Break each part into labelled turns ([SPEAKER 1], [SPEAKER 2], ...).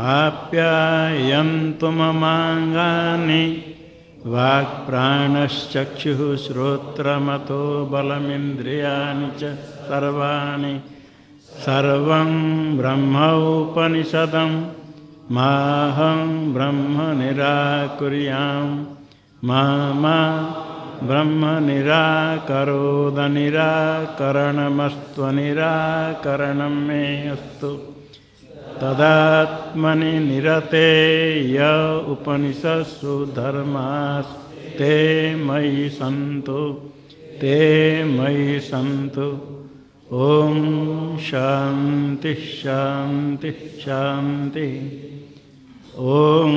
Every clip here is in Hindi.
[SPEAKER 1] आप्यायन्तु ममाङ्गानि। वाक्प्राणश्चक्षुः श्रोत्रमतो बलमिन्द्रियाणि च सर्वाणि। सर्वं ब्रह्मोपनिषदं। माहं ब्रह्म निराकुर्यां मा ब्रह्म निराकरोदनिराकरणमस्त्वनिराकरणं मे अस्तु। तदात्मनि निरते य उपनिषत्सु धर्मास्ते मयि सन्तु, ते मयि सन्तु। ॐ शान्ति शान्ति शान्ति। ॐ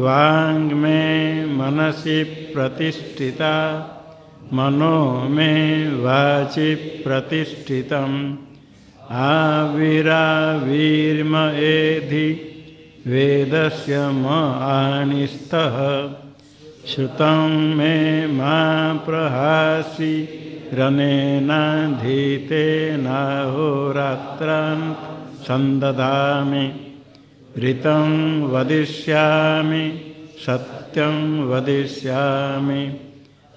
[SPEAKER 1] वाङ्मे मनसि प्रतिष्ठिता, मनो मे वाचि प्रतिष्ठितम्। आविरावीर्म एधि वेदस्य म आनिस्तः। श्रुतं मे मा प्रहासि रनेनाधीतेनाहोरात्रान् सन्ददामि। ऋतं वदिष्यामि, सत्यं वदिष्यामि।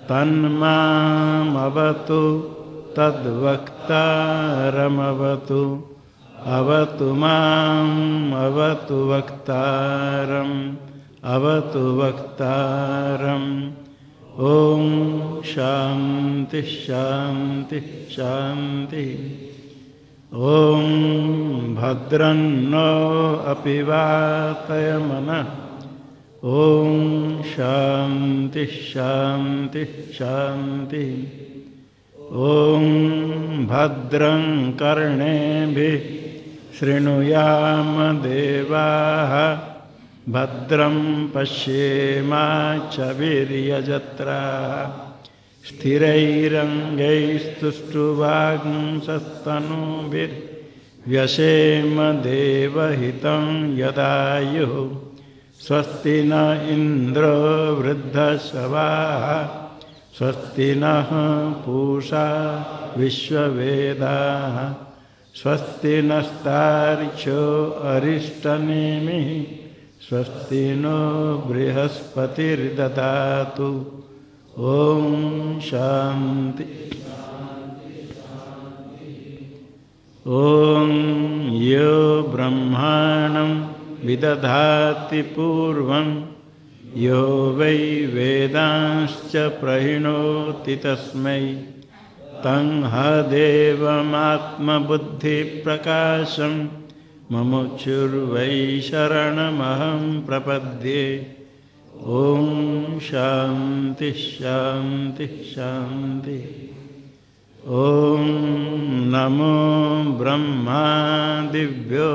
[SPEAKER 1] तन्मामवतु तद्वक्तारमवतु। अवतु माम् अवतु वक्तारम् अवतु वक्तारम् ॐ शान्ति शान्ति शान्ति। ॐ भद्रन्नो अपि वातयमनः ॐ शान्ति शान्ति शान्ति। ॐ भद्रं कर्णेभिः शृणुयाम देवाः भद्रं पश्येमाच्छवीर्यजत्राः स्थिरैरङ्गैस्तुष्टुवाग्ंसस्तनूभिर्व्यसेम देवहितं यदायुः। स्वस्ति न इन्द्रो वृद्धशवाः। स्वस्ति नः पूषा विश्ववेदाः। स्वस्ति नस्तार्क्ष्यो अरिष्टनेमिः। स्वस्ति नो बृहस्पतिर्ददातु। ॐ शान्ति। ॐ यो ब्रह्माणं विदधाति पूर्वं यो वै वेदांश्च प्रणोति तस्मै। तं हदेवमात्मबुद्धिप्रकाशं ममुक्षुर्वै शरणमहं प्रपद्ये। ॐ शान्ति शान्ति शान्ति। ॐ नमो ब्रह्मादिभ्यो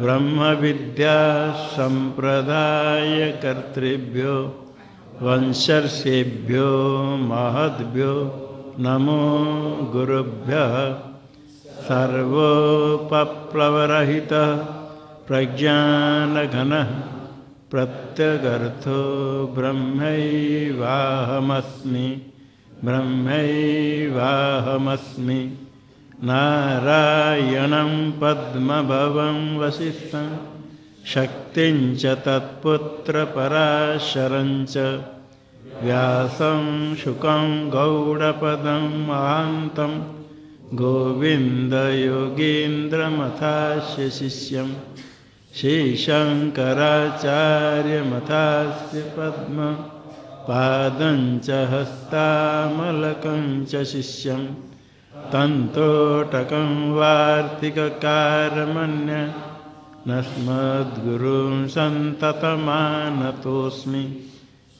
[SPEAKER 1] ब्रह्मविद्यासम्प्रदायकर्तृभ्यो वंशर्षेभ्यो महद्यो नमो गुरुभ्यः। सर्वोपप्लवरहितः प्रज्ञानघनः प्रत्यगर्थो ब्रह्मैवाहमस्मि ब्रह्मैवाहमस्मि। नारायणं पद्मभवं वसिष्ठं शक्तिं च तत्पुत्रपराशरं च व्यासं शुकं गौडपदं महान्तं गोविन्दयोगीन्द्रमथास्य शिष्यं श्रीशङ्कराचार्यमथास्य पद्म पादं च हस्तामलकं च शिष्यं तन्तोटकं वार्तिककारमन्य नस्मद्गुरुं सन्ततमानतोऽस्मि।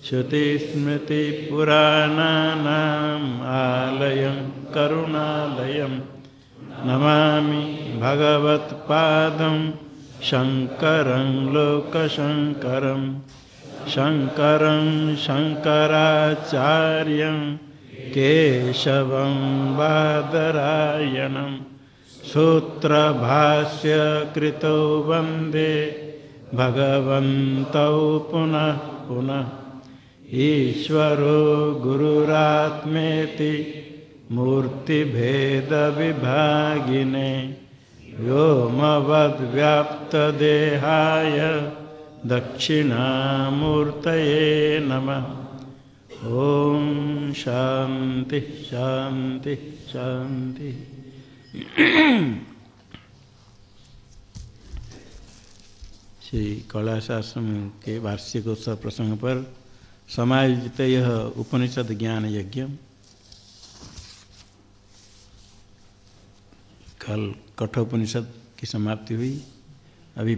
[SPEAKER 1] श्रुतिस्मृतिपुराणानाम् आलयं करुणालयं। नमामि भगवत्पादं शङ्करं लोकशङ्करं। शङ्करं केशवं बादरायणं सूत्रभाष्यकृतौ वंदे भगवन्तौ पुनः पुनः ईश्वरो गुरुरात्मेति मूर्तिभेदविभागिने व्योमवद्व्याप्तदेहाय दक्षिणामूर्तये नमः। ॐ शांति शांति शान्ति श्री कैलाशाश्रम के वार्षिक उत्सव प्रसंग पर समायोजित यह उपनिषद ज्ञान यज्ञ। कल कठोपनिषद की समाप्ति हुई। अभी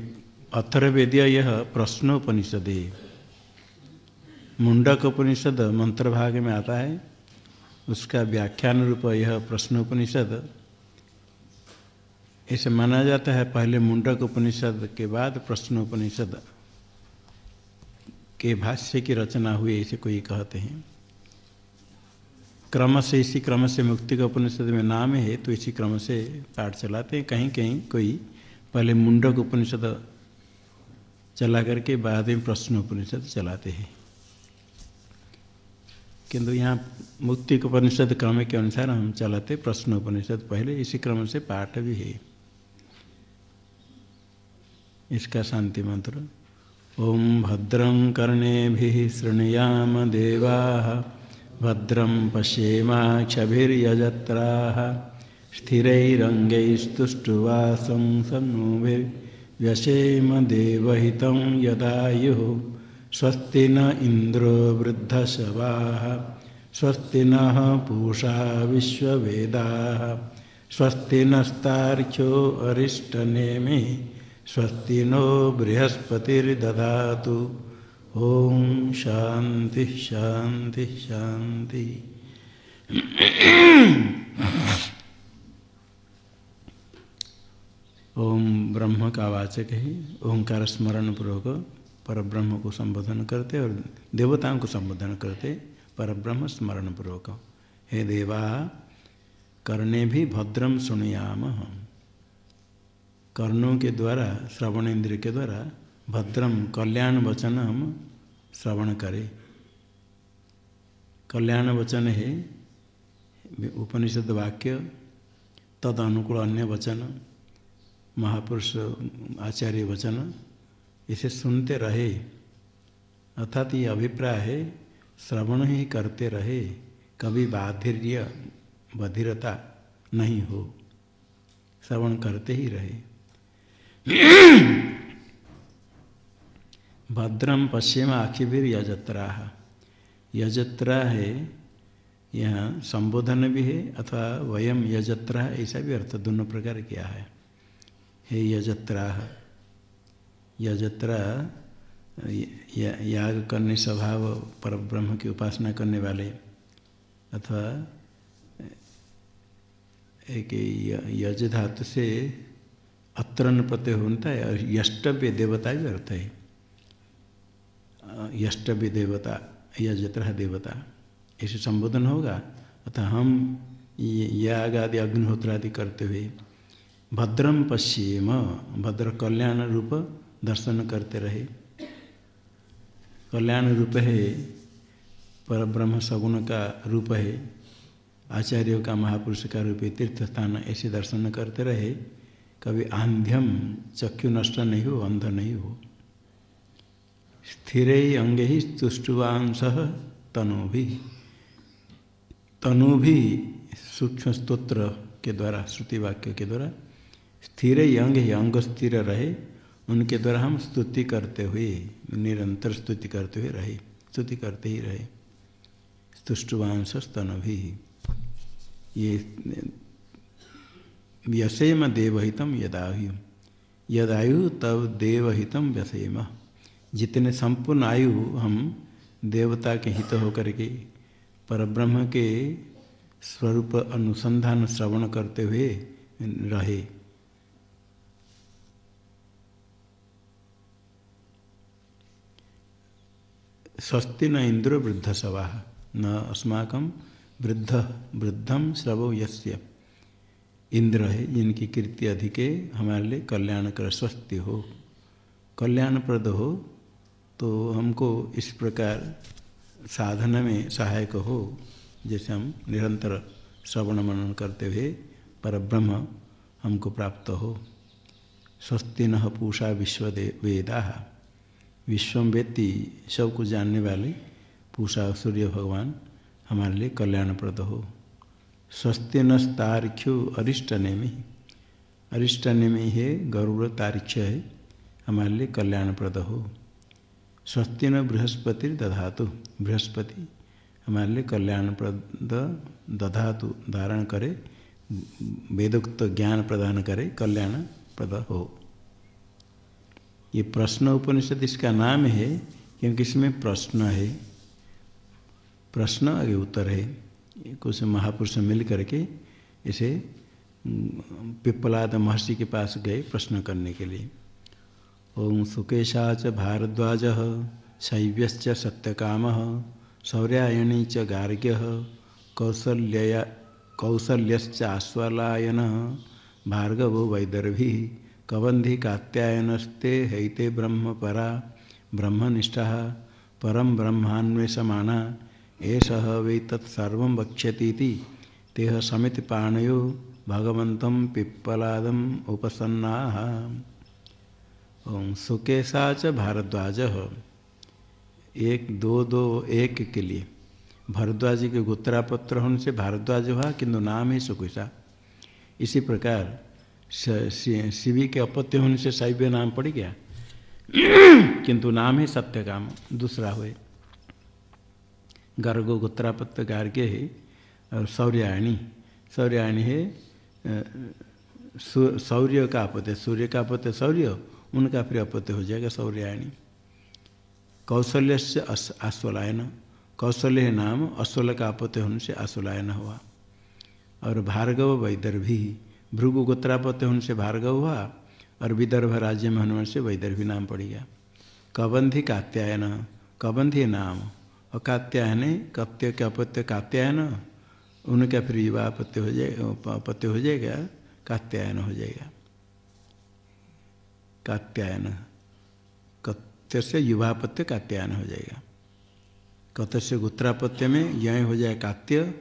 [SPEAKER 1] अथर्वेदीय यह प्रश्नोपनिषद। है मुंडक उपनिषद मंत्र भाग में आता है। उसका व्याख्यान रूप यह प्रश्नोपनिषद। ऐसे माना जाता है पहले मुंडक उपनिषद के बाद प्रश्नोपनिषद। के भाष्य की रचना हुई ऐसे कोई कहते हैं। क्रम से इसी क्रम से मुक्ति का उपनिषद में नाम है तो इसी क्रम से पाठ चलाते हैं। कहीं कहीं कोई पहले मुंडक उपनिषद चला करके बाद में प्रश्न उपनिषद चलाते हैं। किंतु यहाँ मुक्ति उपनिषद क्रम के अनुसार हम चलाते प्रश्न उपनिषद पहले, इसी क्रम से पाठ भी है। इसका शांति मंत्र, ओम भद्रं कर्णे शृणुयाम देवा, भद्रं पश्येमाक्षभिर्यजत्राः, स्थिरैरङ्गैस्तुष्टुवासं सन्नुभिर्व्यसेम देवहितं यदायुः। स्वस्ति न इन्द्रो वृद्धशवाः स्वस्ति नः पूषा विश्ववेदाः स्वस्ति नस्तार्क्ष्यो अरिष्टनेमि स्वस्ति नो बृहस्पतिर्दधातु। ओम शांति शांति शांति ओम ब्रह्म का वाचक है, ओंकार स्मरण पूर्वक। पर ब्रह्म को संबोधन करते और देवताओं को संबोधन करते पर ब्रह्म स्मरण पूर्वक हे देवा, कर्णे भी भद्रम सुनयाम। कर्णों के द्वारा श्रवण इंद्र के द्वारा भद्रम कल्याण वचन हम श्रवण करें। कल्याण वचन है, उपनिषद वाक्य तद अनुकूल अन्य वचन, महापुरुष आचार्य वचन इसे सुनते रहे। अर्थात ये अभिप्राय है, श्रवण ही करते रहे, कभी बाधिर्य, बधिरता नहीं हो। श्रवण करते ही रहे। भद्रम पश्चिम आखिर यजत्रा। यजत्रा है, यहाँ संबोधन भी है, अथवा वयम यजत्रा, ऐसा भी अर्थ दोनों प्रकार किया है। हे यजत्रा यजत्रा याग करने स्वभाव पर ब्रह्म की उपासना करने वाले, अथवा, एक यज धातु से अत्रन प्रत्यय होता है यष्टव्य देवता भी अर्थ है। यष्टव्य देवता, यजत्र देवता ऐसे संबोधन होगा। अतः हम याग आदि, अग्निहोत्र आदि करते हुए भद्रम पश्चिम भद्र कल्याण रूप दर्शन करते रहे। कल्याण रूप है, पर ब्रह्म सगुण का रूप है। आचार्यों का महापुरुष का रूप है तीर्थ स्थान ऐसे दर्शन करते रहे। कभी आंध्यम चक्षु नष्ट नहीं हो, अंध नहीं हो। स्थिर ही अंग ही तुष्टुवांश तनु भी। तनु भी सूक्ष्म स्त्रोत्र के द्वारा, श्रुति वाक्य के द्वारा, स्थिर ही अंग ही अंग स्थिर रहे। उनके द्वारा हम स्तुति करते हुए, निरंतर स्तुति करते हुए रहे, स्तुति करते ही रहे। तुष्टुवांश स्तन भी ये, व्यसेम देवहितम यदायु। यदायु तब देवहितम व्यसेम। जितने संपूर्ण आयु हम देवता के हित होकर के, परब्रह्म के स्वरूप अनुसंधान श्रवण करते हुए रहे स्वस्ति न इंद्र वृद्ध सवा न अस्माक वृद्ध वृद्धम श्रवो यस्य। इंद्र है, जिनकी कीर्ति अधिक है, हमारे लिए कल्याण कर स्वस्थ हो। कल्याणप्रद हो तो हमको इस प्रकार साधन में सहायक हो। जैसे हम निरंतर श्रवण मनन करते हुए पर ब्रह्म हमको प्राप्त हो। स्वस्ति न पूषा विश्व वेदा। विश्व वेत्ति सब कुछ जानने वाले पूषा सूर्य भगवान हमारे लिए कल्याणप्रद हो। स्वस्ति न तारिख्यो अरिष्ट नेमी अरिष्ट नेमी है गरुड़ तारिख्य है, हमारे लिए कल्याणप्रद हो। स्वस्ति न बृहस्पति दधातु। बृहस्पति हमारे लिए कल्याणप्रद दधातु धारण करे, वेदोक्त ज्ञान प्रदान करे कल्याण प्रद हो। ये प्रश्न उपनिषद इसका नाम है, क्योंकि इसमें प्रश्न है। प्रश्न आगे उत्तर है। कुछ महापुरुष मिल करके इसे पिप्पलाद महर्षि के पास गए प्रश्न करने के लिए। ओम सुकेशा च भारद्वाज, शैव्यश्च सत्यकाम सौर्यायणी च गार्ग्य कौसल्य कौसल्यश्च आश्वलायन भार्गवो वैदर्भी। कबंधि कात्यायनस्ते हैते ब्रह्म परा ब्रह्मनिष्ठा परम ब्रह्मान्वेषमाणा एष वै तत्सर्व वक्ष्यती तेह समित पाणयो भगवत पिप्पलादम उपसन्ना। ओम सुकेशा च भारद्वाज। एक, दो दो, एक के लिए। भरद्वाज के गोत्रापत्र होने से भारद्वाज हुआ किंतु नाम ही सुकेशा। इसी प्रकार शिवी के अपत्य होने से शैव्य नाम पड़ गया। किंतु नाम ही सत्य काम दूसरा हुए। गर्गो गोत्रापत्य गार्ग्य है और सौर्याणी सौर्याणी है सौर्य का अपत्य। सूर्य का अपत्य सौर्य, उनका फिर अपत्य हो जाएगा सौर्याणी कौशल्य से आश्वलायन कौशल्य नाम अश्वल का अपत्य होने से आश्वलायन हुआ। और भार्गव वैदर्भी भृगु गोत्रापत्य होने से भार्गव हुआ और विदर्भ राज्य में होने से वैदर्भी नाम पड़ गया। कबंधी कात्यायन, कबंधी नाम, और कात्यायन कत्य के अपत्य कात्यायन, उनका फिर युवा अपत्य हो जाएगा अपत्य हो जाएगा, कात्यायन हो जाएगा। कात्यायन, कत्य से युवापत्य कात्यायन हो जाएगा। कत से गोत्रापत्य में यह हो जाए कात्य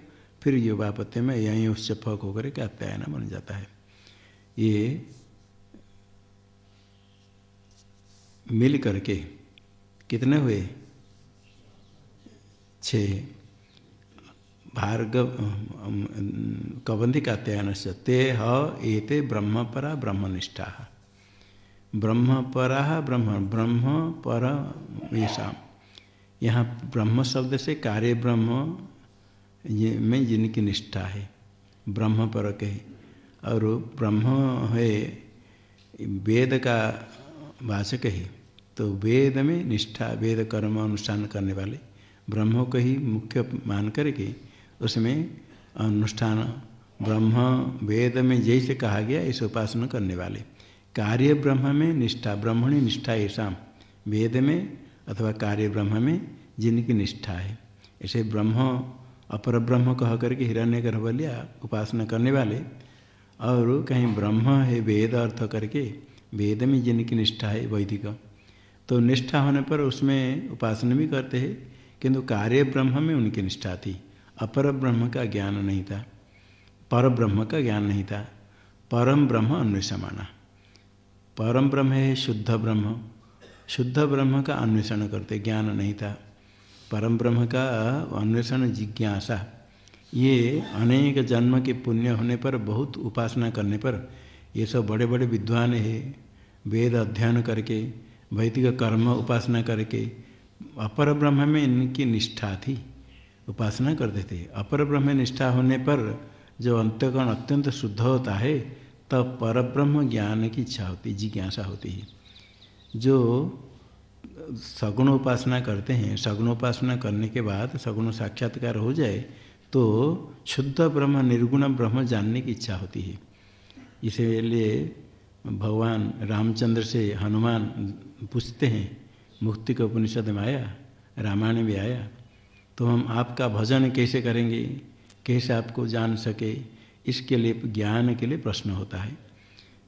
[SPEAKER 1] फिर युवापत्य में यहीं उससे फक होकर कात्यायन बन जाता है। ये मिल करके कितने हुए? छ भार्गव कबंधी कात्यायन से ते हेते ब्रह्मपरा ब्रह्मनिष्ठा। ब्रह्मपरा ब्रह्म ब्रह्म, पर यहाँ ब्रह्म शब्द से कार्य ब्रह्म ये में जिनकी निष्ठा है, ब्रह्म पर के और ब्रह्म है, वेद का वाचक है तो वेद में निष्ठा, वेद कर्म अनुष्ठान करने वाले ब्रह्म को ही मुख्य मान करके उसमें अनुष्ठान, ब्रह्म, वेद में जैसे कहा गया, इस उपासना करने वाले। कार्य ब्रह्म में निष्ठा, ब्रह्मणी निष्ठा ऐसा वेद में अथवा कार्य ब्रह्म में जिनकी निष्ठा है। ऐसे ब्रह्म अपर ब्रह्म कह करके हिरण्य गर्भ लिया उपासना करने वाले और कहीं ब्रह्म है, वेद अर्थ करके, वेद में जिनकी निष्ठा है वैदिक। तो निष्ठा होने पर उसमें उपासना भी करते हैं, किंतु कार्य ब्रह्म में उनकी निष्ठा थी। अपर ब्रह्म का ज्ञान नहीं था पर ब्रह्म का ज्ञान नहीं था, परम ब्रह्म अन्वेषमाना। परम ब्रह्म है शुद्ध ब्रह्म शुद्ध ब्रह्म का अन्वेषण करते, ज्ञान नहीं था। परम ब्रह्म का अन्वेषण जिज्ञासा। ये अनेक जन्म के पुण्य होने पर, बहुत उपासना करने पर, ये सब बड़े बड़े विद्वान है। वेद अध्ययन करके, वैदिक कर्म उपासना करके, अपर ब्रह्म में इनकी निष्ठा थी। उपासना करते थे अपर ब्रह्म निष्ठा होने पर जो अंत्यकरण अत्यंत शुद्ध होता है, तब पर ब्रह्म ज्ञान की इच्छा होती, जिज्ञासा होती है। जो सगुण उपासना करते हैं सगुण उपासना करने के बाद सगुण साक्षात्कार हो जाए तो शुद्ध ब्रह्म, निर्गुण ब्रह्म जानने की इच्छा होती है। इसलिए भगवान रामचंद्र से हनुमान पूछते हैं, मुक्ति के उपनिषद में आया, रामायण में आया तो हम आपका भजन कैसे करेंगे? कैसे आपको जान सके? इसके लिए ज्ञान के लिए प्रश्न होता है।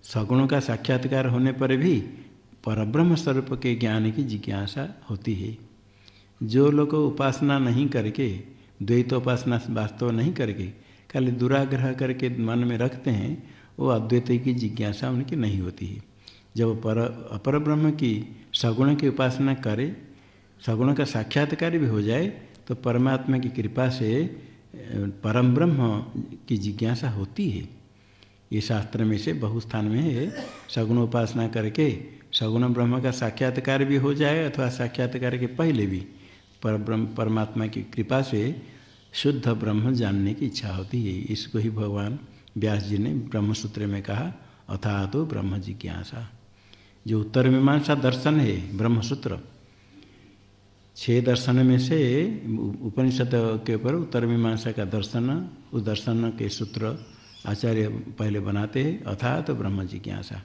[SPEAKER 1] सगुणों का साक्षात्कार होने पर भी परब्रह्म स्वरूप के ज्ञान की जिज्ञासा होती है। जो लोग उपासना नहीं करके, द्वैतोपासना वास्तव नहीं करके, खाली दुराग्रह करके मन में रखते हैं, वो अद्वैत की जिज्ञासा उनकी नहीं होती है। जब पर अपर ब्रह्म की सगुण की उपासना करे, सगुण का साक्षात्कार भी हो जाए तो परमात्मा की कृपा से परम ब्रह्म की जिज्ञासा होती है। ये शास्त्र में से बहु स्थान में है, सगुण उपासना करके सगुण ब्रह्म का साक्षात्कार भी हो जाए अथवा साक्षात्कार के पहले भी पर ब्रह्म, परमात्मा की कृपा से शुद्ध ब्रह्म जानने की इच्छा होती है। इसको ही भगवान व्यास जी ने ब्रह्मसूत्र में कहा अथा तो ब्रह्म जिज्ञासा। जो उत्तर मीमांसा दर्शन है, ब्रह्मसूत्र, छह दर्शन में से उपनिषद के ऊपर उत्तर मीमांसा का दर्शन, उस दर्शन के सूत्र आचार्य पहले बनाते हैं अर्थात तो ब्रह्म जिज्ञासा।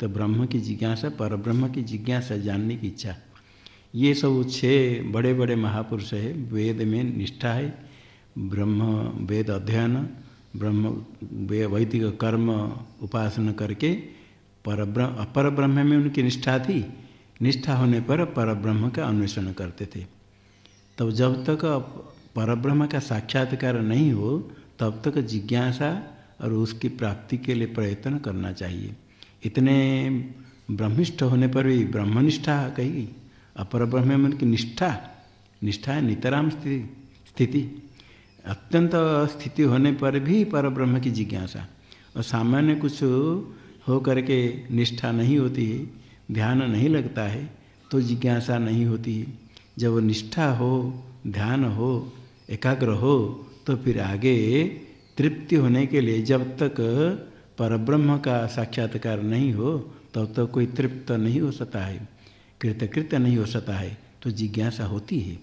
[SPEAKER 1] तो ब्रह्म की जिज्ञासा पर ब्रह्म की जिज्ञासा जानने की इच्छा। ये सब छः बड़े बड़े महापुरुष है, वेद में निष्ठा है, ब्रह्म वेद अध्ययन, ब्रह्म वैदिक कर्म उपासना करके पर अपर ब्रह्म में उनकी निष्ठा थी। निष्ठा होने पर पर ब्रह्म का अन्वेषण करते थे। तब जब तक पर ब्रह्म का साक्षात्कार नहीं हो, तब तक जिज्ञासा और उसकी प्राप्ति के लिए प्रयत्न करना चाहिए। इतने ब्रह्मिष्ठ होने पर भी ब्रह्मनिष्ठा कही अपर ब्रह्म मन की निष्ठा निष्ठा है, नितराम स्थिति स्थिति। अत्यंत स्थिति होने पर भी पर ब्रह्म की जिज्ञासा। और सामान्य कुछ हो करके निष्ठा नहीं होती है, ध्यान नहीं लगता है तो जिज्ञासा नहीं होती है। जब निष्ठा हो, ध्यान हो, एकाग्र हो तो फिर आगे तृप्ति होने के लिए जब तक परब्रह्म का साक्षात्कार नहीं हो, तब तक तो कोई तृप्त नहीं हो सकता है, कृतकृत्य नहीं हो सकता है तो जिज्ञासा होती है।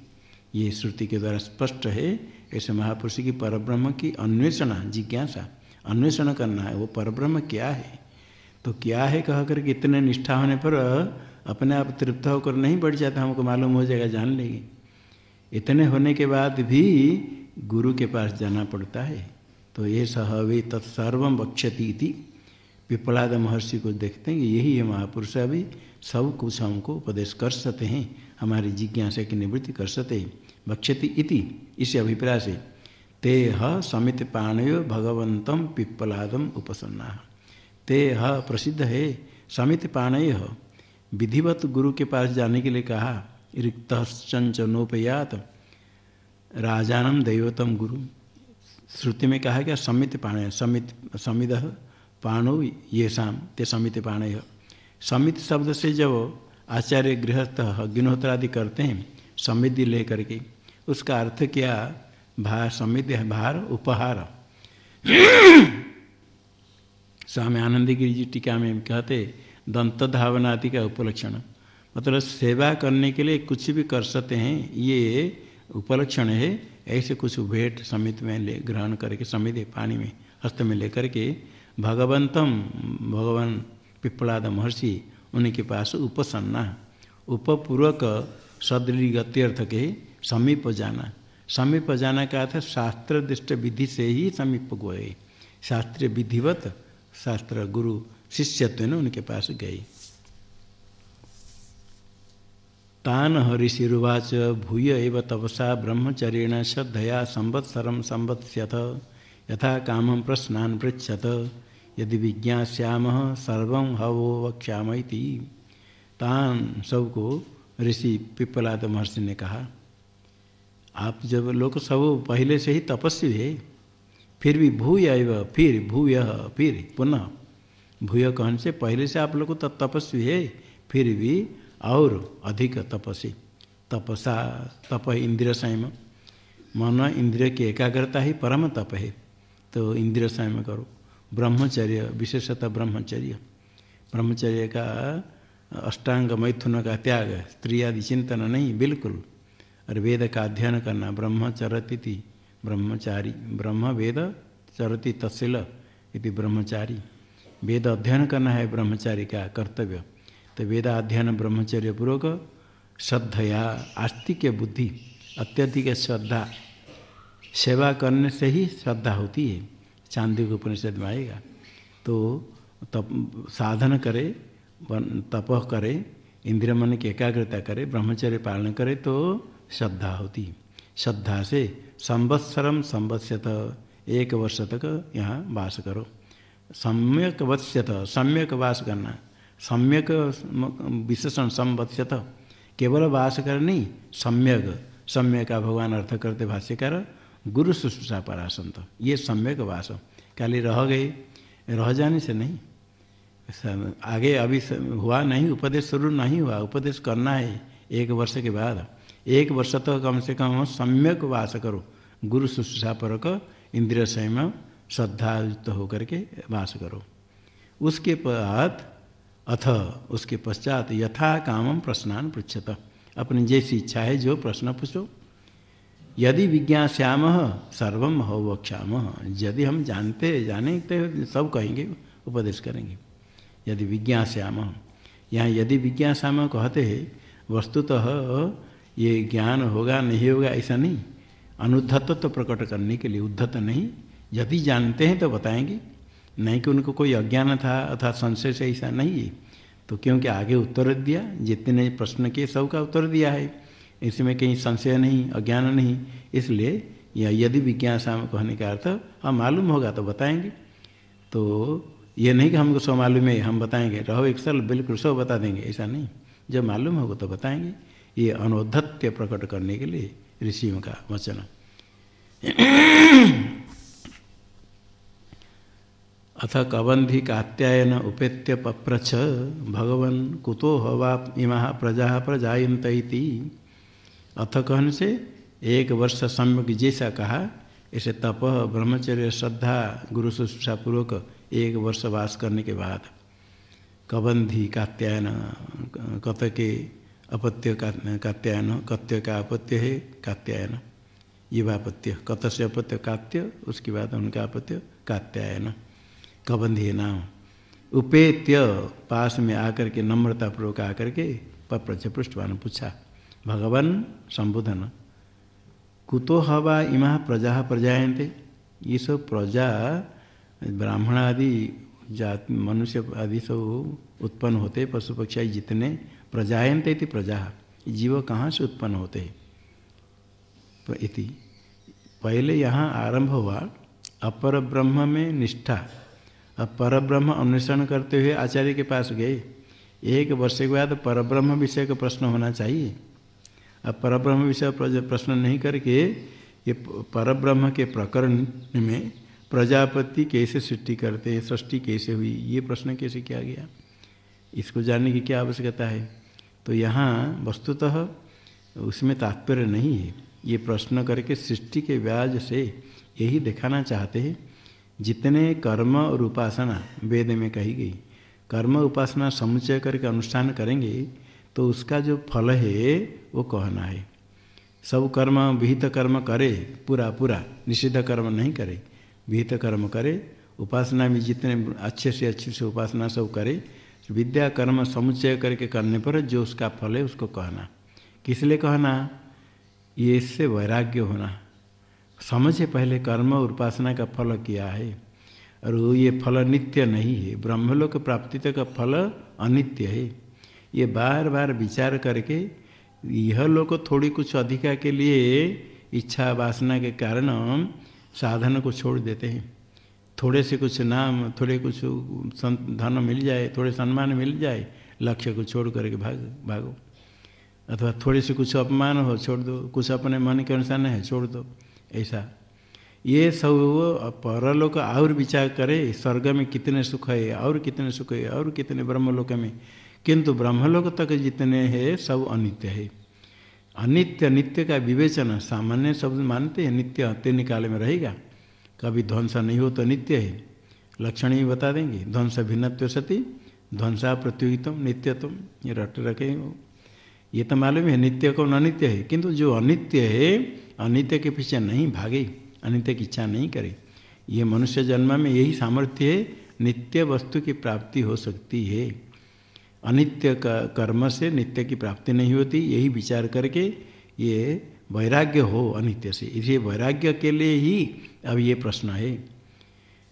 [SPEAKER 1] ये श्रुति के द्वारा स्पष्ट है, ऐसे महापुरुष की परब्रह्म की अन्वेषण, जिज्ञासा, अन्वेषण करना है, वो परब्रह्म क्या है? तो क्या है कह कर के इतने निष्ठा होने पर, अपने आप तृप्त होकर नहीं बढ़ जाता, हमको मालूम हो जाएगा, जान लेंगे। इतने होने के बाद भी गुरु के पास जाना पड़ता है। तो ये सहवे तत्सर्व बक्षती थी पिपलाद महर्षि को देखते हैं, यही है महापुरुष अभी, सब कुछ हमको उपदेश कर सकते हैं, हमारी जिज्ञासा की निवृत्ति कर सकते हैं। बक्षति इति, इस अभिप्राय से ते ह समित पाणयो भगवंतम पिप्पलादम उपसन्ना। ते ह प्रसिद्ध है समित पाणय विधिवत गुरु के पास जाने के लिए कहा रिक्त चंचनोपयात राजानम दैवतम गुरु। श्रुति में कहा गया समित पाणय, समित, समिद पाणो ये शाम ते समित पाणय। समित शब्द से जब आचार्य गृहस्थ अग्निहोत्र आदि करते हैं, समिति लेकर के, उसका अर्थ क्या? भार, समिति भार, उपहार। स्वामी आनंद गिरी जी टीका में कहते, दंत धावनादि का उपलक्षण। मतलब सेवा करने के लिए कुछ भी कर सकते हैं, ये उपलक्षण है ऐसे कुछ भेंट समित में ले, ग्रहण करके समित पानी में, हस्त में लेकर के भगवंतम, भगवान पिपलाद महर्षि, उनके पास उपसन्ना उपपूर्वक सदृढ़ गत्यर्थ के समीप जाना। समीप जाना का अर्थ शास्त्र दृष्ट विधि से ही समीप गए। शास्त्रीय विधिवत, शास्त्र गुरु, शिष्यत्व उनके पास गई तान हरिशिवाच भूय एव तपसा ब्रह्मचर्येण श्रद्धया संवत्सर संवत्स्यथ, यथा काम प्रश्ना पृछत यदि विज्ञास्याम सर्व हवो वक्ष्याम तान सबको ऋषि पिपलाद महर्षि ने कहा, आप जब लोग सब पहले से ही तपस्वी है, फिर भी भूय एव, फिर भूय, फिर पुनः। भूय कहन से पहले से आप लोग तो तपस्वी है, फिर भी और अधिक तपस्वी तपसा, तप इंद्रिय संयम। मन इंद्रिय की एकाग्रता ही परम तप है। तो इंद्रिय संयम करो। ब्रह्मचर्य, विशेषतः ब्रह्मचर्य। ब्रह्मचर्य का अष्टांग मैथुन का त्याग, स्त्री आदि चिंतन नहीं, बिल्कुल। और वेद का अध्ययन करना ब्रह्मचरती ब्रह्मचारी ब्रह्म वेद चरती तत्शील इति ब्रह्मचारी। वेद अध्ययन करना है ब्रह्मचारी का कर्तव्य। तो वेदाध्ययन ब्रह्मचर्य पूर्वक श्रद्धया आस्तिक बुद्धि, अत्यधिक श्रद्धा, सेवा करने से ही श्रद्धा होती है। चांदी को उपनिषद में आएगा। तो तप, साधन करे तप करे इंद्रिय मन की एकाग्रता करे, ब्रह्मचर्य पालन करे तो श्रद्धा होती श्रद्धा से संवत्सरम संवत्स्यत, एक वर्ष तक यहाँ वास करो। सम्यक वत्स्यत, सम्यक वास करना। सम्यक विशेषण संवत्सत केवल वास कर नहीं, सम्यक सम्यक का भगवान अर्थ करते भाष्यकार, गुरु शुश्रूषा परासंत ये सम्यक वास खाली रह गए रह जाने से नहीं। आगे अभी हुआ नहीं, उपदेश शुरू नहीं हुआ। उपदेश करना है एक वर्ष के बाद। एक वर्ष तो कम से कम सम्यक वास करो। गुरु शुश्रूषा परक इंद्रिय संयम श्रद्धायुक्त होकर के वास करो। उसके बाद अथ उसके पश्चात यथा कामम प्रश्नान पृछत अपनी जैसी इच्छा है, जो प्रश्न पूछो। यदि विज्ञाश्याम सर्व हो वक्षाम यदि हम जानते जाने तो सब कहेंगे, उपदेश करेंगे। यदि विज्ञाश्याम यहाँ यदि विज्ञाश्याम कहते हैं, वस्तुतः ये ज्ञान होगा, नहीं होगा, ऐसा नहीं। अनुद्धत्व तो प्रकट करने के लिए उद्धत नहीं। यदि जानते हैं तो बताएँगे। नहीं कि उनको कोई अज्ञान था अथवा संशय से ऐसा नहीं है। तो क्योंकि आगे उत्तर दिया, जितने प्रश्न किए सब का उत्तर दिया है। इसमें कहीं संशय नहीं, अज्ञान नहीं। इसलिए या यदि विज्ञान शाम कहने का अर्थ हम मालूम होगा तो बताएँगे। तो ये नहीं कि हमको सब मालूम है, हम बताएँगे। रहो एक साल, बिल्कुल सब बता देंगे, ऐसा नहीं। जब मालूम होगा तो बताएँगे। ये अनोद्धत्य प्रकट करने के लिए ऋषियों का वचन। अथ कबंधी कात्यायन उपेत्य पप्रछ भगवन कुतो हवा इमा प्रजा प्रजायंत अथ कहन से एक वर्ष सम्यक जैसा कहा ऐसे तप, ब्रह्मचर्य, श्रद्धा, गुरु शुश्रूषा पूर्वक एक वर्ष वास करने के बाद कबंधी कात्यायन कत के अपत्य कात्यायन, कत्य का अपत्य है, कात्यायन। युवापत्य कत से अपत्य कात्य, उसके बाद उनका अपत्य कात्यायन। कबंधी नाम उपेत्य पास में आकर के नम्रता पूर्वक आकर के पप्रच पृष्ठवान पूछा, भगवान, संबोधन, कुतो हवा इमा प्रजा प्रजायन्ते? ये सब प्रजा, ब्राह्मण आदि, जाति, मनुष्य आदि सब उत्पन्न होते, पशु पक्षी जितने प्रजायन्ते थी प्रजा, जीव कहाँ से उत्पन्न होते? इति। पहले यहाँ आरंभ हुआ, अपर ब्रह्म में निष्ठा। अब पर ब्रह्म अन्वेषण करते हुए आचार्य के पास गए। एक वर्ष के बाद पर ब्रह्म विषय का प्रश्न होना चाहिए। अब पर ब्रह्म विषय प्रश्न नहीं करके ये पर ब्रह्म के प्रकरण में प्रजापति कैसे सृष्टि करते हैं सृष्टि कैसे हुई, ये प्रश्न कैसे किया गया? इसको जानने की क्या आवश्यकता है? तो यहाँ वस्तुतः उसमें तात्पर्य नहीं है। ये प्रश्न करके सृष्टि के व्याज से यही दिखाना चाहते हैं जितने कर्म और उपासना वेद में कही गई, कर्म, उपासना समुचय करके अनुष्ठान करेंगे तो उसका जो फल है, वो कहना है। सब कर्म, विहित कर्म करे, पूरा पूरा, निषिद्ध कर्म नहीं करे। विहित कर्म करे, उपासना भी जितने अच्छे से अच्छे से उपासना सब करे, विद्या, कर्म, समुच्चय करके करने पर जो उसका फल है, उसको कहना। किस लिए कहना? ये इससे वैराग्य होना। समझे पहले कर्म और उपासना का फल किया है। और ये फल नित्य नहीं है। ब्रह्मलोक प्राप्ति तक का फल अनित्य है। ये बार बार विचार करके यह लोग थोड़ी कुछ अधिका के लिए इच्छा वासना के कारण साधन को छोड़ देते हैं। थोड़े से कुछ नाम, थोड़े कुछ धन मिल जाए, थोड़े सम्मान मिल जाए, लक्ष्य को छोड़ करके भाग, भागो। अथवा थोड़े से कुछ अपमान हो, छोड़ दो। कुछ अपने मन के अनुसार नहीं, छोड़ दो। ऐसा। ये सब परलोक और विचार करे, स्वर्ग में कितने सुख है, और कितने सुख है, और कितने ब्रह्मलोक में। किंतु ब्रह्मलोक तक जितने हैं, सब अनित्य है। अनित्य, नित्य का विवेचन सामान्य शब्द मानते हैं, नित्य अंत्य काल में रहेगा। कभी ध्वंस नहीं हो तो नित्य है। लक्षण ही बता देंगे, ध्वंस भिन्नत्व सती, ध्वंसा प्रतियोगितम नित्यतम ये रट रखे ये तो मालूम है, नित्य कौन अनित्य है? किंतु जो अनित्य है अनित्य के पीछे नहीं भागे, अनित्य की इच्छा नहीं करे। ये मनुष्य जन्म में यही सामर्थ्य है, नित्य वस्तु की प्राप्ति हो सकती है। अनित्य का, कर्म से नित्य की प्राप्ति नहीं होती, यही विचार करके ये वैराग्य हो अनित्य से। इसलिए वैराग्य के लिए ही अब ये प्रश्न है।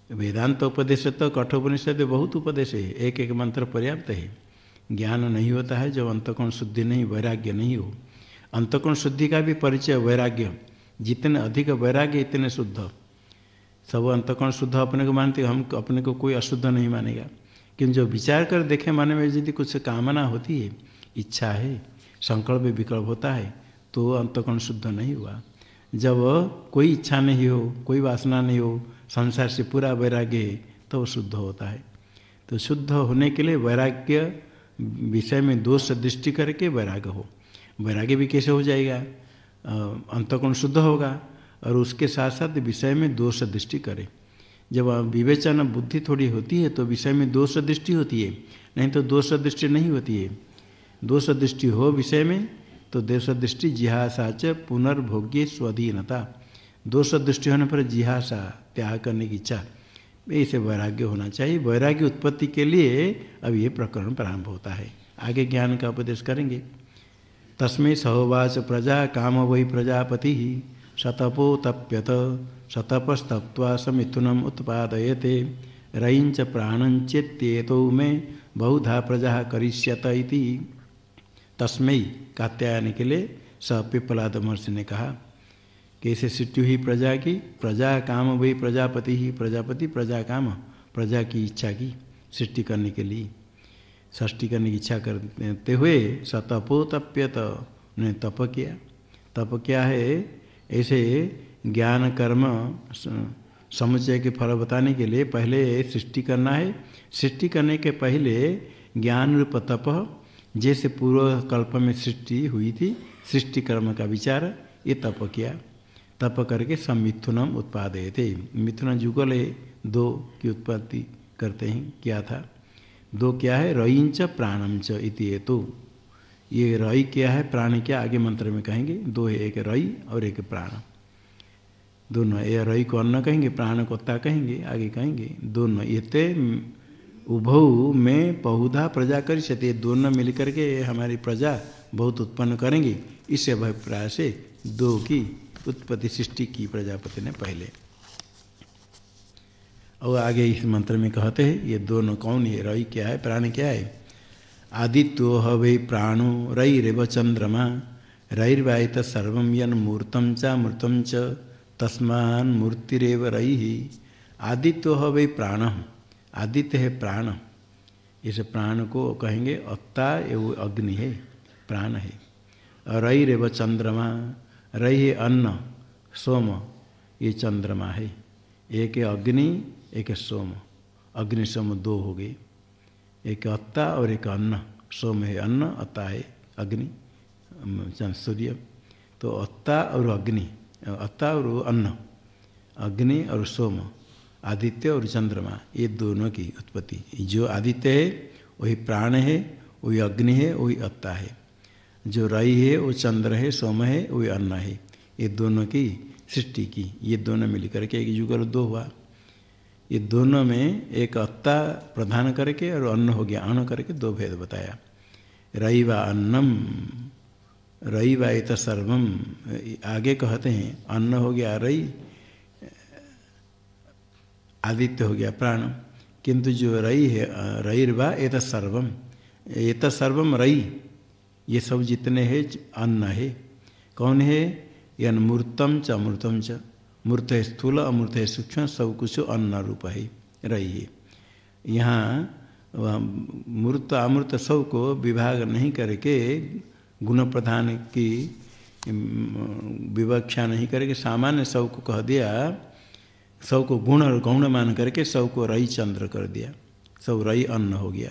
[SPEAKER 1] वेदांत उपदेश तो कठोपनिषद बहुत उपदेश है एक एक मंत्र पर्याप्त है। ज्ञान नहीं होता है, जब अंतकोण शुद्धि नहीं, वैराग्य नहीं हो। अंतकोण शुद्धि का भी परिचय वैराग्य। जितने अधिक वैराग्य, इतने शुद्ध। सब अंतकोण शुद्ध अपने को मानते, हम अपने को कोई अशुद्ध नहीं मानेगा। किंतु जो विचार कर देखे मन में, यदि कुछ कामना होती है, इच्छा है, संकल्प विकल्प होता है तो अंतकोण शुद्ध नहीं हुआ। जब कोई इच्छा नहीं हो, कोई वासना नहीं हो, संसार से पूरा वैराग्य है तो शुद्ध होता है। तो शुद्ध होने के लिए वैराग्य विषय में दोष दृष्टि करके वैराग्य हो। वैराग्य भी कैसे हो जाएगा? अंतकोण शुद्ध होगा और उसके साथ साथ विषय में दोष दृष्टि करे। जब विवेचन बुद्धि थोड़ी होती है तो विषय में दोष दृष्टि होती है। नहीं तो दोष दृष्टि नहीं होती है। दोष दृष्टि हो विषय में तो दोष दृष्टि जिहासा च पुनर्भोग्य स्वाधीनता। दोष दृष्टि होने पर जिहासा त्याग करने की इच्छा। ऐसे वैराग्य होना चाहिए। वैराग्य उत्पत्ति के लिए अब ये प्रकरण प्रारंभ होता है। आगे ज्ञान का उपदेश करेंगे। तस्में सहोवाच प्रजा काम वही प्रजापति। शतपो तप्यत शतपस्तप्वा समिथुनम उत्पादयते। रईंच प्राणंचेत्येतो मे बहुधा प्रजा करिष्यत इति। तस्मय कात्यायन के लिए स पिपलाद महर्षि ने कहा, कैसे सृष्टि हुई प्रजा की? प्रजा काम वही प्रजापति। ही प्रजापति प्रजा काम, प्रजा की इच्छा की सृष्टि करने के लिए। सृष्टि करने की इच्छा करते हुए सतपो तप्यत उन्हें तप किया। तप क्या है? ऐसे ज्ञान कर्म समुचय के फल बताने के लिए पहले सृष्टि करना है। सृष्टि करने के पहले ज्ञान रूप तप, जैसे पूर्व कल्प में सृष्टि हुई थी, सृष्टि कर्म का विचार, ये तप किया। तप करके सब मिथुनम उत्पादय थे मिथुन जुगल है दो की उत्पत्ति करते हैं, क्या था? दो क्या है? रईंच प्राणम च इति तो ये रई क्या है? प्राण क्या? आगे मंत्र में कहेंगे, दो है, एक रई और एक प्राण। दोनों ये रई को अन्न कहेंगे, प्राण को ता कहेंगे, आगे कहेंगे, दोनों ये ते उभऊ में बहुधा प्रजा कर सकते दोनों मिलकर के हमारी प्रजा बहुत उत्पन्न करेंगे। इस अभिप्राय से दो की उत्पत्ति, सृष्टि की प्रजापति ने पहले। और आगे इस मंत्र में कहते हैं, ये दोनों कौन है? रई क्या है? प्राण क्या है? आदित्यो हवे प्राणो रई रेव चंद्रमा रईर्वायत सर्व यन मूर्तम च मूर्तम च, तस्मान मूर्तिरेव रई आदित्यो हवे प्राण, आदित्य है प्राण। इस प्राण को कहेंगे, अत्ता एवं अग्नि है, प्राण है। रई रेव चंद्रमा रही अन्न, सोम, ये चंद्रमा है। एक अग्नि एक सोम। अग्नि सोम दो हो गए एक अत्ता और एक अन्न। सोम है अन्न, अत्ता है अग्नि सूर्य। तो अत्ता और अग्नि, अत्ता और अन्न। अग्नि और सोम, आदित्य और चंद्रमा, ये दोनों की उत्पत्ति। जो आदित्य है, वही प्राण है, वही अग्नि है, वही अत्ता है। जो रई है, वो चंद्र है, सोम है, वही अन्न है। ये दोनों की सृष्टि की। ये दोनों मिलकर के एक युगल दो हुआ। ये दोनों में एक अत्ता प्रधान करके और अन्न हो गया, अन्न करके दो भेद बताया। रई व अन्नम रई व इत सर्वम, आगे कहते हैं, अन्न हो गया रई, आदित्य हो गया प्राण। किंतु जो रई है रई व एत सर्वम एत सर्वम रई, ये सब जितने हैं, अन्न है। कौन है? यान मूर्तम च अमृतम च। मूर्त है स्थूल अमृत है सूक्ष्म सब कुछ अन्न रूप है रही है यहाँ मूर्त अमृत सबको विभाग नहीं करके, गुण प्रधान की विवक्षा नहीं करके, सामान्य सबको कह दिया, सबको गुण और गौण मान करके सबको रई चंद्र कर दिया, सब रई अन्न हो गया।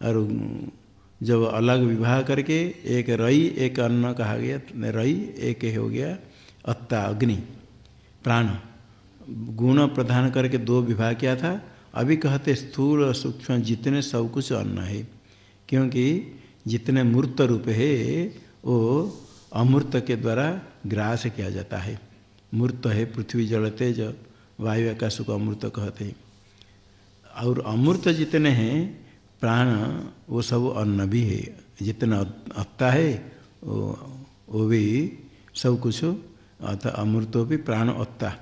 [SPEAKER 1] और जब अलग विवाह करके, एक रई, एक अन्न कहा गया, रई, एक हो गया, अत्ता, अग्नि। प्राण। गुण प्रधान करके दो विवाह किया था। अभी कहते स्थूल और सूक्ष्म जितने सब कुछ अन्न है। क्योंकि जितने मूर्त रूप है, वो अमूर्त के द्वारा ग्रास किया जाता है। मूर्त है पृथ्वी जल तेज, वायु आकाश को अमृत कहते हैं। और अमूर्त जितने हैं, प्राण, वो सब अन्न भी है। जितना अत्ता है, वो वो भी सब कुछ अतः अमृत भी प्राण अत्ता।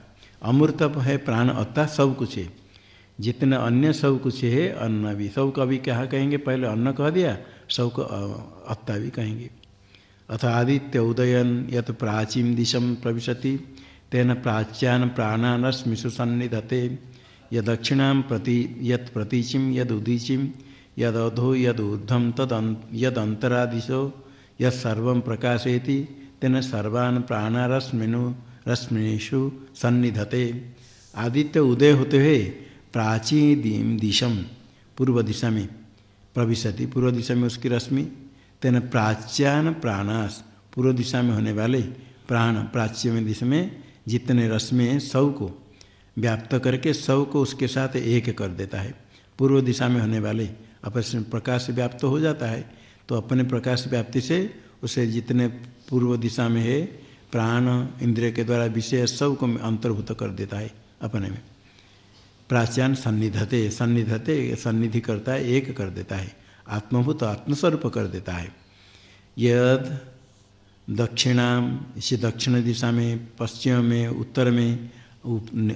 [SPEAKER 1] अमृत है, प्राण अत्ता, सब कुछ है। जितना अन्य सब कुछ है, अन्न भी। सब का भी क्या कहेंगे? पहले अन्न कह दिया, सबको अत्ता भी कहेंगे। अथ आदित्य उदयन यत प्राचीन दिशम प्रविशति, तेन प्राच्यान प्राणान स्मिषु सन्निधते यदक्षिणा प्रति यद प्रतीचिम यद उदीचिम यद अधो यद ऊर्धम तद यद यद सर्व प्रकाशेति तेन सर्वान् प्राणारश्मिनु रश्मिषु सन्निधते। आदित्य उदय होते हुए प्राचीन दिशम पूर्व दिशा में प्रविशति पूर्व दिशा में उसकी रश्मि। तेन प्राच्यान प्राणास पूर्व दिशा में होने वाले प्राण प्राच्य में दिशा में जितने रश्मि सबको व्याप्त करके सबको उसके साथ एक कर देता है। पूर्व दिशा में होने वाले अपने प्रकाश व्याप्त हो जाता है तो अपने प्रकाश व्याप्ति से उसे जितने पूर्व दिशा में है। प्राण, इंद्रिय के द्वारा विषय सबको अंतर्भूत कर देता है अपने में। प्राच्यान सन्निधते सन्निधते, सन्निधि करता है, एक कर देता है। आत्मभूत, आत्मस्वरूप कर देता है। यद, दक्षिणाम, इसी दक्षिण दिशा में, पश्चिम में, उत्तर में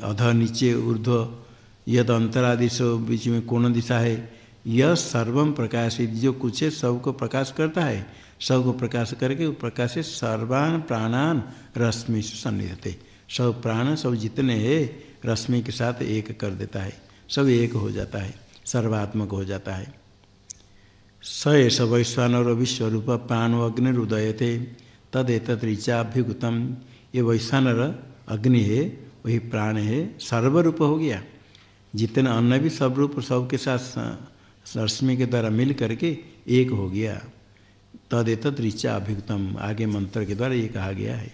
[SPEAKER 1] अध, नीचे, ऊर्ध्व, यद अंतरादिश, बीच में कोण दिशा है। यह सर्वम प्रकाशित, जो कुछ है, सबको प्रकाश करता है। सबको प्रकाश करके प्रकाश से सर्वान प्राणान रश्मि से सन्निधते सब प्राण, सब जितने है, रश्मि के साथ एक कर देता है। सब एक हो जाता है, सर्वात्मक हो जाता है। स एष वैश्वानर विश्वरूप प्राणो अग्निरुदय थे। तदेत ऋचाभ्युगतम। ये वैश्वानर अग्नि है, वही प्राण है, सर्वरूप हो गया। जितने अन्न भी सब रूप सबके साथ रश्मि के द्वारा मिल करके एक हो गया। तदेत ऋचा अभियुक्तम आगे मंत्र के द्वारा ये कहा गया है।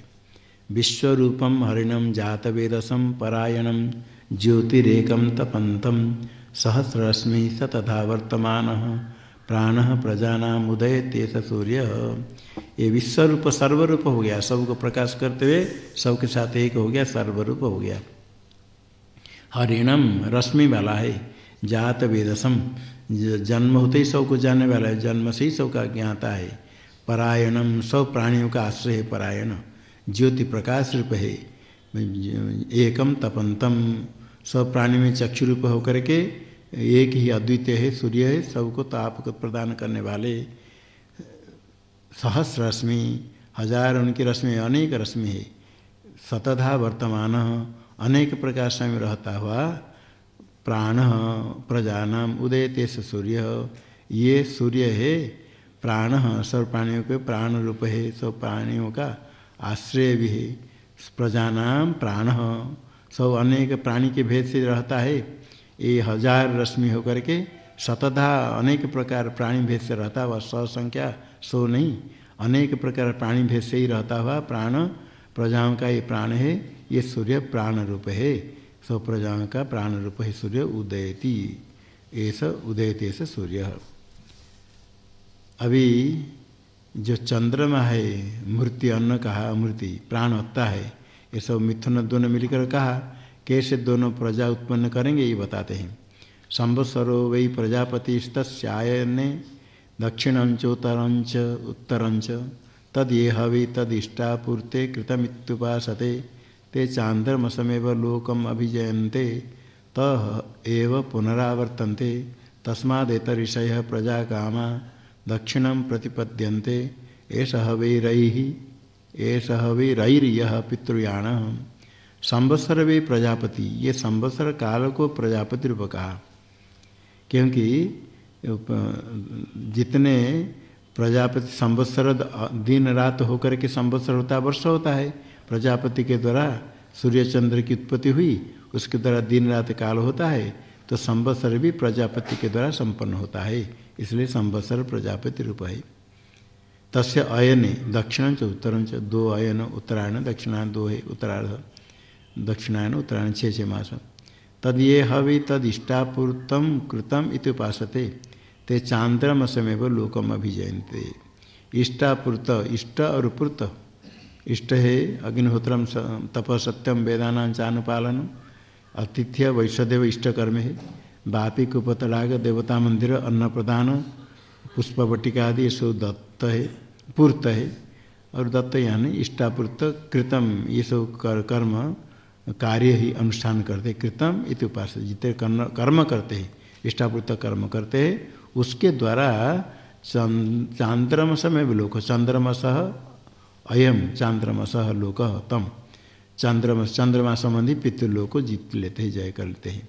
[SPEAKER 1] विश्वरूपम हरिणम जात वेदसम परायणम ज्योतिरेकम तपंतम सहस्रश्मि स तथा वर्तमान प्राण प्रजानाम उदय तेज सूर्य। ये विश्वरूप सर्वरूप हो गया। सबको प्रकाश करते हुए सबके साथ एक हो गया, सर्वरूप हो गया। हरिणम रश्मि वाला है। जात वेदसम जन्म होते ही सबको जानने वाला है, जन्म से ही सबका ज्ञाता है। परायणम, सब प्राणियों का आश्रय है परायण। ज्योति प्रकाश रूप है। एकम तपंतम, सब प्राणी में चक्षु रूप होकर के एक ही अद्वितीय है, सूर्य है, सबको ताप प्रदान करने वाले। सहस्र रश्मि, हज़ार उनकी रश्मि, अनेक रश्मि है। सतधा वर्तमान, अनेक प्रकार में रहता हुआ प्राण प्रजानाम उदय तेस सूर्य। ये सूर्य है, प्राण सब प्राणियों के प्राण रूप है, सब प्राणियों का आश्रय भी है। प्रजानाम प्राण, सब अनेक प्राणी के भेद से रहता है। ये हज़ार रश्मि होकर के शतधा अनेक प्रकार प्राणी भेद से रहता हुआ सौ संख्या सौ नहीं, अनेक प्रकार प्राणी भेद से ही रहता हुआ प्राण, प्रजाओं का ये प्राण है, ये सूर्य प्राण रूप है। सौ प्रजाओं का प्राण रूप है सूर्य उदयती। ऐसा उदयते ऐसा सूर्य। अभी जो चंद्रमा है, मूर्ति अन्न कहा, मूर्ति प्राण होता है, ये सब मिथुन दोनों मिलकर कहा, कैसे दोनों प्रजा उत्पन्न करेंगे ये बताते हैं। संवत्सरो वही प्रजापति तस्यायने दक्षिणंचोत्तरंच उत्तरंच तद ये हवि तदिष्टापूर्ते कृतमित्युपासते। ते चांद्रमसमेव लोकम अभिजयन्ते तव पुनरावर्तन्ते तस्मादेतऋषय प्रजा कामा दक्षिण प्रतिपद्यन्ते हवै रईर्य पितृयाण। संवत्सर वे प्रजापति, ये संवत्सर काल को प्रजापति रूप कहा क्योंकि जितने प्रजापति संवत्सर दिन रात होकर के संवत्सर होता है, वर्ष होता है प्रजापति के द्वारा सूर्य चंद्र की उत्पत्ति हुई, उसके द्वारा दिन रात काल होता है तो संवत्सर भी प्रजापति के द्वारा संपन्न होता है, इसलिए संवत्सर प्रजापति रूप है। तस्य अयन दक्षिण च उत्तर च दो अयन, उत्तरायण, दक्षिणायन, दो है, उत्तरार्ध, दक्षिणायन, उत्तरायण, छः छः मास। तद ये हवि तद इष्टापूर्तम कृतम इत उपासते, ते चांद्रम समेव लोकम अभिजयंते इष्टापूर्त, इष्ट और पूर्त इष्ट है अग्निहोत्रम तप सत्यम वेदाना चानुपालन। अतिथ्य वैश्वदेव इष्ट कर्म है बापी कुपतलाग देवता मंदिर अन्न प्रदान पुष्पवटिका आदि सब दत्त है पूर्त है और दत्त यानी इष्टापूर्त कृतम ये सब कर, कर्म कार्य ही अनुष्ठान करते कृतम इत उपास जितने कर्म करते हैं इष्टापूर्त कर्म करते हैं उसके द्वारा चांद्रमस में भी लोक चंद्रमस अयम चांद्रमस लोक तम। चंद्रमा चंद्रमा संबंधी पितृलोक को जीत लेते हैं, जय कर लेते हैं।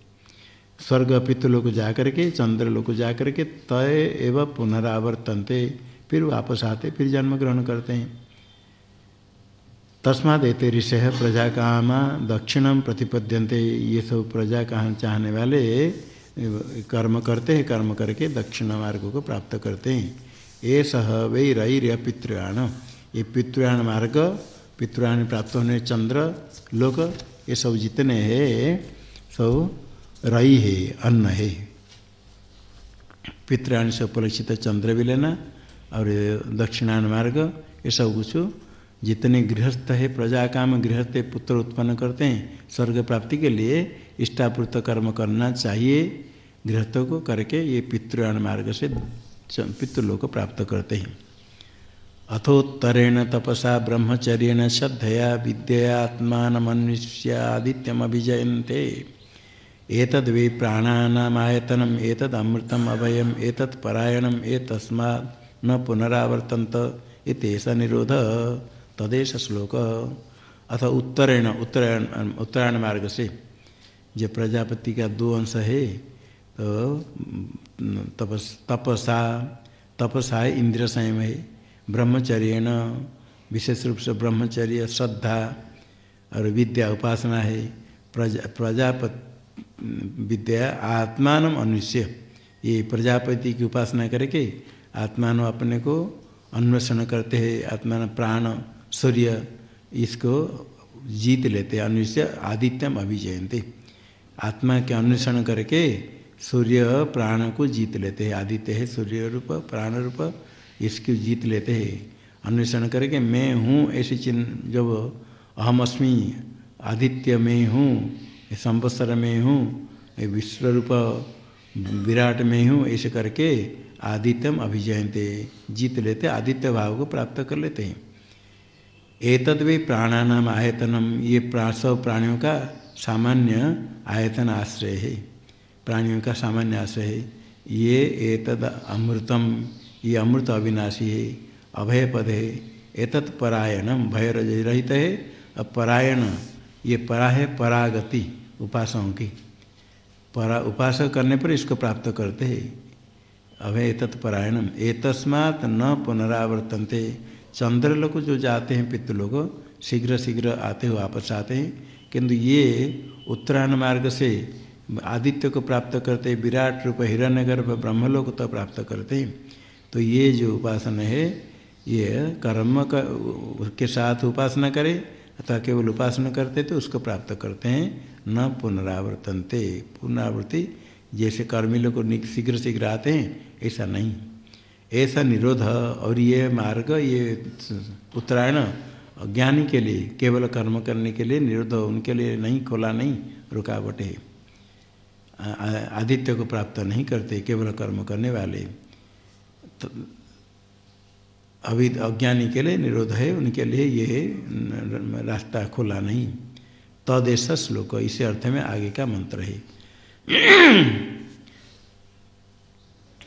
[SPEAKER 1] स्वर्ग पितृलोक जाकर के चंद्र लोक जाकर के तय एवं पुनरावर्तनते, फिर वापस आते, फिर जन्म ग्रहण करते हैं। तस्माद एते ऋषि प्रजा कामा दक्षिणम प्रतिपद्यंते ये सब प्रजा कहा चाहने वाले, कर्म करते हैं, कर्म करके दक्षिण मार्ग को प्राप्त करते हैं। ये सह वही रईर पितृयाण ये पितृयाण मार्ग पितृयाण प्राप्त होने चंद्र, लोक, ये सब जितने हैं, सब रई है, अन्न है। पितृयाण से उपलक्षित चंद्र भी लेना, और दक्षिणायन मार्ग, ये सब कुछ जितने गृहस्थ है प्रजा काम गृहस्थ पुत्र उत्पन्न करते हैं, स्वर्ग प्राप्ति के लिए इष्टापूर्त कर्म करना चाहिए, गृहस्थों को करके ये पितृयान मार्ग से पितृलोक प्राप्त करते हैं। अथोत्तरेण तपसा ब्रह्मचर्य श्रद्धया विद्यात्मानमन्विष्यादित्यमभिजयन्ते एतद् वे प्राणानामायतनम अमृतम अभयम एतत् परायणम, एतस्मात् न पुनरावर्तन्त इतेष निरोध। तदेश श्लोक। अथ उत्तरेण, उत्तरायण उत्तरायण मार्ग से जो प्रजापति का दो अंश है तो तपस, तपसा तपसा इंद्र संयम है। ब्रह्मचर्य विशेष रूप से ब्रह्मचर्य, श्रद्धा और विद्या उपासना है। प्रजा, प्रजापति, विद्या, आत्मान अनुष्य ये प्रजापति की उपासना करके आत्मान अपने को अन्वेषण करते हैं। आत्मान, प्राण, सूर्य, इसको जीत लेते हैं अनुष्य आदित्यम अभिजयंते आत्मा के अन्वेषण करके सूर्य, प्राण को जीत लेते हैं। आदित्य है सूर्य रूप, प्राण रूप इसको जीत लेते हैं। अन्वेषण करके मैं हूँ ऐसी चिन्ह, जब अहम अस्मि, आदित्य में हूँ संवत्सर में हूँ विश्व रूप विराट में हूँ, ऐसे करके आदित्यम अभिजयंते जीत लेते, आदित्य भाव को प्राप्त कर लेते हैं। एतद वे प्राणानाम आयतनम, ये सब प्राणियों का सामान्य आयतन आश्रय है। प्राणियों का सामान्य आश्रय है। ये एतद अमृतम ये अमृत अविनाशी है, अभय पद है, एतत् परायणम भय रहित है। अब परायण, ये परा है परागति, उपासकों की। परा, उपासक करने पर इसको प्राप्त करते हैं। अभय एतत् परायणम एतस्मात् न पुनरावर्तनते। चंद्रलोक जो जाते हैं, पितृलोक, शीघ्र शीघ्र आते हो वापस आते हैं। किंतु ये उत्तरायण मार्ग से आदित्य को प्राप्त करते विराट रूप हिरण्यगर्भ ब्रह्मलोक तो प्राप्त करते हैं। तो ये जो उपासना है, ये कर्म का के साथ उपासना करे अथवा केवल उपासना करते तो उसको प्राप्त करते हैं, न पुनरावर्तनते। पुनरावृत्ति, जैसे कर्मी लोग शीघ्र शीघ्र आते हैं, ऐसा नहीं। ऐसा निरोध और ये मार्ग, ये उत्तरायण ज्ञानी के लिए, केवल कर्म करने के लिए निरोध, उनके लिए नहीं, खोला नहीं, रुकावट है। आदित्य को प्राप्त नहीं करते, केवल कर्म करने वाले। तो अभी अज्ञानी के लिए निरोध है, उनके लिए ये रास्ता खुला नहीं। तदेश श्लोक, इसी अर्थ में आगे का मंत्र है।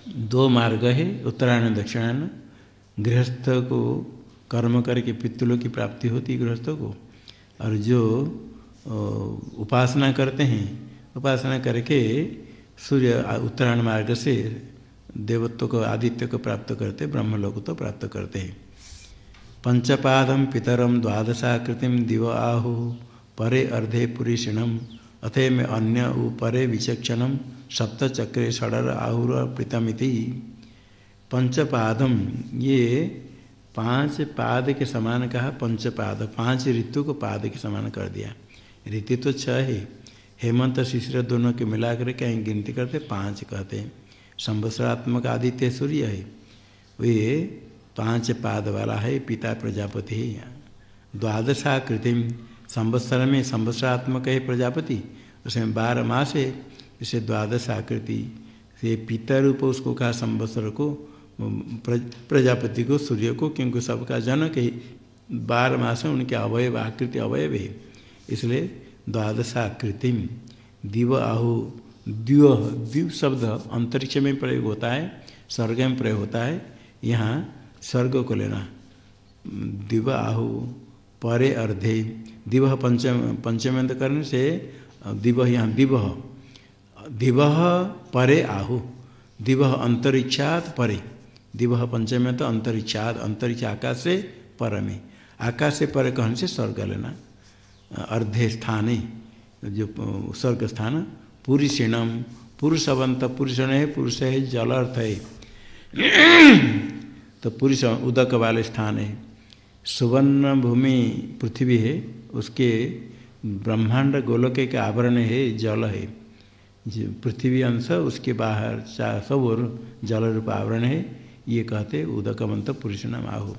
[SPEAKER 1] दो मार्ग है, उत्तरायण, दक्षिणायन। गृहस्थ को कर्म करके पितृलों की प्राप्ति होती है गृहस्थों को। और जो उपासना करते हैं, उपासना करके सूर्य उत्तरायण मार्ग से देवत्व को, आदित्य को प्राप्त करते, ब्रह्मलोक तो प्राप्त करते हैं। पंचपादम पितरम द्वादशाकृतिम दिव आहु, परे अर्धे पुरीषिणम अथे में अन्य परे विचक्षणम सप्तचक्रे षडर आहुर प्रीतमिति पंचपादम ये पाँच पाद के समान कहा, पंचपाद, पाँच ऋतु को पाद के समान कर दिया। ऋतु तो छह है, हेमंत शिशिर दोनों के मिलाकर कहीं गिनती करते, पाँच कहते हैं। संवत्सरात्मक आदित्य सूर्य है। वे पाँच पाद वाला है, पिता प्रजापति है द्वादशाकृतिम संवत्सर में संवत्सरात्मक है प्रजापति। उसमें बारह मास है, इसे द्वादशाकृति से पिता रूप उसको कहा संवत्सर को प्रजापति को, सूर्य को, क्योंकि सबका जनक है। बारह मास है, उनके अवयव, आकृति अवयव है। इसलिए द्वादशाकृति दिव आहु। द्व द्वीप शब्द अंतरिक्ष में प्रयोग होता है, स्वर्ग में प्रयोग होता है। यहाँ स्वर्ग को लेना। दिव आहु, परे अर्धे। दिव पंचम पंचम करने से दिव यहाँ दिव दिव परे आहु। दिव अंतरिक्षात परे। दिव पंचम तो अंतरिक्षात, अंतरिक्ष आकाश से पर में। आकाश से पर कहने से स्वर्ग लेना। अर्धे स्थाने, जो स्वर्ग स्थान पुरुषिणम। पुरुषवंत पुरुषण है पुरुष है जल अर्थ है तो पुरुष उदक वाले स्थान है। सुवर्ण भूमि पृथ्वी है। उसके ब्रह्मांड गोलक के आवरण है, जल है। पृथ्वी अंश, उसके बाहर सब और जल रूप आवरण है। ये कहते उदकवंत पुरुष नाम आहु।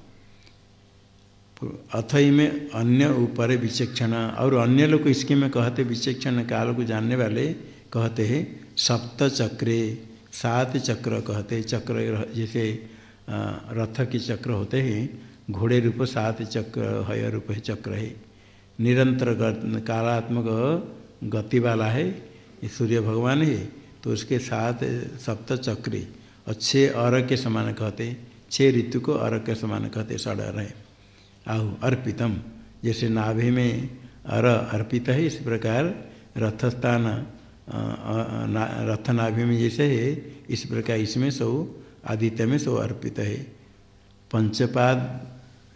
[SPEAKER 1] अथ में अन्य ऊपर विचक्षण, और अन्य लोग इसके में कहते विचक्षण काल को जानने वाले कहते हैं सप्त चक्रे, सात चक्र कहते हैं। चक्र जैसे रथ के चक्र होते हैं, घोड़े रूप सात चक्र, हय रूप है चक्र है। निरंतर कालात्मक गति वाला है सूर्य भगवान है तो उसके साथ सप्त चक्री और छः अर के समान कहते छः ऋतु को अर के समान कहते षड अर है। आहु, अर्पितम, जैसे नाभि में अर अर्पित है, इस प्रकार रथस्थान रथ नाभि में जैसे इस प्रकार इसमें सो, आदित्य में सो अर्पित है। पंचपाद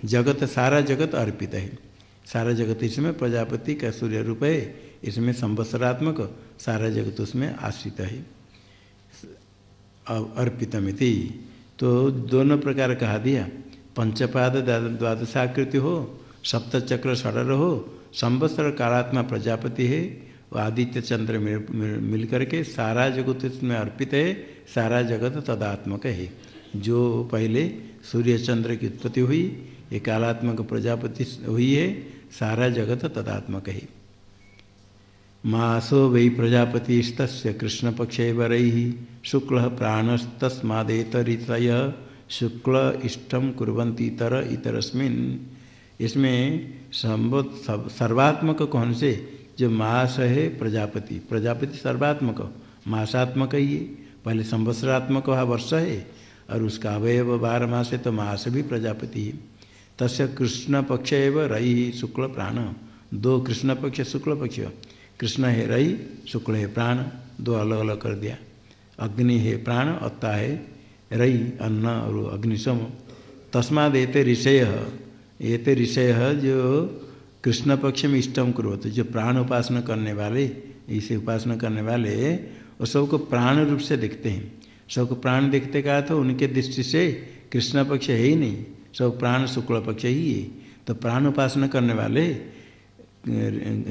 [SPEAKER 1] जगत, सारा जगत अर्पित है। सारा जगत इसमें प्रजापति का सूर्य रूप है, इसमें संवत्सरात्मक, सारा जगत उसमें आश्रित है। अर्पितमिति। तो दोनों प्रकार कहा दिया। पंचपाद द्वादशाकृति हो सप्त चक्र षडर हो, संवत्सर कालात्मा प्रजापति है वो आदित्य चंद्र मिल, करके सारा जगत इसमें अर्पित है सारा जगत तदात्मक है। जो पहले सूर्य चंद्र की उत्पत्ति हुई ये कालात्मक प्रजापति हुई है सारा जगत तदात्मक है। मासो वै प्रजापतिस्त कृष्ण पक्षे वरई शुक्ल प्राणस्तस्मादेतरितय शुक्ल इष्टम कुरंतीतर इतरस्मिन। इसमें सर्वात्मक कौन से? जो मास है प्रजापति प्रजापति सर्वात्मक, मासात्मक ही है। पहले संवत्सरात्मक वह वर्ष है, और उसका अवयव बारह मास है तो मास भी प्रजापति है। तस्य कृष्ण पक्ष एवं रही शुक्ल प्राण। दो कृष्ण पक्ष, शुक्ल पक्ष। कृष्ण है रई, शुक्ल है प्राण। दो अलग अलग कर दिया। अग्नि है प्राण, अत्ता है रई, अन्न और अग्निशम। तस्माद ऋषय। एते ऋषय जो कृष्ण पक्ष में इष्टम करोत जो प्राण उपासना करने वाले, इसे उपासना करने वाले, वो सबको प्राण रूप से देखते हैं। सबको प्राण देखते का तो उनके दृष्टि से कृष्ण पक्ष है ही नहीं। सब प्राण शुक्ल पक्ष ही है। तो प्राण उपासना करने वाले,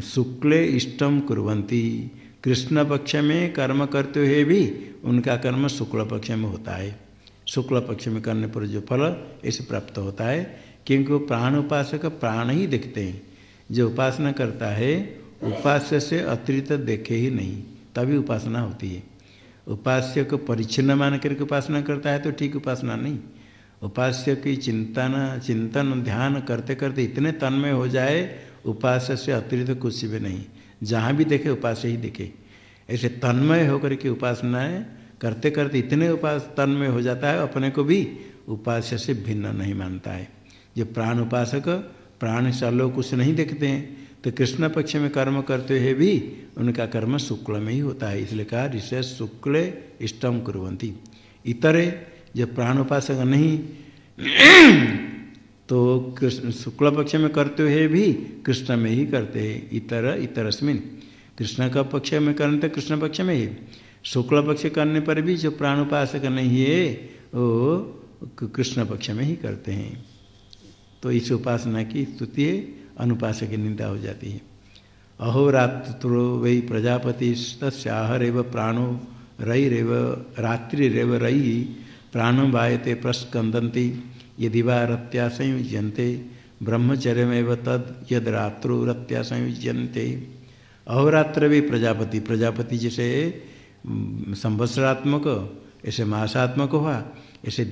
[SPEAKER 1] शुक्ल इष्टम कुरंती कृष्ण पक्ष में कर्म करते हुए भी उनका कर्म शुक्ल पक्ष में होता है। शुक्ल पक्ष में करने पर जो फल ऐसे प्राप्त होता है, क्योंकि वो प्राण उपासक प्राण ही देखते हैं। जो उपासना करता है, उपास्य से अतिरिक्त देखे ही नहीं, तभी उपासना होती है। उपास्य को परिच्छिन्न मान करके उपासना करता है तो ठीक उपासना नहीं। उपास्य की चिंतन चिंतन, ध्यान करते करते इतने तन्मय हो जाए, उपास्य से अतिरिक्त कुछ भी नहीं। जहाँ भी देखे, उपास्य ही देखे। ऐसे तन्मय होकर के उपासनाएँ करते करते इतने उपास, तन्मय हो जाता है, अपने को भी उपास्य से भिन्न नहीं मानता है। जो प्राण उपासक प्राण से कुछ नहीं देखते हैं तो कृष्ण पक्ष में कर्म करते हुए भी उनका कर्म शुक्ल में ही होता है। इसलिए कहा, ऋषि शुक्ल इष्टम कुरंती इतरे जब प्राण उपासक नहीं तो कृष्ण शुक्ल पक्ष में करते हुए भी कृष्ण में ही करते हैं। इतर, इतरस्मिन। कृष्ण का पक्ष में करने तो कृष्ण पक्ष में ही। शुक्ल पक्ष करने पर भी जो प्राण उपासक नहीं है, वो कृष्ण पक्ष में ही करते हैं। तो इस उपासना की स्तुति अनुपासक की निंदा हो जाती है। अहोरात्रो वही प्रजापति तस्हरेव प्राणो रईरेव रात्रिरेव रई प्राणो वायते प्रस्कंदंती यदि वा रत्या संयुज्यन्ते, ब्रह्मचर्यमेव तद यद रात्रो रत्या संयुज्यन्ते। अहोरात्र भी प्रजापति प्रजापति जैसे संवत्सरात्मक, ऐसे मासात्मक हुआ, ऐसे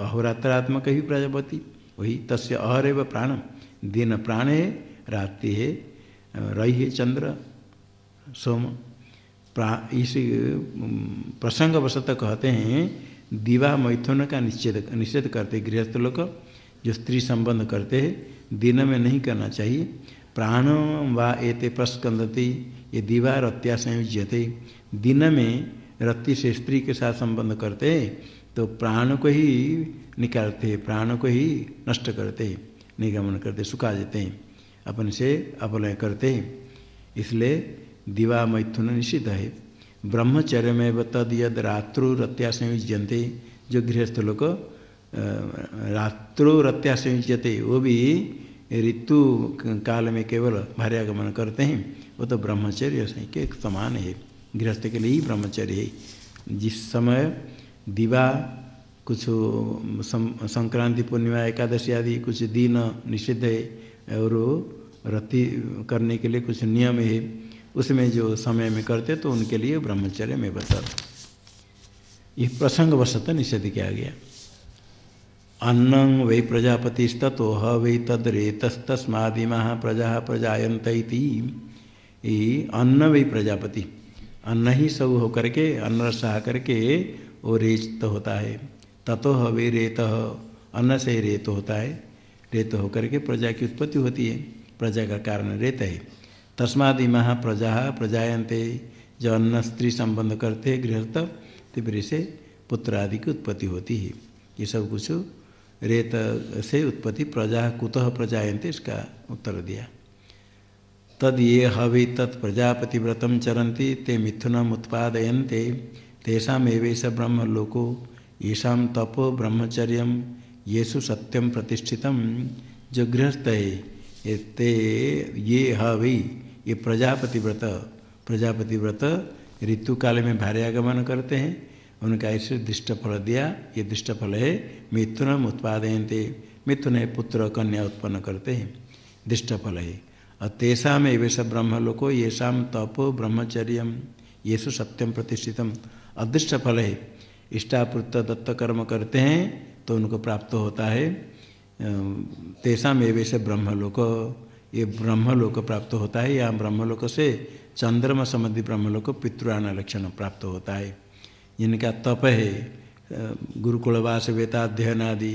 [SPEAKER 1] अहोरात्रात्मक ही प्रजापति। वही तस्य अहर प्राण। दिन प्राण है रात्रि है, रही है चंद्र, सोम। प्रा, इस प्रसंग वशत कहते हैं, दिवा मैथुन का निश्चेद निषेध करते गृहस्थ लोग, जो स्त्री संबंध करते हैं, दिन में नहीं करना चाहिए। प्राण व एते प्रस्कंदती ये दीवा रत्या संयुज्यते। दिन में रत्ती से स्त्री के साथ संबंध करते तो प्राण को ही निकालते, प्राण को ही नष्ट करते हैं निगमन करते, सुखा देते, अपने से अपलय करते। हैं इसलिए दिवा मैथुन निषिद्ध है। ब्रह्मचर्य में तद यद रात्रु रत्या संयुज्यंते जो गृहस्थ लोग रात्रो रत्या संयुज्यते वो भी ऋतु काल में केवल भार्यागमन करते हैं, वो तो ब्रह्मचर्य के समान है। गृहस्थ के लिए ही ब्रह्मचर्य है। जिस समय दिवा कुछ संक्रांति पूर्णिमा, एकादशी आदि कुछ दिन निषिद्ध है और रति करने के लिए कुछ नियम है। उसमें जो समय में करते तो उनके लिए ब्रह्मचर्य में बता ये प्रसंग वशत निषेध किया गया। अन्न वै प्रजापतिस्तोह वै तद्रेतस्तस्मादिमा प्रजा प्रजायंत अन्न वै प्रजापति। अन्न ही सब होकर के, अन्न सहा करके वो रेत होता है। ततो वे रेत। अन्न से रेत होता है। रेत होकर के प्रजा की उत्पत्ति होती है। प्रजा का कारण रेत है। तस्माद इमा प्रजा प्रजायन्ते। जो अन्न स्त्री संबंध करते गृहस्थ तो फिर से पुत्र आदि की उत्पत्ति होती है। ये सब कुछ रेत से उत्पत्ति प्रजा कुतः प्रजायन्ते इसका उत्तर दिया। तद ये हवि तत् प्रजापति व्रतम चरन्ति, ते मिथुनम उत्पादयन्ते। तेषामेवेश ब्रह्मलोको येषा तपो ब्रह्मचर्य, येषु सत्यम प्रतिष्ठित जो गृहस्थ है ते ये हवि, ये प्रजापति व्रत प्रजापति व्रत ऋतु काल में भार्यागमन करते हैं, उनका ऐसे दृष्ट फल दिया, ये दृष्ट फल है मिथुनम उत्पादयते मिथुन है पुत्र कन्या उत्पन्न करते हैं। दृष्ट फल है और तेषा में वे सब ब्रह्मलोको ये शाम तपो ब्रह्मचर्य येसु सत्यम प्रतिष्ठितम अदृष्ट फल है इष्टापुत दत्त कर्म करते हैं तो उनको प्राप्त होता है। तेषा में वे से ब्रह्मलोक। ये ब्रह्मलोक प्राप्त होता है। या ब्रह्मलोक से चंद्रमा संबंधी ब्रह्मलोक पितृआन लक्षण प्राप्त होता है। जिनका तप है गुरुकुलवास वेताध्ययन आदि,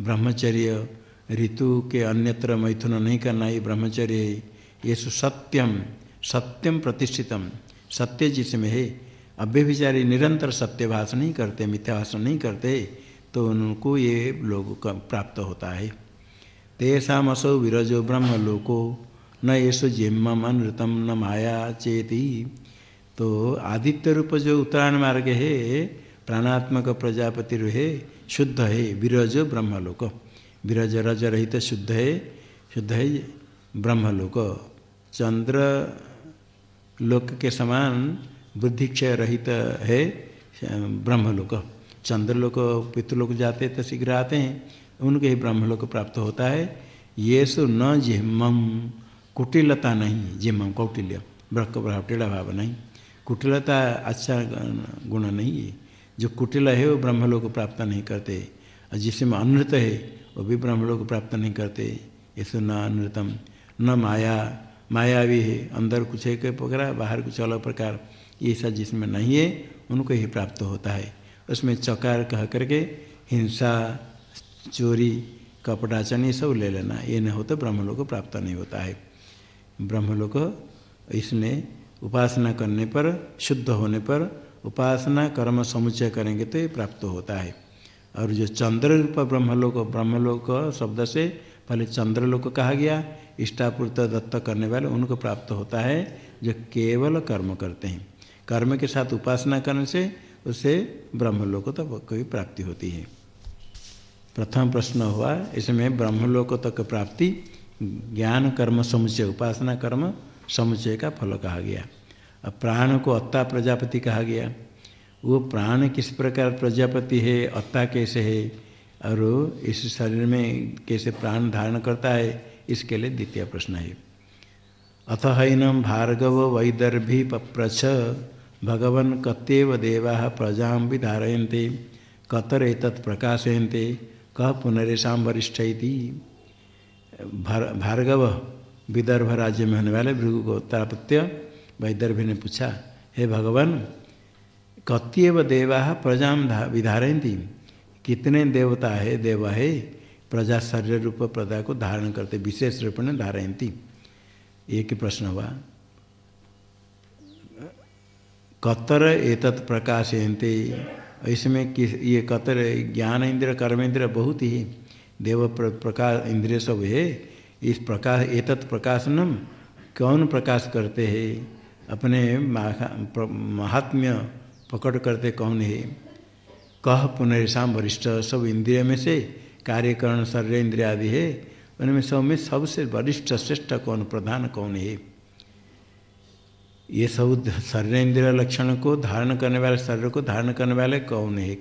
[SPEAKER 1] ब्रह्मचर्य, ऋतु के अन्यत्र मैथुन नहीं करना ये ब्रह्मचर्य ये सत्यम सत्यम प्रतिष्ठितम। सत्य जिसमें है अव्यभिचारी निरंतर सत्यभाषण नहीं करते मिथ्याभाषण नहीं करते तो उनको ये लोग प्राप्त होता है। तेषाम असौ विरजो ब्रह्म लोको न येषु जिम्मम अनृतम, न माया चेती। तो आदित्य रूप जो उत्तरायण मार्ग है, प्राणात्मक प्रजापति है, शुद्ध है, विरज ब्रह्मलोक। विरज रज रहित शुद्ध है शुद्ध है ब्रह्मलोक। चंद्र लोक के समान बुद्धिक्षय रहित है, ब्रह्मलोक। चंद्रलोक, पितृलोक जाते तो शीघ्र आते हैं, उनके ही ब्रह्मलोक प्राप्त होता है। ये सु न जिम्मम कुटिलता नहीं। जिम्मम कौटिल्य। ब्रह्क प्रभाव भाव नहीं। कुटिलता अच्छा गुण नहीं है। जो कुटिल है, वो ब्रह्मलोक प्राप्त नहीं करते। और जिसमें अनृत है, वो भी ब्रह्मलोक प्राप्त नहीं करते। ऐसे न अनृतम, न माया। माया भी है, अंदर कुछ एक प्रकार, बाहर कुछ अलग प्रकार। ये सब जिसमें नहीं है, उनको ही प्राप्त होता है। उसमें चकार कह करके हिंसा, चोरी, कपटाचन ये सब ले लेना। ये नहीं हो तो ब्रह्मलोक प्राप्त नहीं होता है। ब्रह्मलोक इसमें उपासना करने पर, शुद्ध होने पर, उपासना, कर्म समुचय करेंगे तो ये प्राप्त होता है। और जो चंद्र रूप ब्रह्मलोक ब्रह्मलोक शब्द से पहले चंद्रलोक कहा गया, इष्टापूर्त दत्त करने वाले, उनको प्राप्त होता है, जो केवल कर्म करते हैं। कर्म के साथ उपासना करने से उससे ब्रह्मलोक तक की प्राप्ति होती है। प्रथम प्रश्न हुआ, इसमें ब्रह्मलोक तक प्राप्ति, ज्ञान कर्म समुचय उपासना कर्म समुचय का फल कहा गया। अब प्राण को अत्ता प्रजापति कहा गया। वो प्राण किस प्रकार प्रजापति है, अत्ता कैसे है, और इस शरीर में कैसे प्राण धारण करता है, इसके लिए द्वितीय प्रश्न है। अथ हैनम भार्गव वैदर्भी पप्रछ भगवन कत्यव देवा प्रजा विधारयन्ते कतर एक प्रकाशयन्ते कह पुनरेशा वरिष्ठ भार्गव विदर्भ राज्य में होने वाले भृगु वैदर्भी ने पूछा, हे भगवान, कत्यव देवा प्रजा विधारयती कितने देवता है, देव है? प्रजा शरीर रूप प्रजा को धारण करते, विशेष रूप में धारयती एक प्रश्न हुआ कतर एतत् प्रकाशयंते इसमें किस, ये कतर, ज्ञान इंद्र कर्म इंद्र बहुत ही देव प्रकाश, इंद्रिय सब है। इस प्रकाश, एतत् प्रकाशनम कौन प्रकाश करते हैं? अपने महात्म्य पकड़ करते कौन है? कह पुनरिशाम वरिष्ठ, सब इंद्रिय में से कार्यकरण शरीर इंद्रिय आदि है। उनमें सब में सबसे वरिष्ठ, श्रेष्ठ कौन, प्रधान कौन है? ये सब शरीर इंद्रिय लक्षण को धारण करने वाले शरीर को धारण करने वाले कौन है?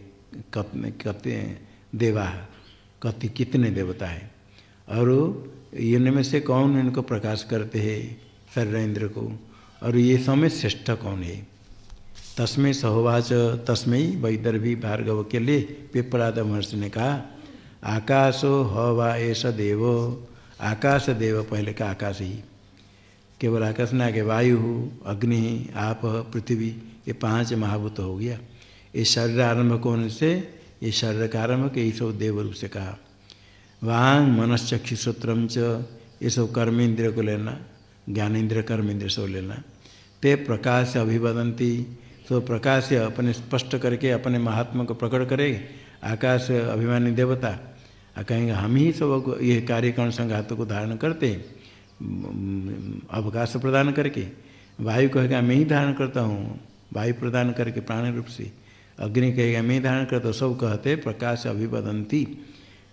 [SPEAKER 1] कतने कते देवा कति कितने देवता है? और इनमें से कौन इनको प्रकाश करते हैं शरीर इंद्र को? और ये समय श्रेष्ठ कौन है? तस्में सहोवाच, तस्में वैदर्भी भार्गव के लिए पिपराद महर्षि ने कहा, आकाशो हवा ऐसा देवो। आकाश देव पहले का आकाश ही। केवल आकाश में आगे वायु, अग्नि, आप, पृथ्वी, ये पाँच महाभूत हो गया। ये शरीर आरंभ कौन से? ये शरीर का आरंभ के ये सब देव रूप से कहा। वांग मनश्चक्षुश्रोत्रम च, ये सब कर्मेंद्र को लेना ज्ञानेन्द्र कर्मेंद्र सब लेना। ते प्रकाश अभिवदंती तो प्रकाश अपने स्पष्ट करके अपने महात्मा को प्रकट करे, आकाश अभिमानी देवता। कहेंगे, हम ही सब ये कार्यकरण संघातों को धारण करते हैं। अवकाश प्रदान करके, वायु कहेगा मैं ही धारण करता हूँ। वायु प्रदान करके प्राण रूप से। अग्नि कहेगा मैं ही धारण करता हूँ। सब कहते, प्रकाश अभिवदंती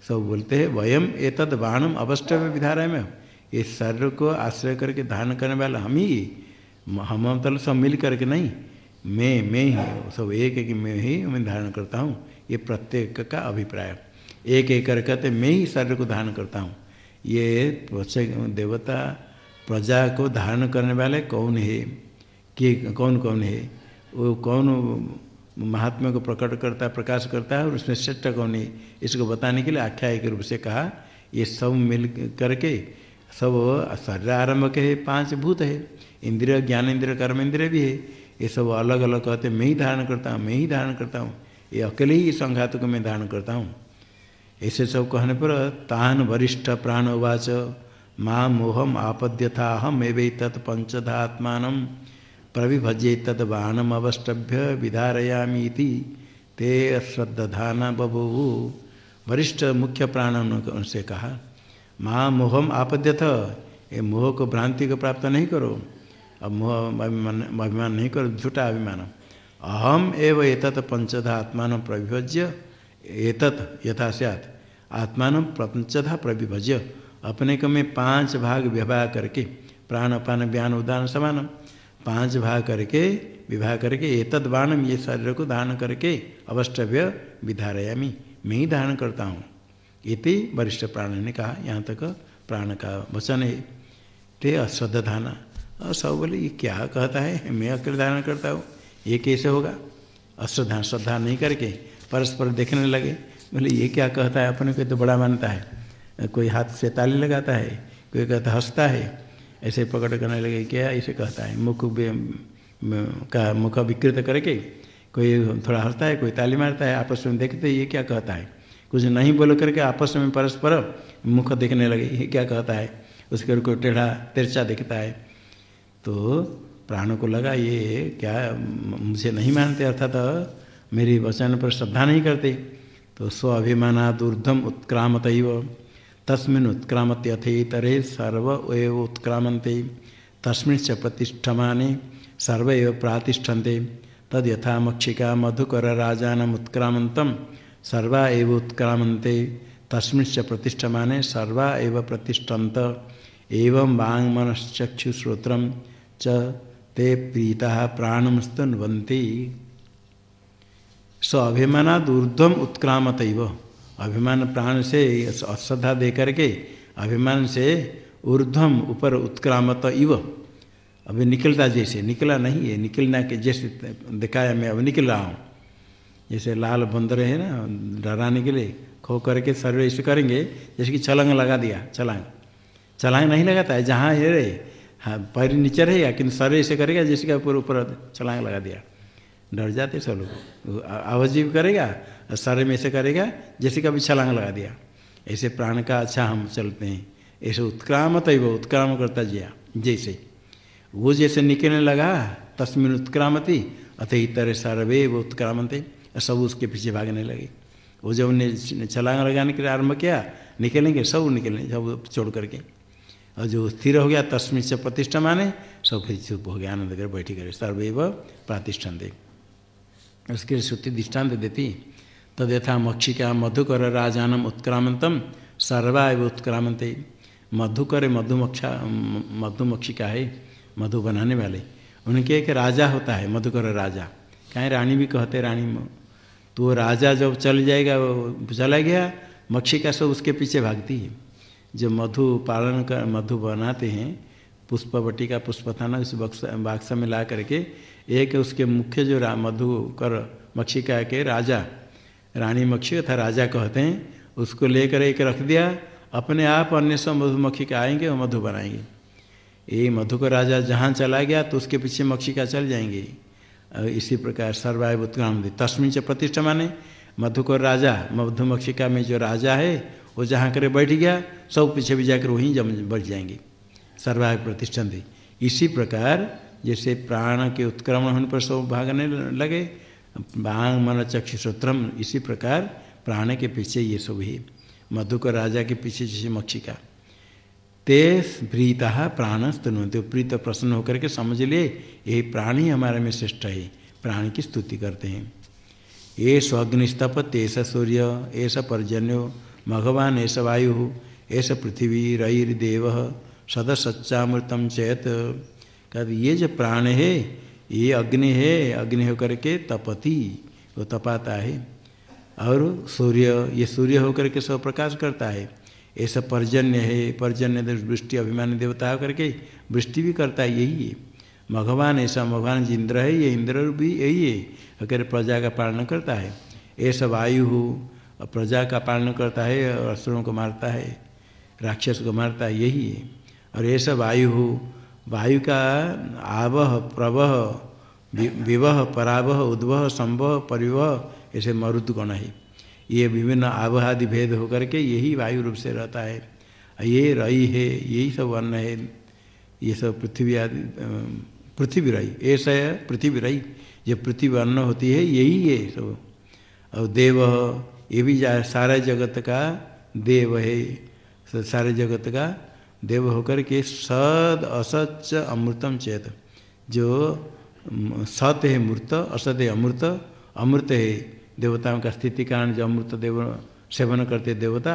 [SPEAKER 1] सब बोलते हैं, वयम एतद बाणम अवश्य विधारा में ये शरीर को आश्रय करके धारण करने वाला हम ही हम मतलब सब मिल करके नहीं। मैं मैं ही सब एक एक मैं ही मैं धारण करता हूँ। ये प्रत्येक का अभिप्राय। एक एक कर कहते, मैं ही शरीर को धारण करता हूँ। ये देवता प्रजा को धारण करने वाले कौन है? कि कौन कौन है? वो कौन महात्मा को प्रकट करता, प्रकाश करता है और उसमें श्रेष्ठ कौन है? इसको बताने के लिए आख्याय के रूप से कहा, ये सब मिल करके सब शरीर आरंभ के पाँच भूत है। इंद्रिय, ज्ञान इंद्रिय, कर्म इंद्रिय भी है। ये सब अलग अलग कहते, मैं ही धारण करता हूँ, मैं ही धारण करता हूँ। ये अकेले ही संघात को मैं धारण करता हूँ। ऐसे सब कहने पर तान वरिष्ठ प्राण उवाच माँ मोहम आपद्यथा हम एवं तत्पंचधात्मान प्रविभजे तद बाणम अवस्टभ्य विधारयामी ते अश्रद्धाना बभू वरिष्ठ मुख्य प्राण उनसे कहा, माँ मोहम आपद्यथ, ये मोह को भ्रांति को प्राप्त नहीं करो, अब मोह अभिमान नहीं करो, झूठा अभिमान। अहम एवं एतत् पंचधा प्रविभज्य एतत् यथा सत आत्मान पंचधा प्रविभज्य अपने को में पाँच भाग विवाह करके प्राण अपान व्यान उदान समान। पाँच भाग करके विवाह करके, एतद बाणम ये शरीर को धारण करके अवस्टव्य विधारयामी। मैं ही धारण करता हूँ। इति वरिष्ठ प्राण ने कहा, यहाँ तक प्राण का वचन है। ते अश्रद्धाना और सब बोले, ये क्या कहता है? मैं अकेले धारण करता हूँ। ये कैसे होगा? अश्रद्धा, श्रद्धा नहीं करके परस्पर देखने लगे। बोले, ये क्या कहता है? अपने को तो बड़ा मानता है। कोई हाथ से ताली लगाता है, कोई कहता हंसता है। ऐसे पकड़ करने लगे, क्या ऐसे कहता है? मुख का मुख विकृत करके कोई थोड़ा हंसता है, कोई ताली मारता है, आपस में देखते ये क्या कहता है? कुछ नहीं बोल करके आपस में परस्पर मुख देखने लगे, ये क्या कहता है? उसके कोई टेढ़ा तिरछा दिखता है। तो प्राणों को लगा, ये क्या, मुझे नहीं मानते? अर्थात मेरी वचन पर श्रद्धा नहीं करते तो स्व अभिमानाद ऊर्धम उत्क्रामत तस्मिन् उत्क्रामत्यथेतरे सर्व एव उत्क्रामन्ते। तस्मिन् च प्रतिष्ठमाने सर्व एव प्रातिष्ठन्ते। तद यथा मक्षिका मधुकर राजानम उत्क्रामन्तम सर्वा एव उत्क्रामन्ते। तस्मिन् च प्रतिष्ठमाने सर्वा एव प्रतिष्ठन्त। एवं वाङ्मनश्चक्षुश्रोत्रं च ते प्रीता प्राणमस्तन्वन्ति स अभिमानाद ऊर्ध्वम उत्क्रामत अभिमान प्राण से अश्रद्धा दे करके अभिमान से ऊर्धम ऊपर उत्क्रामत इव। अभी निकलता जैसे, निकला नहीं है, निकलना के जैसे दिखाया मैं, अब निकल रहा हूँ। जैसे लाल बंदर है ना, डराने के लिए, खो करके सर्वे ऐसे करेंगे, जैसे कि छलंग लगा दिया, छलांग। छलांग नहीं लगाता है, जहाँ है रे हाँ पैर नीचे रहेगा किंतु सर्वे ऐसे करेगा, जैसे कि ऊपर ऊपर, छलांग लगा दिया। डर जाते सब लोग। आवाज़ भी करेगा और सारे में ऐसे करेगा, जैसे कभी छलांग लगा दिया। ऐसे प्राण का अच्छा हम चलते हैं। ऐसे उत्क्रामत ही वो उत्क्राम करता जिया, जैसे। वो जैसे निकलने लगा, तस्मिन उत्क्रामती, अत इतर सर्वे वो उत्क्रामते सब उसके पीछे भागने लगे। वो जब उन्हें छलांग लगाने के लिए आरंभ किया, निकलेंगे, सब निकलेंगे, सब छोड़ करके। और जो स्थिर हो गया, तस्मिन से प्रतिष्ठा माने, सब फिर चुप हो गया आनंद कर बैठी करे सर्वैव प्रातिष्ठान दे उसके श्रुति दृष्टांत देती। तद यथा मक्षिका मधुकर राजानम उत्क्रामंतम सर्वा एव उत्क्रामंत मधुकर मधुमक्षा, मधुमक्षिका है, मधु बनाने वाले। उनके एक राजा होता है, मधुकर राजा। कहीं रानी भी कहते, रानी तो वो राजा जब चल जाएगा, वो चला गया, मक्षिका सब उसके पीछे भागती है। जो मधु पालन कर, मधु बनाते हैं, पुष्पवटी का पुष्पथाना उस बक्सा, बाक्सा में ला करके एक उसके मुख्य जो मधु कर मक्षिका के राजा, रानी मक्षी तथा राजा कहते हैं, उसको लेकर एक रख दिया, अपने आप अन्य सब मधुमक्षिका आएँगे और मधु बनाएँगे। ये मधु का राजा जहाँ चला गया तो उसके पीछे मक्षिका चल जाएँगे। इसी प्रकार सर्वाय उत्क्राम तस्मिन से प्रतिष्ठा माने, मधुकर राजा मधुमक्षिका में जो राजा है, वो जहाँ करे बैठ गया, सब पीछे भी जाकर वहीं जम बैठ जाएँगे। सर्वाग प्रतिष्ठा इसी प्रकार जैसे प्राण के उत्क्रमण होने पर सब भागने लगे बांग मन चक्षुश्रोत्रम इसी प्रकार प्राण के पीछे ये सब ही। मधुकर राजा के पीछे जैसे मक्षिका। ते प्रीता प्राण स्तनुते प्रीत प्रसन्न होकर के समझ लिए यही प्राण ही हमारे में श्रेष्ठ है, प्राण की स्तुति करते हैं। ये स्वग्निस्तप, तेस सूर्य ऐसा पर्जन्यो, भगवान ऐसा वायु ऐसा पृथ्वी रईर्देव सदसच्चामृतम चेत। कद ये जो प्राण है, ये अग्नि है, अग्नि होकर के तपति, वो तपाता है। और सूर्य, ये सूर्य होकर के सब प्रकाश करता है। ऐसा पर्जन्य है, पर्जन्य वृष्टि, अभिमानी देवता होकर के वृष्टि भी करता है, यही है। भगवान ऐसा, भगवान इंद्र है, ये इंद्र भी यही है, अगर प्रजा का पालन करता है। ऐसा वायु हो, प्रजा का पालन करता है असुरों को मारता है, राक्षस को मारता है, यही है। और ऐसा वायु हो वायु का आवह, प्रवह विवह, परावह, उद्वह संभव परिवह, ऐसे मरुद्गण है। ये विभिन्न आवहादि भेद होकर के यही वायु रूप से रहता है। ये रई है, यही सब वर्ण है। ये सब पृथ्वी आदि पृथ्वी रई ऐसा पृथ्वी रई जो पृथ्वी अन्न होती है, यही है सब। और देव, ये भी सारे जगत का देव है, सारे जगत का देव होकर के सद असत अमृतम चेत। जो सत है मूर्त, असत है अमृत अमृत है देवताओं का स्थिति कारण जो अमृत देव सेवन करते देवता,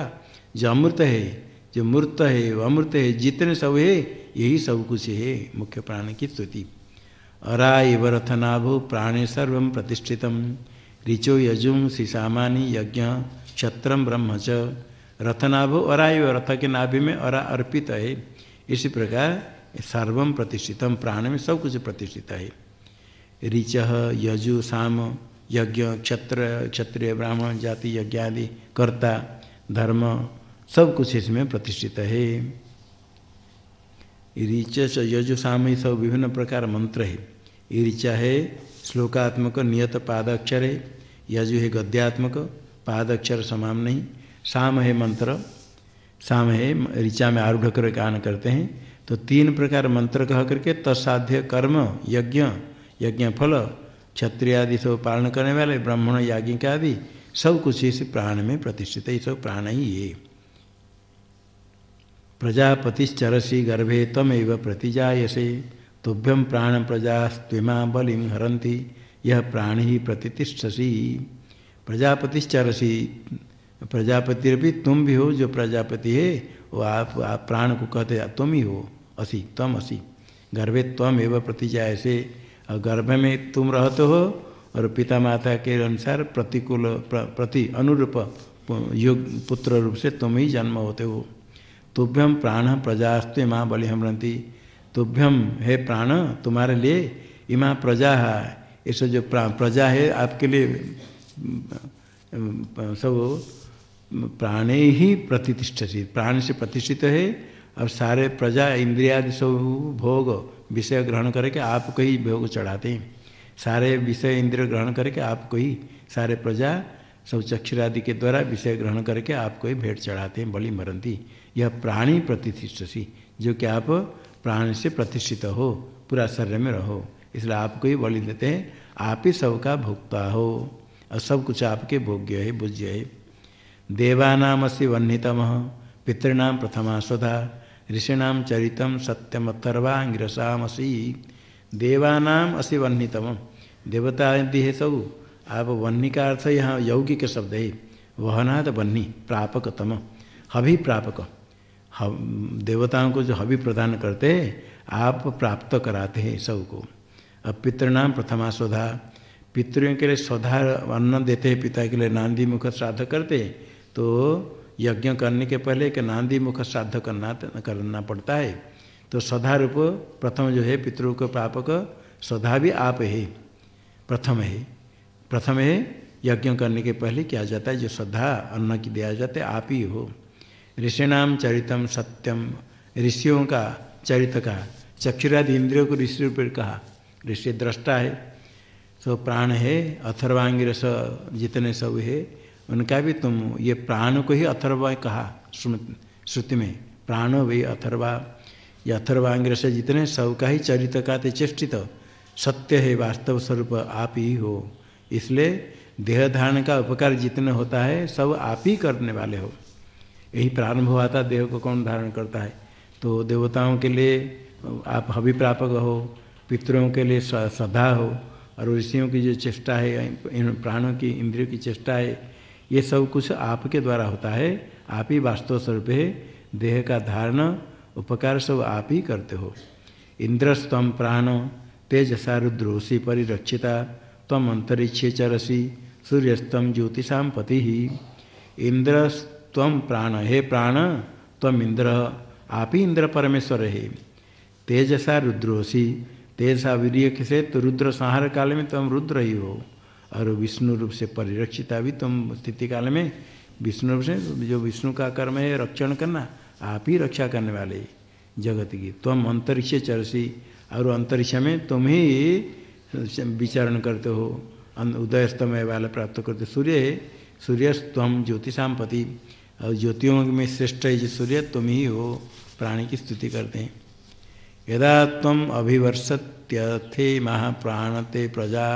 [SPEAKER 1] जो अमृत है, जो मूर्त है अमृत है, जितने सब है, यही सब कुछ है, मुख्य प्राण की स्तुति। अरा इव रथनाभु प्राणे सर्व प्रतिष्ठित ऋचो यजुम शिशामानी यज्ञ क्षत्रम ब्रह्म च। रथनाभ अरायु रथ के नाभि में अरा अर्पित है। इसी प्रकार सर्वम प्रतिष्ठितम प्राण में सब कुछ प्रतिष्ठित है। ऋच, यजु, साम, यज्ञ, क्षत्र, क्षत्रिय, ब्राह्मण, जाति यज्ञ आदि कर्ता, धर्म, सब कुछ इसमें प्रतिष्ठित है। ऋच यजु, साम सब विभिन्न प्रकार मंत्र है। ऋचा है श्लोकात्मक, नियत, पादाक्षर है। यजु है गद्यात्मक, पादाक्षर समान नहीं। शाम है मंत्र शाम है ऋचा में आरूढ़ कर गान करते हैं। तो तीन प्रकार मंत्र कह करके तत्साध्य कर्म, यज्ञ यज्ञ फल, क्षत्रिय आदि सब पालन करने वाले, ब्राह्मण याज्ञिक आदि, सब कुछ इस प्राण में प्रतिष्ठित है। सब प्राण ही ये। प्रजापतिश्चरसी गर्भे तमेव प्रतिजायसे तुभ्यम प्राण प्रजास्त्विमा बलिम हरंती यह प्राण ही प्रतिष्ठसी प्रजापतिश्चरसी प्रजापति भी तुम भी हो जो प्रजापति है वो आप, आप प्राण को कहते तुम ही हो असी तम असी गर्भे तम एवं प्रतिजाय से और गर्भ में तुम रहते हो और पिता माता के अनुसार प्रतिकूल प्र, प्रति अनुरूप योग पुत्र रूप से तुम ही जन्म होते हो। तुभ्यम प्राण प्रजास्ते माँ बलि हमरती तुभ्यम है प्राण तुम्हारे लिए इमा प्रजा ऐसे जो प्रजा है आपके लिए सब प्राणे ही प्रतिष्ठित, प्राण से प्रतिष्ठित है। और सारे प्रजा, इंद्रियादि सब भोग, विषय ग्रहण करके आपको ही भोग चढ़ाते हैं। सारे विषय, इंद्रिय ग्रहण करके आपको ही, सारे प्रजा, सब चक्षुरादि के द्वारा विषय ग्रहण करके आपको ही भेंट चढ़ाते हैं, बलि मरंती। यह प्राणी प्रतिष्ठसी जो कि आप प्राण से प्रतिष्ठित हो, पूरा शरीर में रहो। इसलिए आपको ही बलि देते हैं। आप ही सबका भोक्ता हो। और सब कुछ आपके भोग्य है भुज्य है। देवानाम से वन्नीतम पितृणाम प्रथमा स्वधा ऋषिणाम चरितम सत्यमथर्वांगिरसामसी देवानाम असी वन्नीतम देवता आदि है सब आप वन्नी का अर्थ यहाँ यौगिक शब्द है वहना तो वन्नी प्रापकतम हवि प्रापक हव देवताओं को जो हवि प्रदान करते, आप प्राप्त कराते हैं सबको। अब पितृणाम प्रथमा स्वधा, पितृयों के लिए स्वधा अन्न देते हैं, पिता के लिए नांदी मुख श्राद्ध करते तो यज्ञ करने के पहले एक नांदी मुख श्राद्ध करना करना पड़ता है। तो स्वधा रूप प्रथम जो है पितरों को प्रापक स्वधा भी आप है। प्रथम है। प्रथम है यज्ञ करने के पहले किया जाता है, जो श्रद्धा अन्न की दिया जाता है, आप ही हो। ऋषिणाम चरितम सत्यम। ऋषियों का चरित का चक्षुरादि इंद्रियों को ऋषि रूप कहा। ऋषि दृष्टा है। तो प्राण है, अथर्वांगी जितने सब है उनका भी तुम ये प्राण को ही अथर्वा कहा श्रुति में। प्राण वही अथर्वा। ये अथर्वांग से जितने सब का ही चरित का चेष्टित, सत्य है वास्तव स्वरूप आप ही हो। इसलिए देह धारण का उपकार जितने होता है, सब आप ही करने वाले हो। यही प्रारंभ हुआ था, देह को कौन धारण करता है? तो देवताओं के लिए आप हवि प्रापक हो, पितरों के लिए सदा हो, और ऋषियों की जो चेष्टा है प्राणों की, इंद्रियों की चेष्टा है ये सब कुछ आपके द्वारा होता है। आप ही वास्तव स्वरूप है। देह का धारण, उपकार सब आप ही करते हो। इंद्रस्तम प्राण, तेजसा रुद्रोसी परिरक्षिता तम अंतरिक्षे चरसी सूर्यस्तम ज्योतिषाम पति। ही इंद्रस्तम प्राण, हे प्राण तम इंद्र, आप ही इंद्र परमेश्वर है। तेजसा रुद्रोसी तेजसा वीर्य से तो रुद्र संहार काल में तुम रुद्र ही हो। और विष्णु रूप से परिरक्षिता भी तुम स्थिति काल में विष्णु रूप से जो विष्णु का कर्म है, रक्षण करना, आप ही रक्षा करने वाले जगत की। तुम अंतरिक्ष चरसी और अंतरिक्ष में तुम ही विचरण करते हो। उदय स्तमय वाला प्राप्त करते सूर्य सूर्य तम ज्योतिषाम पति और ज्योतियों में श्रेष्ठ है। जो सूर्य तुम ही हो, प्राणी की स्तुति करते हैं। यदा तम अभिवर्षत्यथे महाप्राणते प्रजा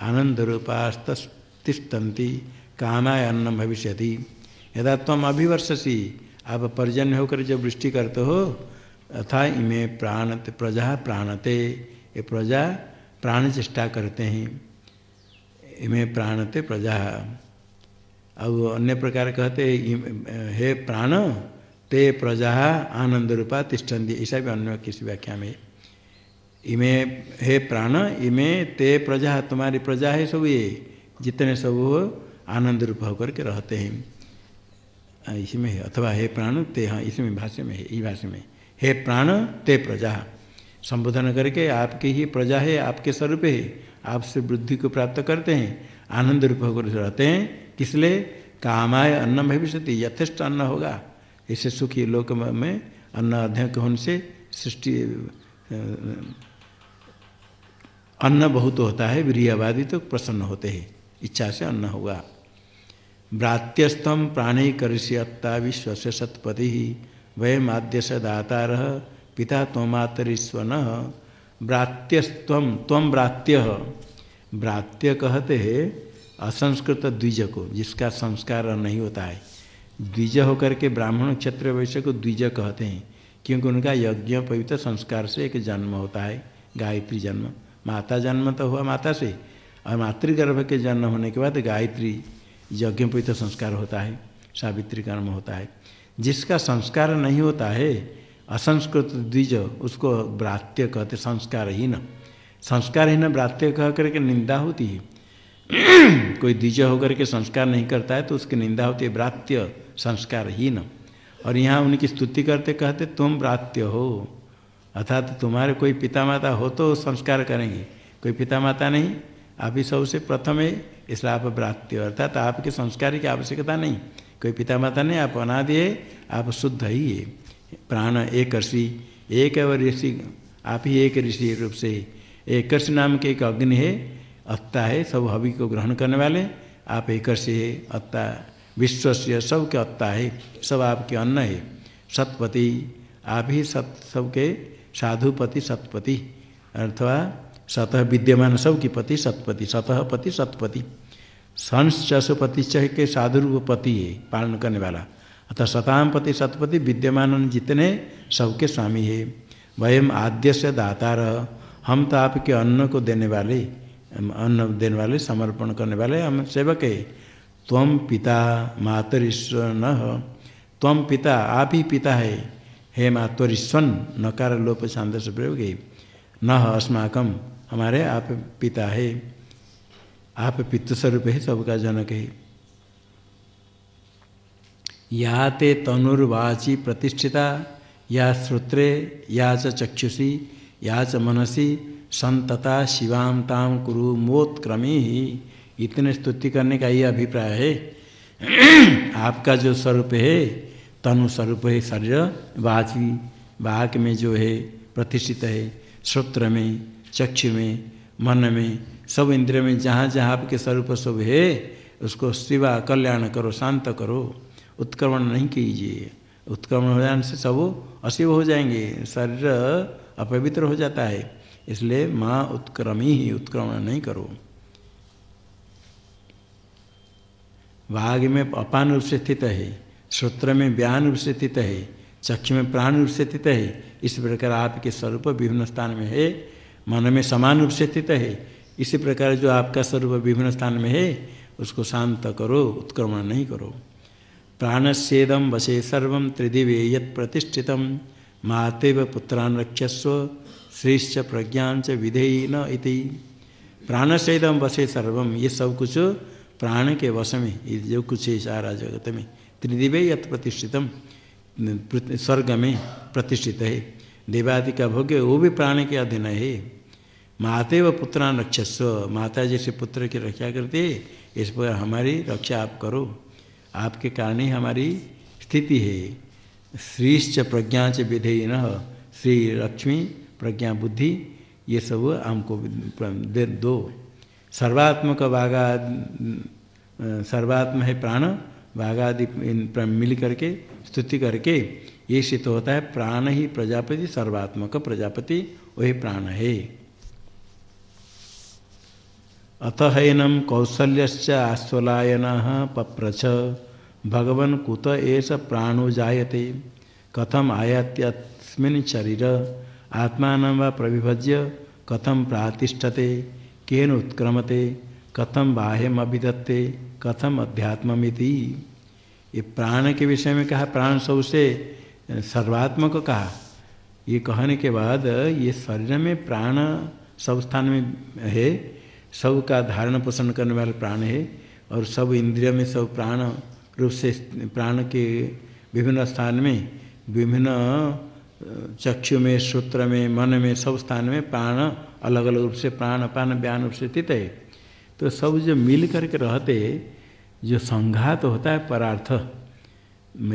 [SPEAKER 1] आनंद रूपास्तिष्ठन्ति कामाय अन्न भविष्य यदा तम अभिवर्षसी, आप पर्जन्य होकर जब वृष्टि करते हो, अथा इमे प्राणते, प्रजा प्राणते, ये प्रजा प्राण चेष्टा करते हैं। इमे प्राणते प्रजा। अब अन्य प्रकार कहते हे प्राण, ते प्रजा आनंद रूपा तिष्ठन्ति। ऐसा भी अन्य किसी व्याख्या में इमे हे प्राण, इमे ते प्रजा, तुम्हारी प्रजा है सब ये। जितने सब वो आनंद रूप होकर के रहते हैं। इसमें है, अथवा हे प्राण, ते हाँ इसमें भाष्य में है ई भाषा में। हे प्राण, ते प्रजा। संबोधन करके आपकी ही प्रजा है, आपके स्वरूप है। आपसे बुद्धि को प्राप्त करते हैं, आनंद रूप होकर रहते हैं। किसलिए कामाय अन्न भविष्य यथेष्ट अन्न होगा। ऐसे सुखी लोक में अन्न अध्ययन होने से सृष्टि अन्न बहुत होता है, वीरियावादी तो प्रसन्न होते हैं। इच्छा से अन्न होगा। भ्रात्यस्तम प्राणी करिष्यत्ता विश्व से सतपति ही वह माद्य से दाता रह पिता त्वमातरीस्वन भ्रात्यस्व तम भ्रात्य भ्रात्य कहते हैं, असंस्कृत द्विज को, जिसका संस्कार नहीं होता है। द्विज होकर के ब्राह्मण क्षत्र वैश्य को द्विज कहते हैं, क्योंकि उनका यज्ञ पवित्र संस्कार से एक जन्म होता है, गायत्री जन्म। माता जन्म तो हुआ माता से, और मातृगर्भ के जन्म होने के बाद गायत्री यज्ञ पवित्र संस्कार होता है, सावित्री कर्म होता है। जिसका संस्कार नहीं होता है, असंस्कृत द्विज, उसको ब्रात्य कहते, संस्कार ही न। संस्कारहीन संस्कारहीन ब्रात्य कह करके निंदा होती है। कोई द्विज होकर के संस्कार नहीं करता है तो उसकी निंदा होती है, ब्रात्य संस्कारहीन और यहाँ उनकी स्तुति करते कहते तुम ब्रात्य हो। अर्थात तुम्हारे कोई पिता माता हो तो संस्कार करेंगे। कोई पिता माता नहीं, आप ही सबसे प्रथम है इसलिए आप ब्रात्य अर्थात आपके संस्कार की आवश्यकता नहीं। कोई पिता माता नहीं, आप अनादि है, आप शुद्ध ही है। प्राण एक ऋषि एक ऋषि, आप ही एक ऋषि रूप से एक ऋषि नाम के एक अग्नि है, अत्ता है, सब हवि को ग्रहण करने वाले। आप एक से है, अत्ता विश्व से सबके अत्ता है, सब आपके अन्न है। सतपति, आप ही सत, सबके साधुपति, सतपति। अथवा सतह विद्यमान सबकी पति, सतपति। सतह पति, सतपति। संस चशुपति चह के साधुरूप पति है पालन करने वाला। अतः शताम पति, सतपति विद्यमान जितने सबके स्वामी है। वयम आद्य से दातार। हम तो आपके अन्न को देने वाले अन्न देने वाले, समर्पण करने वाले हम सेवक है। तम पिता मातरीश्वर न। तम पिता आप ही पिता है। हे मातरीश्वन नकार लोप शांत से प्रयोग है। न अस्माकम हमारे आप पिता है। आप पितृस्वरूप है, सबका जनक है। या ते तनुर्वाची प्रतिष्ठिता, या श्रोत्रे, या चक्षुषी, या च मनसी, संतता शिवाम ताम कुरु मोत्क्रमी ही। इतने स्तुति करने का ये अभिप्राय है। आपका जो स्वरूप है तनु स्वरूप है शरीर वाची, वाक में जो है प्रतिष्ठित है, श्रोत्र में, चक्षु में, मन में, सब इंद्रिय में जहाँ जहाँ आपके स्वरूप सब है, उसको शिवा कल्याण करो, शांत करो, उत्क्रमण नहीं कीजिए। उत्क्रमण हो जाने से सब अशिव हो जाएँगे, शरीर अपवित्र हो जाता है, इसलिए माँ उत्क्रमी ही उत्क्रमण नहीं करो। वाघ में अपान रूप से स्थित है श्रोत्र में व्यान रूप से स्थित है चक्षु में प्राण रूप से स्थित है, इस प्रकार आपके स्वरूप विभिन्न स्थान में है, मन में समान रूप से स्थित है, इसी प्रकार जो आपका स्वरूप विभिन्न स्थान में है, उसको शांत करो, उत्क्रमण नहीं करो। प्राणस्ेदम वशे सर्व त्रिदिवे यत प्रतिष्ठित, मातेव पुत्रान रक्षस्व श्रीश्च प्रज्ञान च विधेयी न इति। प्राणसेदम वशे सर्व, ये सब कुछ प्राण के वश में, ये जो कुछ है सारा जगत में। त्रिदिवे यत प्रतिष्ठितम स्वर्ग में प्रतिष्ठित है। देवादि का भोग्य वो भी प्राण के अधीन है। माते व पुत्रान रक्षस्व, माता जैसे पुत्र की रक्षा करते, इस पर हमारी रक्षा आप करो। आपके कारण ही हमारी स्थिति है। श्रीश्च प्रज्ञा च विधेय न श्री लक्ष्मी प्रज्ञा बुद्धि, ये सब हमको दे, दो। सर्वात्मक बाघा सर्वात्म है प्राण बाघादि मिल करके, स्तुति करके, ये सिद्ध होता है, प्राण ही प्रजापति, सर्वात्मक प्रजापति, वही प्राण है। अथ हैनम कौशल्यश्च आस्वलायन पप्रछ भगवन कुत एष प्राणो जायते। कथम आयात्यस्मिन् शरीर। आत्मा प्रविभज्य कथम प्रातिष्ठते। केन उत्क्रमते। कथम बाह्यम अभिदत्ते कथम अध्यात्ममिति। ये प्राण के विषय में कहा, प्राण सबसे सर्वात्मक कहा। ये कहने के बाद, ये शरीर में प्राण सब स्थान में है, सब का धारण पोषण करने वाला प्राण है, और सब इंद्रिय में सब प्राण रूप से प्राण के विभिन्न स्थान में, विभिन्न चक्षु में, सूत्र में, मन में सब स्थान में प्राण अलग अलग रूप से प्राण, अपान बयान रूप से स्थित है। तो सब जो मिल करके रहते, जो संघात होता है परार्थ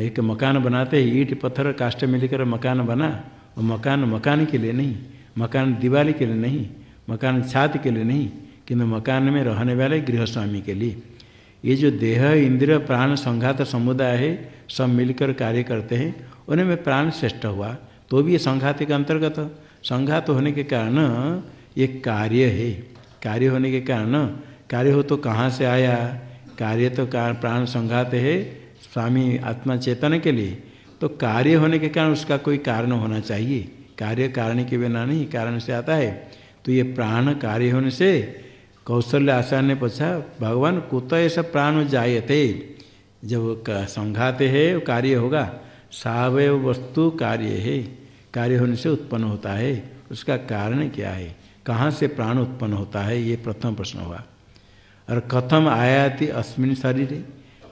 [SPEAKER 1] एक मकान बनाते हैं ईट पत्थर काष्ट मिलकर मकान बना, और मकान मकान के लिए नहीं, मकान दिवाली के लिए नहीं, मकान छात के लिए नहीं, किंतु मकान में रहने वाले गृहस्वामी के लिए। ये जो देह, इंद्रिय, प्राण, संघात समुदाय है, सब मिलकर कार्य करते हैं उनमें प्राण श्रेष्ठ हुआ तो भी ये संघात के अंतर्गत। संघात होने के कारण ये कार्य है। कार्य होने के कारण कार्य हो तो कहाँ से आया? कार्य तो प्राण संघात है स्वामी आत्मा चेतन के लिए। तो कार्य होने के कारण उसका कोई कारण होना चाहिए। कार्य कारण के बिना नहीं, कारण से आता है। तो ये प्राण कार्य होने से कौशल्य आचार्य ने पूछा, भगवान, कुत ऐसा प्राण जायते? जब संघाते है कार्य होगा। सावय वस्तु कार्य है। कार्य होने से उत्पन्न होता है। उसका कारण क्या है? कहाँ से प्राण उत्पन्न होता है? ये प्रथम प्रश्न हुआ। और कथम आयाति अस्मिन शरीर?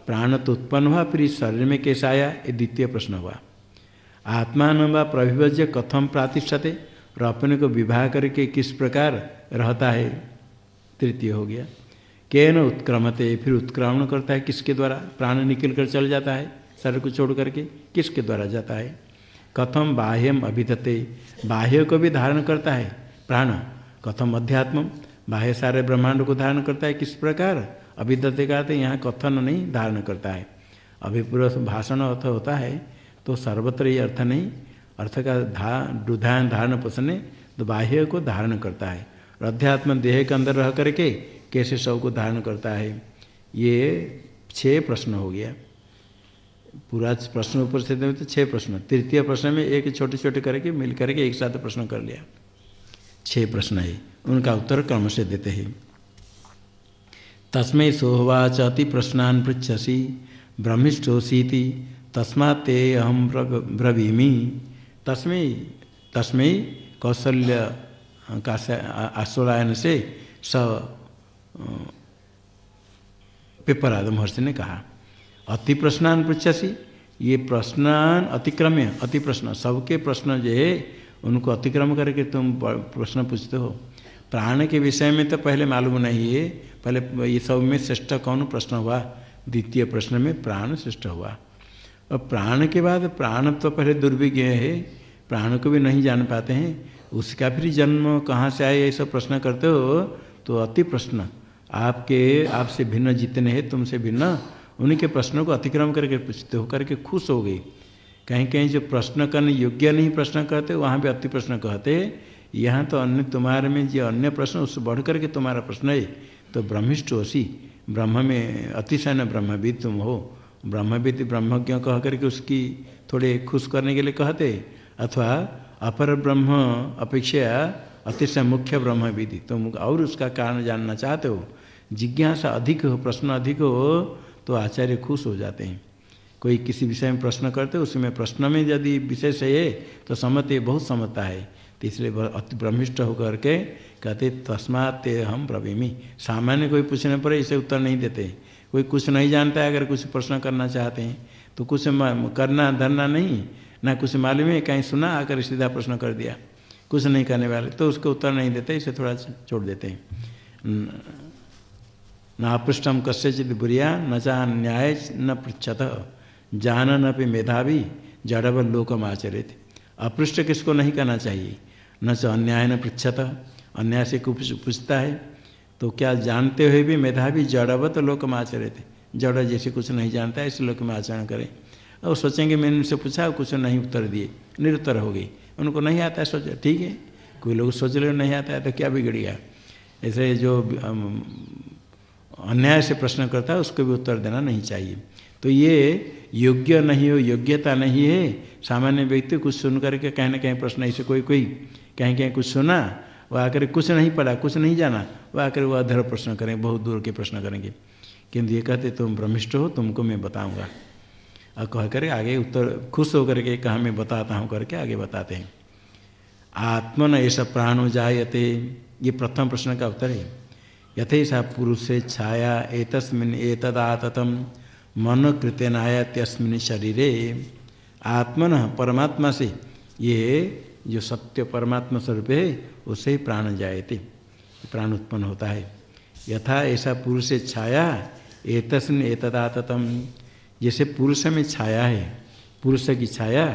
[SPEAKER 1] प्राण तो उत्पन्न हुआ, फिर इस शरीर में कैसे आया? ये द्वितीय प्रश्न हुआ। आत्मान व प्रभिभज्य कथम प्रातिष्ठते? और अपने को विवाह करके किस प्रकार रहता है? तृतीय हो गया। केन उत्क्रमते? फिर उत्क्रमण करता है किसके द्वारा? प्राण निकल कर चल जाता है, शरीर को छोड़ करके किसके द्वारा जाता है? कथम बाह्यम अभिधते? बाह्य को भी धारण करता है प्राण। कथम अध्यात्म बाह्य सारे ब्रह्मांड को धारण करता है, किस प्रकार? अभिदत्ते का तो यहाँ कथन नहीं धारण करता है। अभिपूर्व भाषण अर्थ होता है तो सर्वत्र ये अर्थ नहीं। अर्थ का धा दुधायन धारण पोषण तो बाह्य को धारण करता है। और अध्यात्म देह के अंदर रह करके कैसे सबको धारण करता है? ये छः प्रश्न हो गया। पूरा प्रश्न ऊपर से तो छः प्रश्न। तृतीय प्रश्न में एक छोटे छोटे करके, मिल करके एक साथ प्रश्न कर लिया। छः प्रश्न है। उनका उत्तर क्रम से देते हैं। तस्में सोहवाच अति प्रश्नान पृछसी ब्रह्मिष्ठोसीति तस्मा ते अहम ब्रवीमी। तस्में तस्में कौशल्य का आश्वलायन से स पेपराद महर्षि ने कहा। अति प्रश्नान पृछसी ये प्रश्नान अतिक्रम्य, अति प्रश्न, सबके प्रश्न जो है, उनको अतिक्रम करके तुम प्रश्न पूछते हो। प्राण के विषय में तो पहले मालूम नहीं है। पहले ये सब में श्रेष्ठ कौन प्रश्न हुआ? द्वितीय प्रश्न में प्राण श्रेष्ठ हुआ। और प्राण के बाद प्राण तो पहले दुर्विज्ञ है। प्राण को भी नहीं जान पाते हैं। उसका फिर जन्म कहाँ से आए? ये सब प्रश्न करते हो तो अति प्रश्न। आपके, आपसे भिन्न जितने हैं, तुमसे भिन्न उन्हीं के प्रश्नों को अतिक्रम करके पूछते हो करके खुश हो गई कहीं कहीं जो प्रश्न करने योग्य नहीं प्रश्न कहते वहाँ भी अति प्रश्न कहते यहाँ तो अन्य तुम्हारे में जो अन्य प्रश्न उससे बढ़ करके तुम्हारा प्रश्न है। तो ब्रह्मिष्ट होसी ब्रह्म में अतिशय न ब्रह्मविद तुम हो। ब्रह्मविद ब्रह्मज्ञ कह करके उसकी थोड़े खुश करने के लिए कहते? अथवा अपर ब्रह्म अपेक्षा अतिशय मुख्य ब्रह्मविद। तुम और उसका कारण जानना चाहते हो। जिज्ञासा अधिक हो, प्रश्न अधिक हो तो आचार्य खुश हो जाते हैं। कोई किसी विषय में प्रश्न करते उसमें प्रश्न में यदि विशेष है तो समझते बहुत समझता है। तो इसलिए अति ब्रह्मिष्ट होकर के कहते तस्मात हम प्रवीमी सामान्य कोई पूछने पर इसे उत्तर नहीं देते। कोई कुछ नहीं जानता है, अगर कुछ प्रश्न करना चाहते हैं तो कुछ करना धरना नहीं, ना कुछ मालूम है, कहीं सुना, आकर सीधा प्रश्न कर दिया। कुछ नहीं करने वाले तो उसको उत्तर नहीं देते, इसे थोड़ा छोड़ देते हैं। न अपृष्टम कस्यचित बुरिया, न चाह न्याय न पृछत जानन अपनी मेधावी जड़वल लोकम आचरित अपृष्ट किसको नहीं करना चाहिए? न च अन्याय न पृछत अन्याय से कुछ पूछता है तो क्या जानते हुए भी मेधावी जड़वत लोक में आचरे थे जड़ जैसे कुछ नहीं जानता है, इस लोक में आचरण करें। और सोचेंगे, मैंने उनसे पूछा कुछ नहीं उत्तर दिए। निरुत्तर हो गई उनको नहीं आता है सोचा, ठीक है। कोई लोग सोच रहे नहीं आता है तो क्या बिगड़ गया? ऐसे जो अन्याय से प्रश्न करता है, उसको भी उत्तर देना नहीं चाहिए। तो ये योग्य नहीं हो, योग्यता नहीं है सामान्य व्यक्ति कुछ सुन करके कहीं ना कहीं प्रश्न, ऐसे कोई कोई कहीं कहीं कुछ सुना, वह आकर कुछ नहीं पढ़ा, कुछ नहीं जाना, वह आकर वह अधर प्रश्न करें, बहुत दूर के प्रश्न करेंगे। किंतु ये कहते, तुम ब्रह्मिष्ट हो, तुमको मैं बताऊँगा। और कह कर आगे उत्तर, खुश होकर के कहा, मैं बताता हूँ, करके आगे बताते हैं। आत्मन ऐसा प्राणो जायते, ये प्रथम प्रश्न का उत्तर है। यथेषा पुरुष छाया, एतस्मिन एतदाततम, मन कृत्यन तस्मिन शरीरे। आत्मन, परमात्मा से, ये जो सत्य परमात्मा स्वरूप है उससे ही प्राण जायते, प्राण उत्पन्न होता है। यथा ऐसा पुरुष से छाया, एतस्मिन एतदाततम। जैसे पुरुष में छाया है, पुरुष की छाया,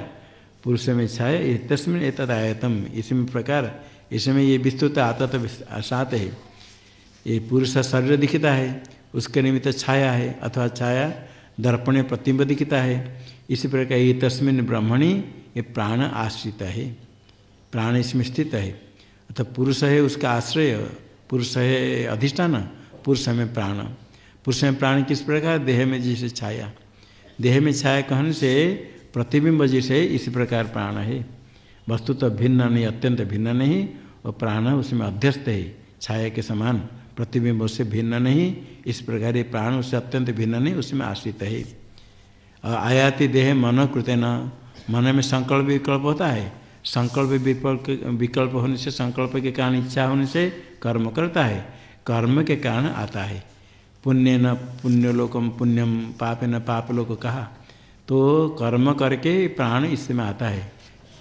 [SPEAKER 1] पुरुष में छाया, एतस्मिन एतद आयतम इसमें प्रकार, इसमें ये विस्तृत आतत सात है। ये पुरुष शरीर दिखता है, उसके निमित्त छाया है, अथवा छाया, दर्पण प्रतिम्ब दिखता है। इसी प्रकार ये तस्मिन ब्रह्मणी ये प्राण आश्रित है, प्राण इसमें स्थित है। अतः पुरुष है उसका आश्रय, पुरुष है अधिष्ठान, पुरुष में प्राण। पुरुष में प्राण किस प्रकार? देह में जैसे छाया। देह में छाया कहने से प्रतिबिंब जैसे इसी प्रकार प्राण है। वस्तु तो भिन्न नहीं, अत्यंत भिन्न नहीं, और प्राण उसमें अध्यस्त है। छाया के समान प्रतिबिंब उससे भिन्न नहीं, इस प्रकार ये प्राण उससे अत्यंत भिन्न नहीं, उसमें आश्रित है। आयाति देह मन कृतन। मन में संकल्प विकल्प होता है। संकल्प विकल्प विकल्प होने से, संकल्प के कारण इच्छा होने से कर्म करता है। कर्म के कारण आता है। पुण्य न पुण्यलोकम, पुण्यम पाप न पाप लोक कहा। तो कर्म करके प्राण इसमें आता है।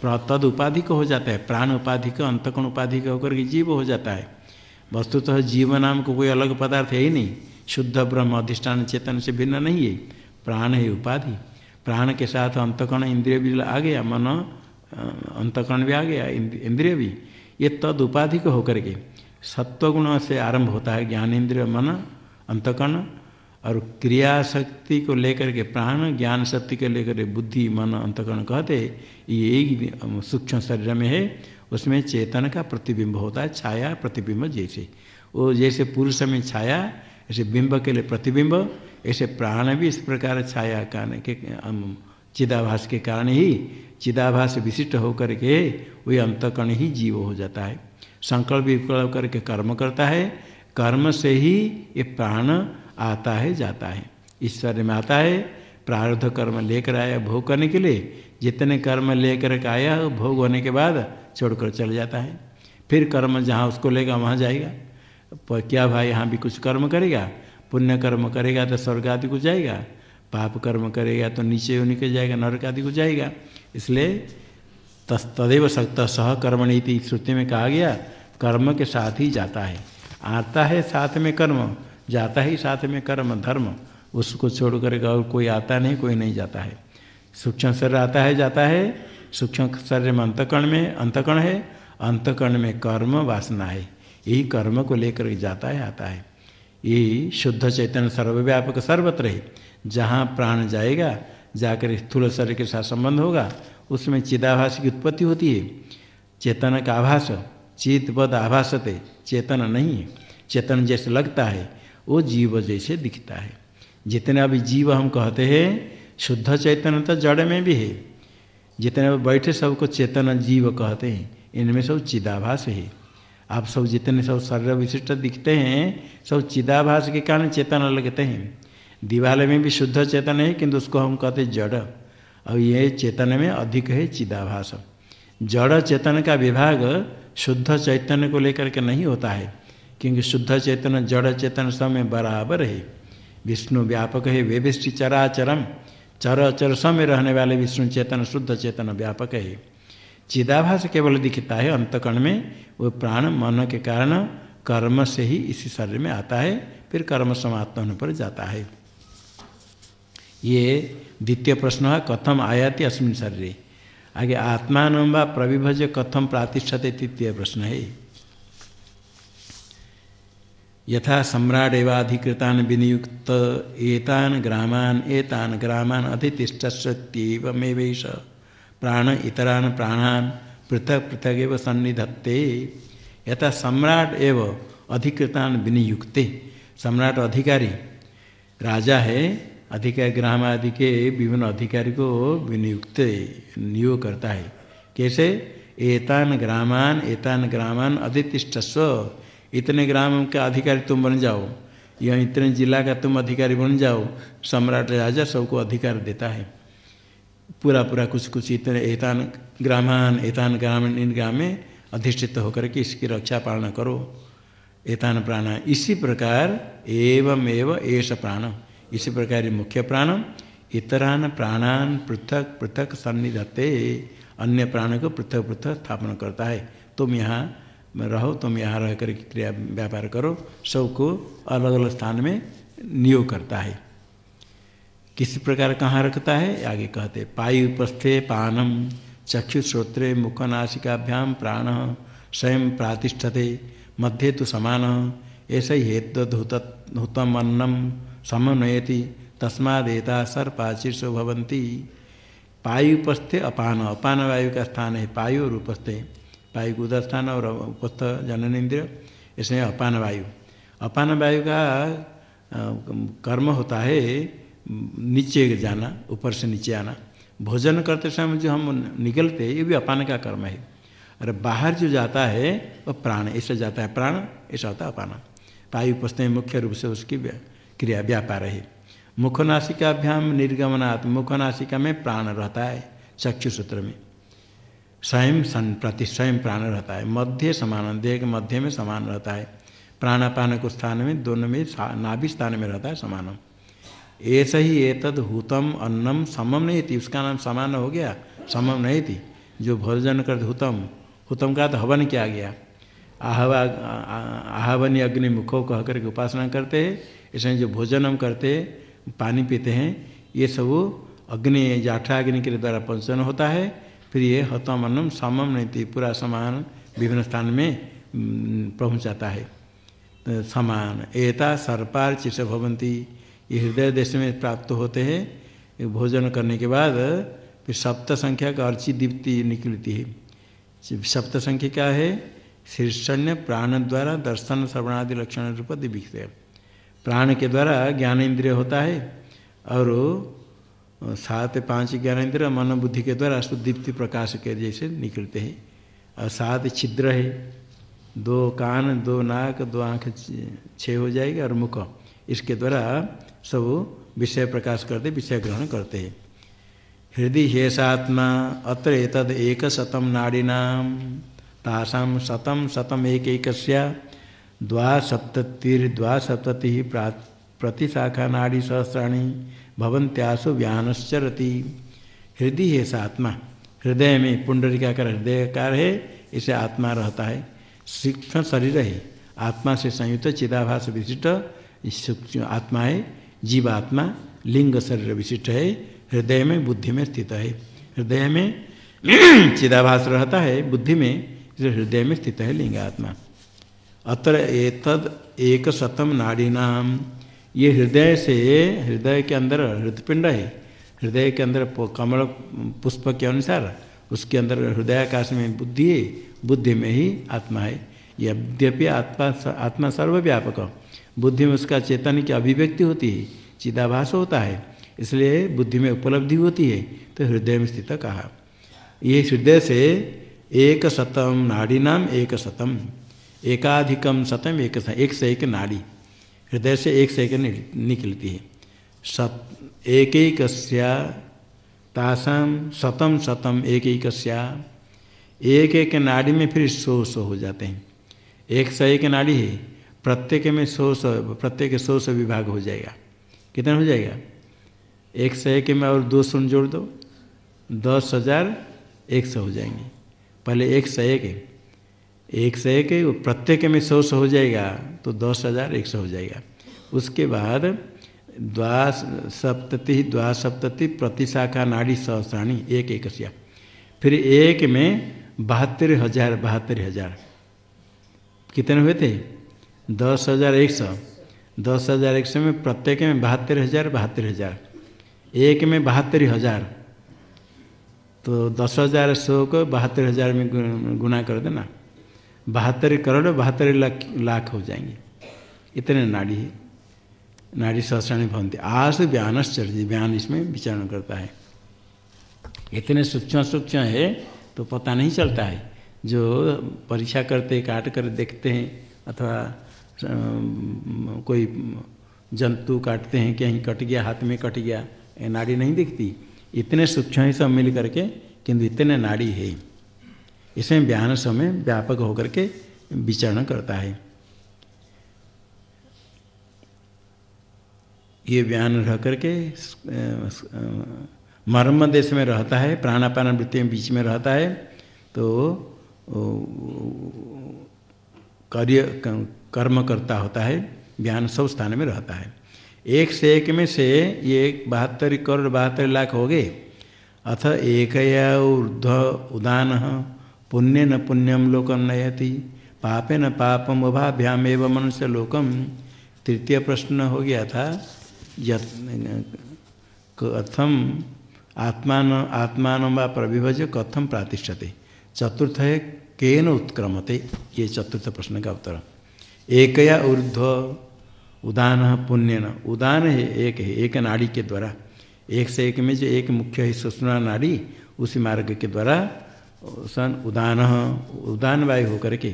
[SPEAKER 1] तद उपाधि को हो जाता है। प्राण उपाधि का अंतकोण उपाधि का होकर के जीव हो जाता है। वस्तुतः तो जीव नाम को कोई अलग पदार्थ है ही नहीं। शुद्ध ब्रह्म अधिष्ठान चेतन से भिन्न नहीं है। प्राण है उपाधि। प्राण के साथ अंतकण इंद्रिय भी आ गया, मन अंतकण भी आ गया इंद्रिय भी। ये तद उपाधि को होकर के सत्वगुण से आरंभ होता है ज्ञान इंद्रिय मन, अंतकर्ण और क्रिया शक्ति को लेकर के प्राण ज्ञान शक्ति को लेकर के बुद्धि, मन, अंतकरण कहते ये एक सूक्ष्म शरीर में है, उसमें चेतन का प्रतिबिंब होता है, छाया प्रतिबिंब जैसे। वो जैसे पुरुष में छाया, ऐसे बिंब के लिए प्रतिबिंब ऐसे प्राण भी इस प्रकार छाया कारण के चिदाभास के कारण ही चिदाभास विशिष्ट होकर के वही अंतकर्ण ही जीव हो जाता है। संकल्प विकल्प करके कर्म करता है, कर्म से ही ये प्राण आता है, जाता है। ईश्वर में आता है, प्रारब्ध कर्म लेकर आया, भोग करने के लिए। जितने कर्म लेकर के आया, भोग होने के बाद छोड़कर चल जाता है। फिर कर्म जहाँ उसको लेगा, वहाँ जाएगा। क्या भाई, यहाँ भी कुछ कर्म करेगा? पुण्य कर्म करेगा तो स्वर्ग आदि को जाएगा पाप कर्म करेगा तो नीचे होने के जाएगा नरक आदि को जाएगा। इसलिए तदेव सक्त सह कर्म नीति श्रुति में कहा गया, कर्म के साथ ही जाता है। आता है साथ में कर्म, जाता ही साथ में कर्म, धर्म, उसको छोड़ कर और कोई आता नहीं, कोई नहीं जाता है। सूक्ष्म शरीर आता है, जाता है। सूक्ष्म शरीर में अंतकर्ण में, अंतकर्ण है। अंतकर्ण में कर्म वासना है। यही कर्म को लेकर जाता है, आता है। यही शुद्ध चैतन्य सर्वव्यापक सर्वत्र है। जहाँ प्राण जाएगा, जाकर स्थूल शरीर के साथ संबंध होगा, उसमें चिदाभास की उत्पत्ति होती है। चेतन का आभास, चित पद आभासते चेतन नहीं है। चेतन जैसे लगता है, वो जीव जैसे दिखता है। जितने अभी जीव हम कहते हैं, शुद्ध चैतन्य तो जड़ में भी है। जितने बैठे सबको चेतन जीव कहते हैं, इनमें सब चिदाभास है। आप सब जितने सब शरीर विशिष्ट दिखते हैं, सब चिदाभास के कारण चेतन लगते हैं। दीवाल में भी शुद्ध चेतन है, किंतु उसको हम कहते जड़। और ये चेतन में अधिक है चिदाभास। जड़ चेतन का विभाग शुद्ध चैतन्य को लेकर के नहीं होता है, क्योंकि शुद्ध चेतन, जड़ चेतन सब में बराबर है। विष्णु व्यापक है वेविष्टि चराचरम। चर अचर सब में रहने वाले विष्णु चेतन, शुद्ध चेतन व्यापक है। चिदाभास केवल दिखता है अंतकर्ण में, वो प्राण, मन के कारण कर्म से ही इसी शरीर में आता है, फिर कर्म समाप्त होने पर जाता है। ये द्वितीय प्रश्न है, कथम आयाति अस्मिन शरीर। आगे, आत्मान व प्रविभज कथम प्रातिष्ठते तृतीय प्रश्न है। यथा सम्राट एवाधिकृतान विनियुक्त एतान ग्रामान एतान ग्रामान अधितिष्ठस्यत्येवमेवेश प्राण इतरान प्राणान पृथक पृथक एवं सन्निधत्ते। यथा सम्राट एव अधिकृतान विनियुक्ते। सम्राट अधिकारी, राजा है, अधिकारी ग्राम आदि के विभिन्न अधिकारी को विनियुक्त नियोग करता है। कैसे? एतान ग्रामान एतान ग्रामान अधितिष्ठस्व। इतने ग्राम का अधिकारी तुम बन जाओ। या इतने जिला का तुम अधिकारी बन जाओ। सम्राट राजा सबको अधिकार देता है। पूरा पूरा कुछ कुछ इतने एतान ग्रामान, एतान ग्रामीण, इन ग्राम में अधिष्ठित होकर के इसकी रक्षा पालना करो। एतान प्राण, इसी प्रकार एवं एव एष प्राण इसी प्रकार मुख्य प्राण इतरान प्राणान पृथक पृथक सन्निधत्ते। अन्य प्राण को पृथक पृथक स्थापना करता है। तुम यहाँ रहो, तुम यहाँ रह कर क्रिया व्यापार करो। सबको अलग अलग स्थान में नियोग करता है। किस प्रकार कहाँ रखता है? आगे कहते पायु उपस्थे पानम चक्षु श्रोत्रे मुखनाशिकाभ्याम प्राण, स्वयं प्रातिष्ठते, मध्य तो समान। ऐसा ही हेतुतम अन्नम समन्वयति, तस्मादेता सर्पाचिर्षो भवंती पायु उपस्थे अपान अपान वायु का स्थान है पायु और उपस्थे को उदर स्थान और उपस्थ जननेन्द्रिय, इसमें अपान वायु अपान वायु का कर्म होता है नीचे जाना, ऊपर से नीचे आना। भोजन करते समय जो हम निकलते ये भी अपान का कर्म है। और बाहर जो जाता है, वह प्राण, ऐसा जाता है प्राण, ऐसा होता है अपान। वायु उपस्थ मुख्य रूप से उसकी क्रिया व्यापार है। मुखनाशिकाभ्याम निर्गमनात् मुखनाशिका में प्राण रहता है, चक्षु सूत्र में। स्वयं सन प्रति स्वयं प्राण रहता है। मध्य समान, देह के मध्य में समान रहता है। प्राणापान को स्थान में, दोनों में नाभि स्थान में रहता है समान ऐसा ही एतद हुतम अन्नम समम नहीं थी, उसका नाम समान हो गया, समम नहीं थी। जो भोजन करते हुतम हुतम का तो हवन किया गया। आहवा, आहवनी अग्नि मुखो कह करके उपासना करते हैं, इसमें जो भोजन हम करते पानी पीते हैं, ये सब अग्नि, जाठा अग्नि के द्वारा पंचन होता है, फिर ये हतम अन्नम समम नहीं थी, पूरा समान विभिन्न स्थान में पहुँच जाता है। तो समान, एता सर्पार चिश भवंती ये हृदय देश में प्राप्त होते हैं। भोजन करने के बाद फिर सप्त संख्या का अर्ची दीप्ति निकलती है। सप्त संख्या क्या है? शीर्षण्य प्राण द्वारा दर्शन श्रवणादि लक्षण रूप दिव्य प्राण के द्वारा ज्ञान इंद्रिय होता है और सात, पाँच ज्ञान इंद्रिय मन बुद्धि के द्वारा सुदीप्ति प्रकाश के जैसे निकलते हैं। और सात छिद्र है। दो कान, दो नाक, दो आँख, छः हो जाएगी और मुख। इसके द्वारा सब विषय प्रकाश करते, विषय ग्रहण करते। हैं हृदय हेषात्मा अत्र एतद एक शतम नाड़ीनाम तासाम शतम शतम एक एक द्वासप्ततिर्द्वासप्तति प्रतिशाखा नाड़ी सहस्राणी भवंत्यासु व्यानश्चरती हृदय है आत्मा हृदय में पुंडरिकाकर हृदयकार है इसे आत्मा रहता है। सूक्ष्म शरीर है, आत्मा से संयुक्त चिदाभास विशिष्ट आत्मा है। जीवात्मा लिंग शरीर विशिष्ट है, हृदय में बुद्धि में स्थित है। हृदय में चिदाभास रहता है, बुद्धि में हृदय में स्थित है लिंग आत्मा अत्र एतद एक शतम नाड़ी नाम ये हृदय से, हृदय के अंदर हृदपिंड है। हृदय के अंदर कमल, पुष्प के अनुसार, उसके अंदर हृदयाकाश में बुद्धि है। बुद्धि में ही आत्मा है। यद्यपि आत्मा आत्मा सर्वव्यापक। बुद्धि में उसका चेतन की अभिव्यक्ति होती है, चिदाभास होता है, इसलिए बुद्धि में उपलब्धि होती है तो हृदय में स्थित कहा। ये हृदय से एक शतम नाड़ी नाम एक शतम एकाधिकम शतम एक एक से एक नाड़ी, हृदय से एक से एक निकलती है। सत एक एक तासाम शतम शतम एक एक एक एक नाड़ी में फिर सौ सौ हो जाते हैं। एक से एक नाड़ी है प्रत्येक में सौ सौ, प्रत्येक सौ सौ विभाग हो जाएगा। कितना हो जाएगा? एक सौ एक में और दो शून्य जोड़ दो, दस हज़ार एक सौ हो जाएँगे। पहले एक सौ एक एक सौ एक प्रत्येक में सौ सौ हो जाएगा तो दस हज़ार एक सौ हो जाएगा। उसके बाद द्वा सप्तति द्वा सप्तति प्रतिशाखा नाड़ी सहस्राणी एक एक फिर एक में बहत्तर हज़ार बहत्तर हज़ार। कितने हुए थे? दस हज़ार एक सौ। दस हज़ार एक सौ में प्रत्येक में बहत्तर हज़ार बहत्तर हज़ार। एक में बहत्तर हज़ार। तो दस हज़ार सौ को बहत्तर हज़ार में गुना कर देना। बहत्तर करोड़, बहत्तर लाख लाख हो जाएँगे। इतने नाड़ी है। नाड़ी सहस्राणी भवंती। आज व्यानश्चर्य व्यान इसमें विचारण करता है। इतने सूक्ष्म सूक्ष्म है तो पता नहीं चलता है। जो परीक्षा करते, काट कर देखते हैं अथवा कोई जंतु काटते हैं कहीं कट गया, हाथ में कट गया, ये नाड़ी नहीं दिखती। इतने सूक्ष्म ही सब मिल करके, किंतु इतने नाड़ी है। इसमें बयान समय व्यापक होकर के विचरण करता है। ये बयान रह करके मर्म देश में रहता है, प्राणापान वृत्ति में बीच में रहता है तो कार्य कर्म करता होता है, ज्ञान सब स्थान में रहता है। एक से एक में से ये बहत्तर करोड़ बहत्तर लाख हो गए। अथ एक ऊर्ध उदान, पुण्य न पुण्यम लोकम नयति, पापे न पापम उभाभ्याम एवं मनुष्य लोकम तृतीय प्रश्न हो गया था कथम आत्मान आत्मान व प्रविभज कथम प्रातिष्ठते? चतुर्थ है, केन उत्क्रमते? ये चतुर्थ प्रश्न का उत्तर। एक या ऊर्ध्व उदान पुण्य न उदान है एक है, एक नाड़ी के द्वारा। एक से एक में जो एक मुख्य है सुषमा नाड़ी, उसी मार्ग के द्वारा सन उदान उदान वायु होकर के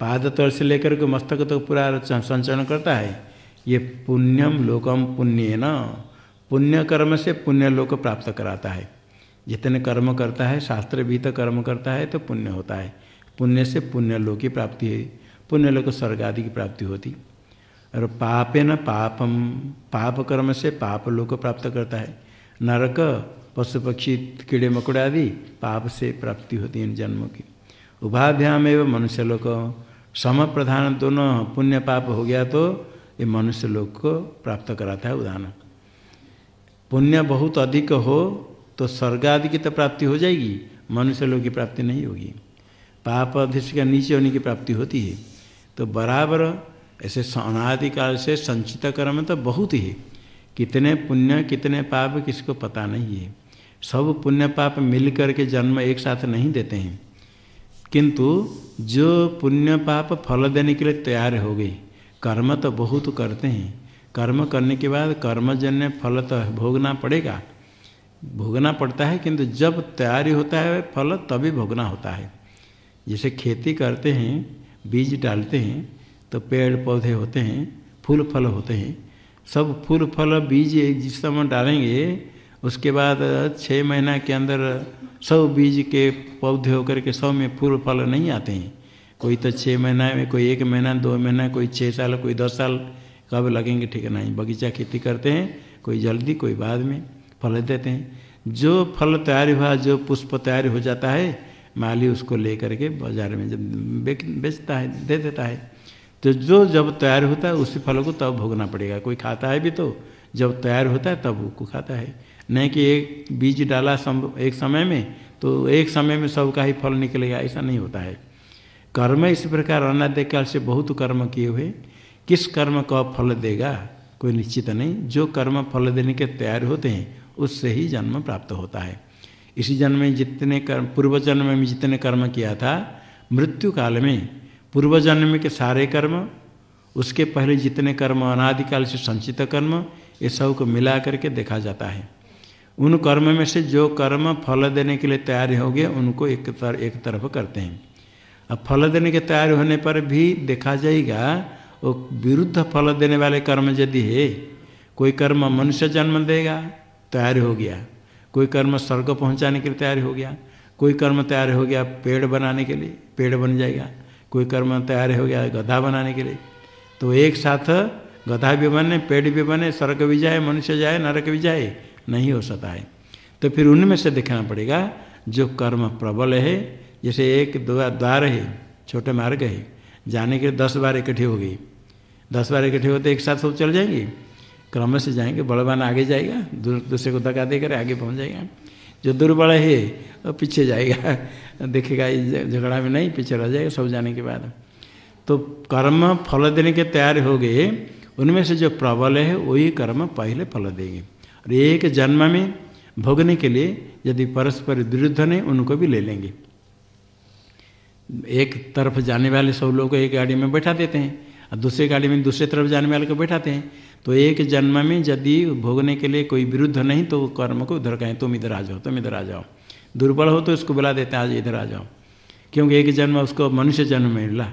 [SPEAKER 1] पाद तल से लेकर के मस्तक तक तो पूरा संचरण करता है। ये पुण्यम लोकम पुण्य न पुण्य कर्म से पुण्य लोक प्राप्त कराता है। जितने कर्म करता है शास्त्र भी तो कर्म करता है तो पुण्य होता है। पुण्य से पुण्य लोक की प्राप्ति है। पुण्य लोक स्वर्ग आदि की प्राप्ति होती। और पापे न पापम पाप कर्म से पाप लोक प्राप्त करता है। नरक पशु पक्षी कीड़े मकोड़े आदि पाप से प्राप्ति होती है इन जन्मों की। उभाभ्याम एवं मनुष्य लोक सम प्रधान दोनों पुण्य पाप हो गया तो ये मनुष्य लोक को प्राप्त कराता है उदाहरण। पुण्य बहुत अधिक हो तो स्वर्ग आदि की तो प्राप्ति हो जाएगी मनुष्य लोग की प्राप्ति नहीं होगी। पाप अधिश का नीचे होने की प्राप्ति होती है। तो बराबर ऐसे अनादिकाल से संचित कर्म तो बहुत ही कितने पुण्य, कितने पाप किसी को पता नहीं है। सब पुण्य, पाप मिल करके जन्म एक साथ नहीं देते हैं। किंतु जो पुण्य, पाप फल देने के लिए तैयार हो गई कर्म तो बहुत करते हैं। कर्म करने के बाद कर्मजन्य फल तो भोगना पड़ेगा। भोगना पड़ता है, किंतु जब तैयारी होता है फल, तभी भोगना होता है। जैसे खेती करते हैं बीज डालते हैं तो पेड़ पौधे होते हैं, फूल फल होते हैं। सब फूल फल बीज जिस समय डालेंगे, उसके बाद छः महीना के अंदर सौ बीज के पौधे होकर के सौ में फूल फल नहीं आते हैं। कोई तो छः महीना में, कोई एक महीना, दो महीना, कोई छः साल, कोई दस साल, कब लगेंगे ठीक नहीं। बगीचा खेती करते हैं, कोई जल्दी, कोई बाद में फल देते हैं। जो फल तैयार हुआ, जो पुष्प तैयार हो जाता है माली उसको ले करके बाज़ार में जब बेचता है दे देता है। तो जो जब तैयार होता है उसी फल को तब भोगना पड़ेगा। कोई खाता है भी तो जब तैयार होता है तब उसको खाता है। नहीं कि एक बीज डाला सम, एक समय में तो एक समय में सबका ही फल निकलेगा ऐसा नहीं होता है। कर्म इस प्रकार अनाद्यकाल से बहुत कर्म किए हुए। किस कर्म का फल देगा कोई निश्चित नहीं। जो कर्म फल देने के तैयार होते हैं उससे ही जन्म प्राप्त होता है। इसी जन्म में जितने कर्म पूर्व जन्म में जितने कर्म किया था मृत्यु काल में पूर्व जन्म के सारे कर्म उसके पहले जितने कर्म अनादिकाल से संचित कर्म ये सबको मिला करके देखा जाता है। उन कर्म में से जो कर्म फल देने के लिए तैयार हो गए उनको एक तर, एक तरफ़ करते हैं। अब फल देने के तैयार होने पर भी देखा जाएगा वो विरुद्ध फल देने वाले कर्म यदि है कोई कर्म मनुष्य जन्म देगा तैयार हो गया। कोई कर्म स्वर्ग पहुँचाने के लिए तैयार हो गया, कोई कर्म तैयार हो गया पेड़ बनाने के लिए, पेड़ बन जाएगा, कोई कर्म तैयार हो गया गधा बनाने के लिए। तो एक साथ गधा भी बने, पेड़ भी बने, स्वर्ग भी जाए, मनुष्य जाए, नरक भी जाए, नहीं हो सकता है। तो फिर उनमें से देखना पड़ेगा जो कर्म प्रबल है, जैसे एक द्वार है, छोटे मार्ग है, जाने के दस बार इकट्ठे हो गई दस बार इकट्ठे होते एक साथ सब चल जाएँगे। क्रम से जाएँगे बड़वान आगे जाएगा दूसरे को धक्का देकर आगे पहुँच जाएगा। जो दुर्बल है, वो पीछे जाएगा, देखेगा इस झगड़ा में नहीं, पीछे रह जाएगा, सब जाने के बाद। तो कर्म फल देने के तैयार हो गए, उनमें से जो प्रबल है, वही कर्म पहले फल देंगे। और एक जन्म में भोगने के लिए यदि परस्पर विरुद्ध नहीं उनको भी ले लेंगे। एक तरफ़ जाने वाले सब लोग को एक गाड़ी में बैठा देते हैं, और दूसरे गाड़ी में दूसरे तरफ़ जाने वाले को बैठाते हैं। तो एक जन्म में यदि भोगने के लिए कोई विरुद्ध नहीं तो कर्म को उधर कहें, तुम इधर आ जाओ, तुम इधर आ जाओ। दुर्बल हो तो उसको बुला देते हैं, आज इधर आ जाओ। क्योंकि एक जन्म उसको मनुष्य जन्म में मिला।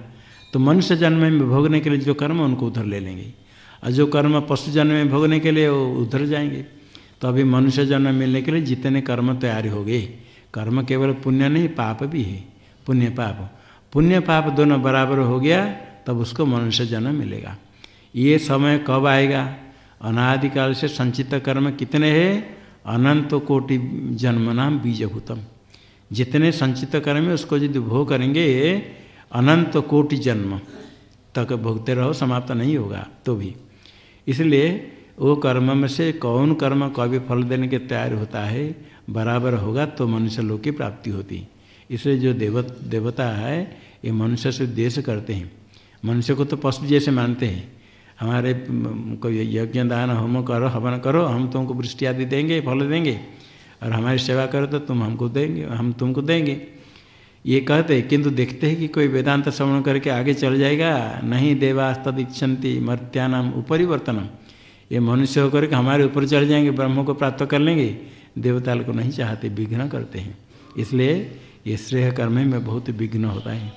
[SPEAKER 1] तो मनुष्य जन्म में भोगने के लिए जो कर्म, उनको उधर ले लेंगे। और जो कर्म पशु जन्म में भोगने के लिए, वो उधर जाएँगे। तो अभी मनुष्य जन्म मिलने के लिए जितने कर्म तैयार हो गए, कर्म केवल पुण्य नहीं, पाप भी है। पुण्य पाप। पुण्य पाप दोनों बराबर हो गया, तब उसको मनुष्य जन्म मिलेगा। ये समय कब आएगा? अनादिकाल से संचित कर्म कितने हैं? अनंत कोटि जन्म नाम बीजभूतम। जितने संचित कर्म है, उसको यदि भोग करेंगे, अनंत कोटि जन्म तक भोगते रहो, समाप्त नहीं होगा तो भी। इसलिए वो कर्म में से कौन कर्म कभी फल देने के तैयार होता है, बराबर होगा तो मनुष्य लोग की प्राप्ति होती। इसलिए जो देव देवता है, ये मनुष्य से देश करते हैं। मनुष्य को तो पशु जैसे मानते हैं। हमारे कोई यज्ञ दान होम करो, हवन करो, हम तुमको वृष्टि आदि देंगे, फल देंगे। और हमारी सेवा करो तो तुम हमको देंगे, हम तुमको देंगे। ये कहते, किंतु देखते हैं कि कोई वेदांत श्रवण करके आगे चल जाएगा, नहीं देवास्तद इच्छन्ति मर्त्यानाम उपरिवर्तनम। ये मनुष्य होकर के हमारे ऊपर चढ़ जाएँगे, ब्रह्म को प्राप्त कर लेंगे देवता को नहीं चाहते, विघ्न करते हैं। इसलिए ये श्रेय कर्म में बहुत विघ्न होता है।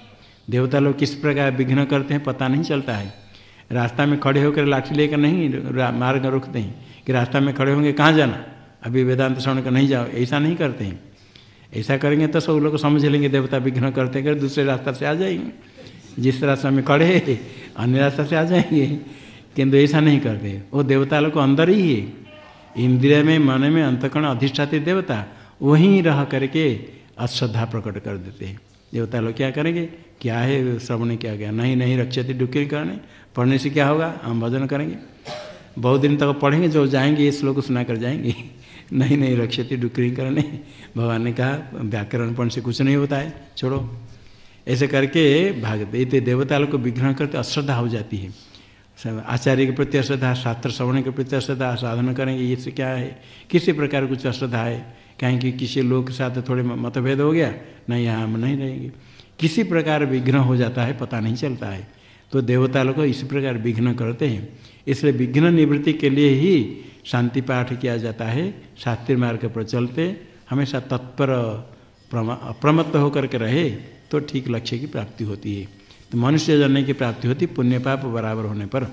[SPEAKER 1] देवता लोग किस प्रकार विघ्न करते हैं पता नहीं चलता है। रास्ता में खड़े होकर लाठी लेकर नहीं मार्ग रुकते हैं। कि रास्ता में खड़े होंगे, कहाँ जाना? अभी वेदांत श्रवण कर नहीं जाओ। ऐसा नहीं करते हैं। ऐसा करेंगे तो सब लोग समझ लेंगे, देवता विघ्न करते कर दूसरे रास्ता से आ जाएँगे। जिस रास्ता में खड़े अन्य रास्ता से आ जाएँगे। किंतु ऐसा नहीं करते। वो देवता लोग अंदर ही है। इंद्रिय में, मन में, अंतकरण अधिष्ठाते देवता, वहीं रह करके अश्रद्धा प्रकट कर देते हैं। देवता लोग क्या करेंगे? क्या है, श्रवण क्या गया? नहीं नहीं, रक्षती डुक्की करने पढ़ने से क्या होगा? हम भजन करेंगे। बहुत दिन तक पढ़ेंगे, जो जाएँगे, ये श्लोक सुना कर जाएँगे। नहीं नहीं रक्षती डुक्री करने। भगवान ने कहा, व्याकरण पढ़ने से कुछ नहीं होता है, छोड़ो। ऐसे करके भागते इतने देवता लोग को विग्रहण करते, अश्रद्धा हो जाती है। आचार्य के प्रति अश्रद्धा, शास्त्र श्रवण के प्रति अश्रद्धा, साधन करेंगे, ये से क्या है? किसी प्रकार कुछ अश्रद्धा है? कहें कि किसी लोग के साथ थोड़े मतभेद हो गया? नहीं, यहाँ हम नहीं रहेंगे। किसी प्रकार विघ्न हो जाता है, पता नहीं चलता है। तो देवता लोग इसी प्रकार विघ्न करते हैं। इसलिए विघ्न निवृत्ति के लिए ही शांति पाठ किया जाता है, शास्त्रीय मार्ग पर चलते, हमेशा तत्पर अप्रमत्त होकर के रहे तो ठीक लक्ष्य की प्राप्ति होती है। तो मनुष्य जन्म की प्राप्ति होती पुण्य पाप बराबर होने पर।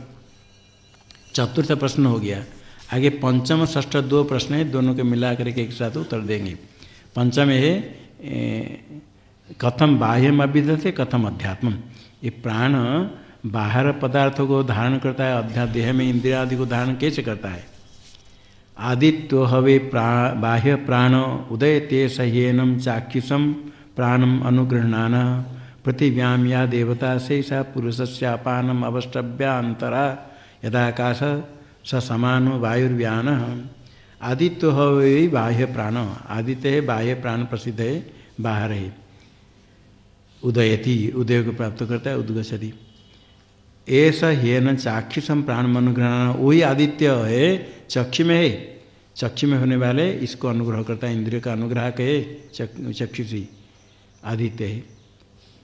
[SPEAKER 1] चतुर्थ प्रश्न हो गया। आगे पंचम ष्ठ दो प्रश्न है, दोनों के मिला करके एक साथ उत्तर देंगे। पंचम है कथम बाह्यम अभिधते कथम अध्यात्म ये प्राण बाहर पदार्थों को धारण करता है, अध्यात्म देह में इंद्रिया आदि को धारण कैसे करता है? आदित्य हवे प्रा, बाह्य प्राण उदय ते सह्यनम चाक्षुषम प्राणम अनुगृहणान। पृथिव्याम या देवता शेषा पुरुषस्यापानम अवस्टव्यांतरा यदाकाश स समान वायुर्व्यान। आदित्य है बाह्य प्राण। आदित्य है, बाह्य प्राण प्रसिद्ध है, बाहर है। उदयती, उदय को प्राप्त करता है उद्गछति ऐसा हेन चाक्षुषम प्राण मनुग्रहण वही आदित्य है चक्षु में है। चक्षु में होने वाले इसको अनुग्रह करता है, इंद्रिय का अनुग्रह कहे चक्षुषी आदित्य है।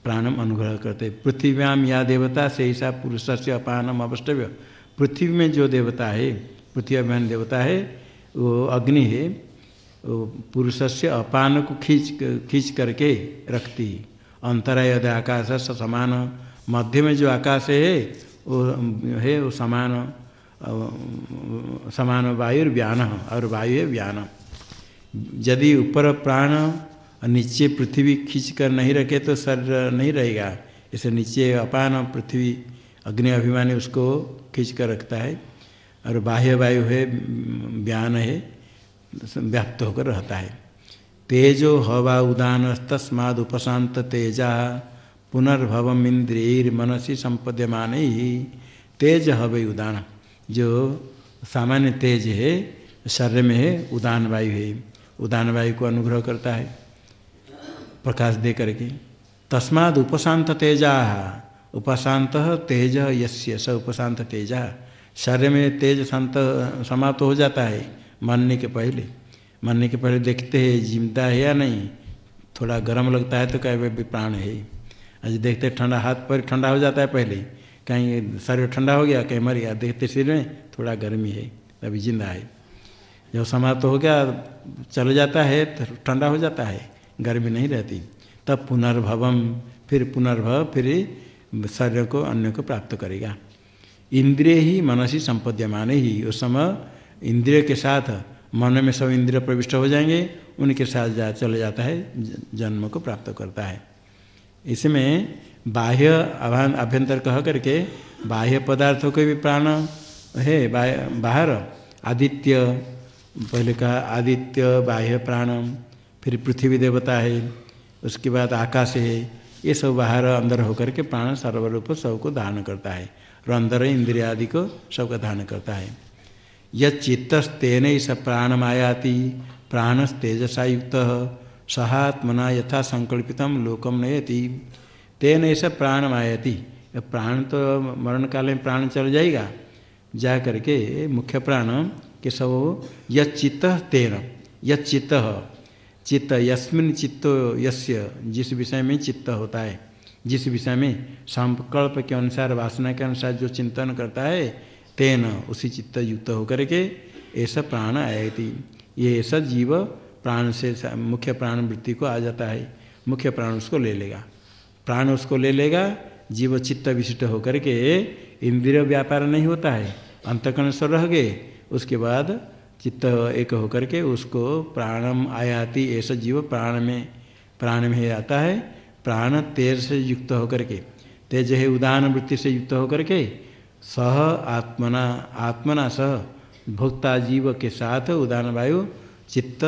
[SPEAKER 1] प्राणम अनुग्रह करते पृथ्व्याम या देवता से ऐसा पुरुष से अपानम अवस्तव्य पृथ्वी में जो देवता है पृथ्वी देवता है, वो अग्नि है, वो पुरुष से अपान को खींच खींच करके रखती अंतरा यद आकाश समान। मध्य में जो आकाश है, वो है, वो समान समान वायु व्यान, और वायु है व्यान। यदि ऊपर प्राण नीचे पृथ्वी खींच कर नहीं रखे तो शरीर नहीं रहेगा। इसे नीचे अपान पृथ्वी, अग्नि अभिमानी उसको खींच कर रखता है। और बाह्य वायु है, व्यान है, व्याप्त होकर रहता है। तेजो हवा उदान तस्माद उपशांत तेजा पुनर्भवम इंद्रिय मनसी संपद्यमान। ही तेज हवे उदान। जो सामान्य तेज है, शरीर में है, उदान वायु है। उदान वायु को अनुग्रह करता है, प्रकाश दे करके। तस्माद उपशांत तेजा उपशांत तेज यस्य स उपशांत तेजा शरीर में तेज शांत समाप्त हो जाता है मरने के पहले। मरने के पहले देखते हैं जिमता है या नहीं? थोड़ा गर्म लगता है तो कहीं भी प्राण है। आज देखते ठंडा हाथ पर ठंडा हो जाता है पहले। कहीं शरीर ठंडा हो गया, कहीं मर गया, देखते शरीर में थोड़ा गर्मी है, अभी ज़िंदा है। जब समाप्त हो गया, चल जाता है तो ठंडा हो जाता है, गर्मी नहीं रहती। तब पुनर्भवम, फिर पुनर्भव, फिर शरीर को, अन्य को प्राप्त करेगा। इंद्रिय ही, मनसी संपद्यमान ही। उस समय इंद्रिय के साथ मन में सब इंद्रिय प्रविष्ट हो जाएँगे, उनके साथ जा, चले जाता है, जन्म को प्राप्त करता है। इसमें बाह्य अभ्यंतर कह करके बाह्य पदार्थों के भी प्राण है बाहर, आदित्य, पहले कहा आदित्य, बाह्य प्राण फिर पृथ्वी देवता है, उसके बाद आकाश है, ये सब बाहर अंदर होकर के प्राण सर्वरूप सबको धारण करता है, और अंदर इंद्रिया आदि को सबका धारण करता है। यह चित्तस्तेन स प्राणमायाति प्राणस तेजसा युक्त सहात्मना यथा संकल्पित लोकम नयति। तेन ऐसा प्राणमायाति। प्राण तो मरण काल में प्राण चल जाएगा जा करके मुख्य प्राण के सब यचित्त तेन यचित्त चित्त यस्मिन चित्तो यस्य जिस विषय में चित्त होता है, जिस विषय में संकल्प के अनुसार, वासना के अनुसार जो चिंतन करता है तेन उसी चित्त युक्त होकर के ऐसा प्राण आयती ये ऐसा जीव प्राण से मुख्य प्राण वृत्ति को आ जाता है। मुख्य प्राण उसको ले लेगा। प्राण उसको ले लेगा, जीव चित्त विशिष्ट होकर के इंद्रिय व्यापार नहीं होता है। अंतकरण स्वर रह गए, उसके बाद चित्त एक होकर के उसको प्राणम आयाति, ऐसा जीव प्राण में प्राण में आता है। प्राण तेज से युक्त होकर के, तेज है उदान वृत्ति से युक्त होकर के सह आत्मना आत्मना सह, भोक्ता जीव के साथ उदान वायु चित्त,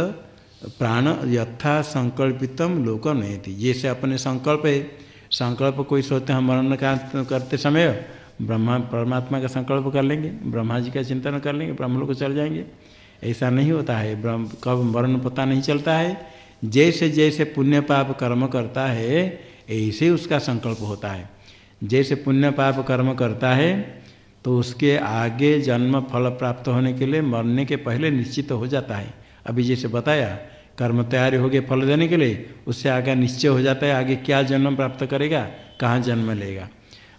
[SPEAKER 1] प्राण, यथा संकल्पितम लोक नहीं थी जैसे अपने संकल्प है। संकल्प कोई सोचते हम मरण का करते समय ब्रह्मा, परमात्मा का संकल्प कर लेंगे, ब्रह्मा जी का चिंतन कर लेंगे ब्रह्म लोग चल जाएँगे। ऐसा नहीं होता है। ब्रह्म, कब मरण पता नहीं चलता है। जैसे जैसे पुण्य पाप कर्म करता है, ऐसे उसका संकल्प होता है। जैसे पुण्य पाप कर्म करता है तो उसके आगे जन्म फल प्राप्त होने के लिए मरने के पहले निश्चित हो जाता है। अभी जैसे बताया, कर्म तैयारी हो गए फल देने के लिए, उससे आगे निश्चय हो जाता है, आगे क्या जन्म प्राप्त करेगा, कहाँ जन्म लेगा।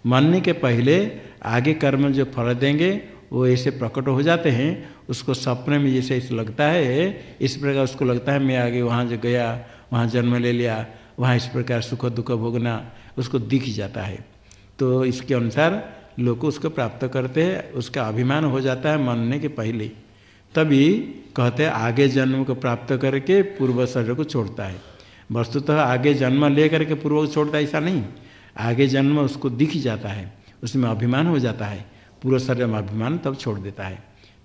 [SPEAKER 1] मरने के पहले आगे कर्म जो फल देंगे, वो ऐसे प्रकट हो जाते हैं, उसको सपने में जैसे ऐसे लगता है, इस प्रकार उसको लगता है, मैं आगे वहाँ जो गया, वहाँ जन्म ले लिया, वहाँ इस प्रकार सुख दुख भोगना, उसको दिख जाता है। तो इसके अनुसार लोग उसको प्राप्त करते हैं, उसका अभिमान हो जाता है मरने के पहले। तभी कहते हैं, आगे जन्म को प्राप्त करके पूर्व शरीर को छोड़ता है। वस्तुतः आगे जन्म ले करके पूर्व को छोड़ता है ऐसा नहीं। आगे जन्म उसको दिख जाता है, उसमें अभिमान हो जाता है। पूर्व शरीर में अभिमान तब छोड़ देता है।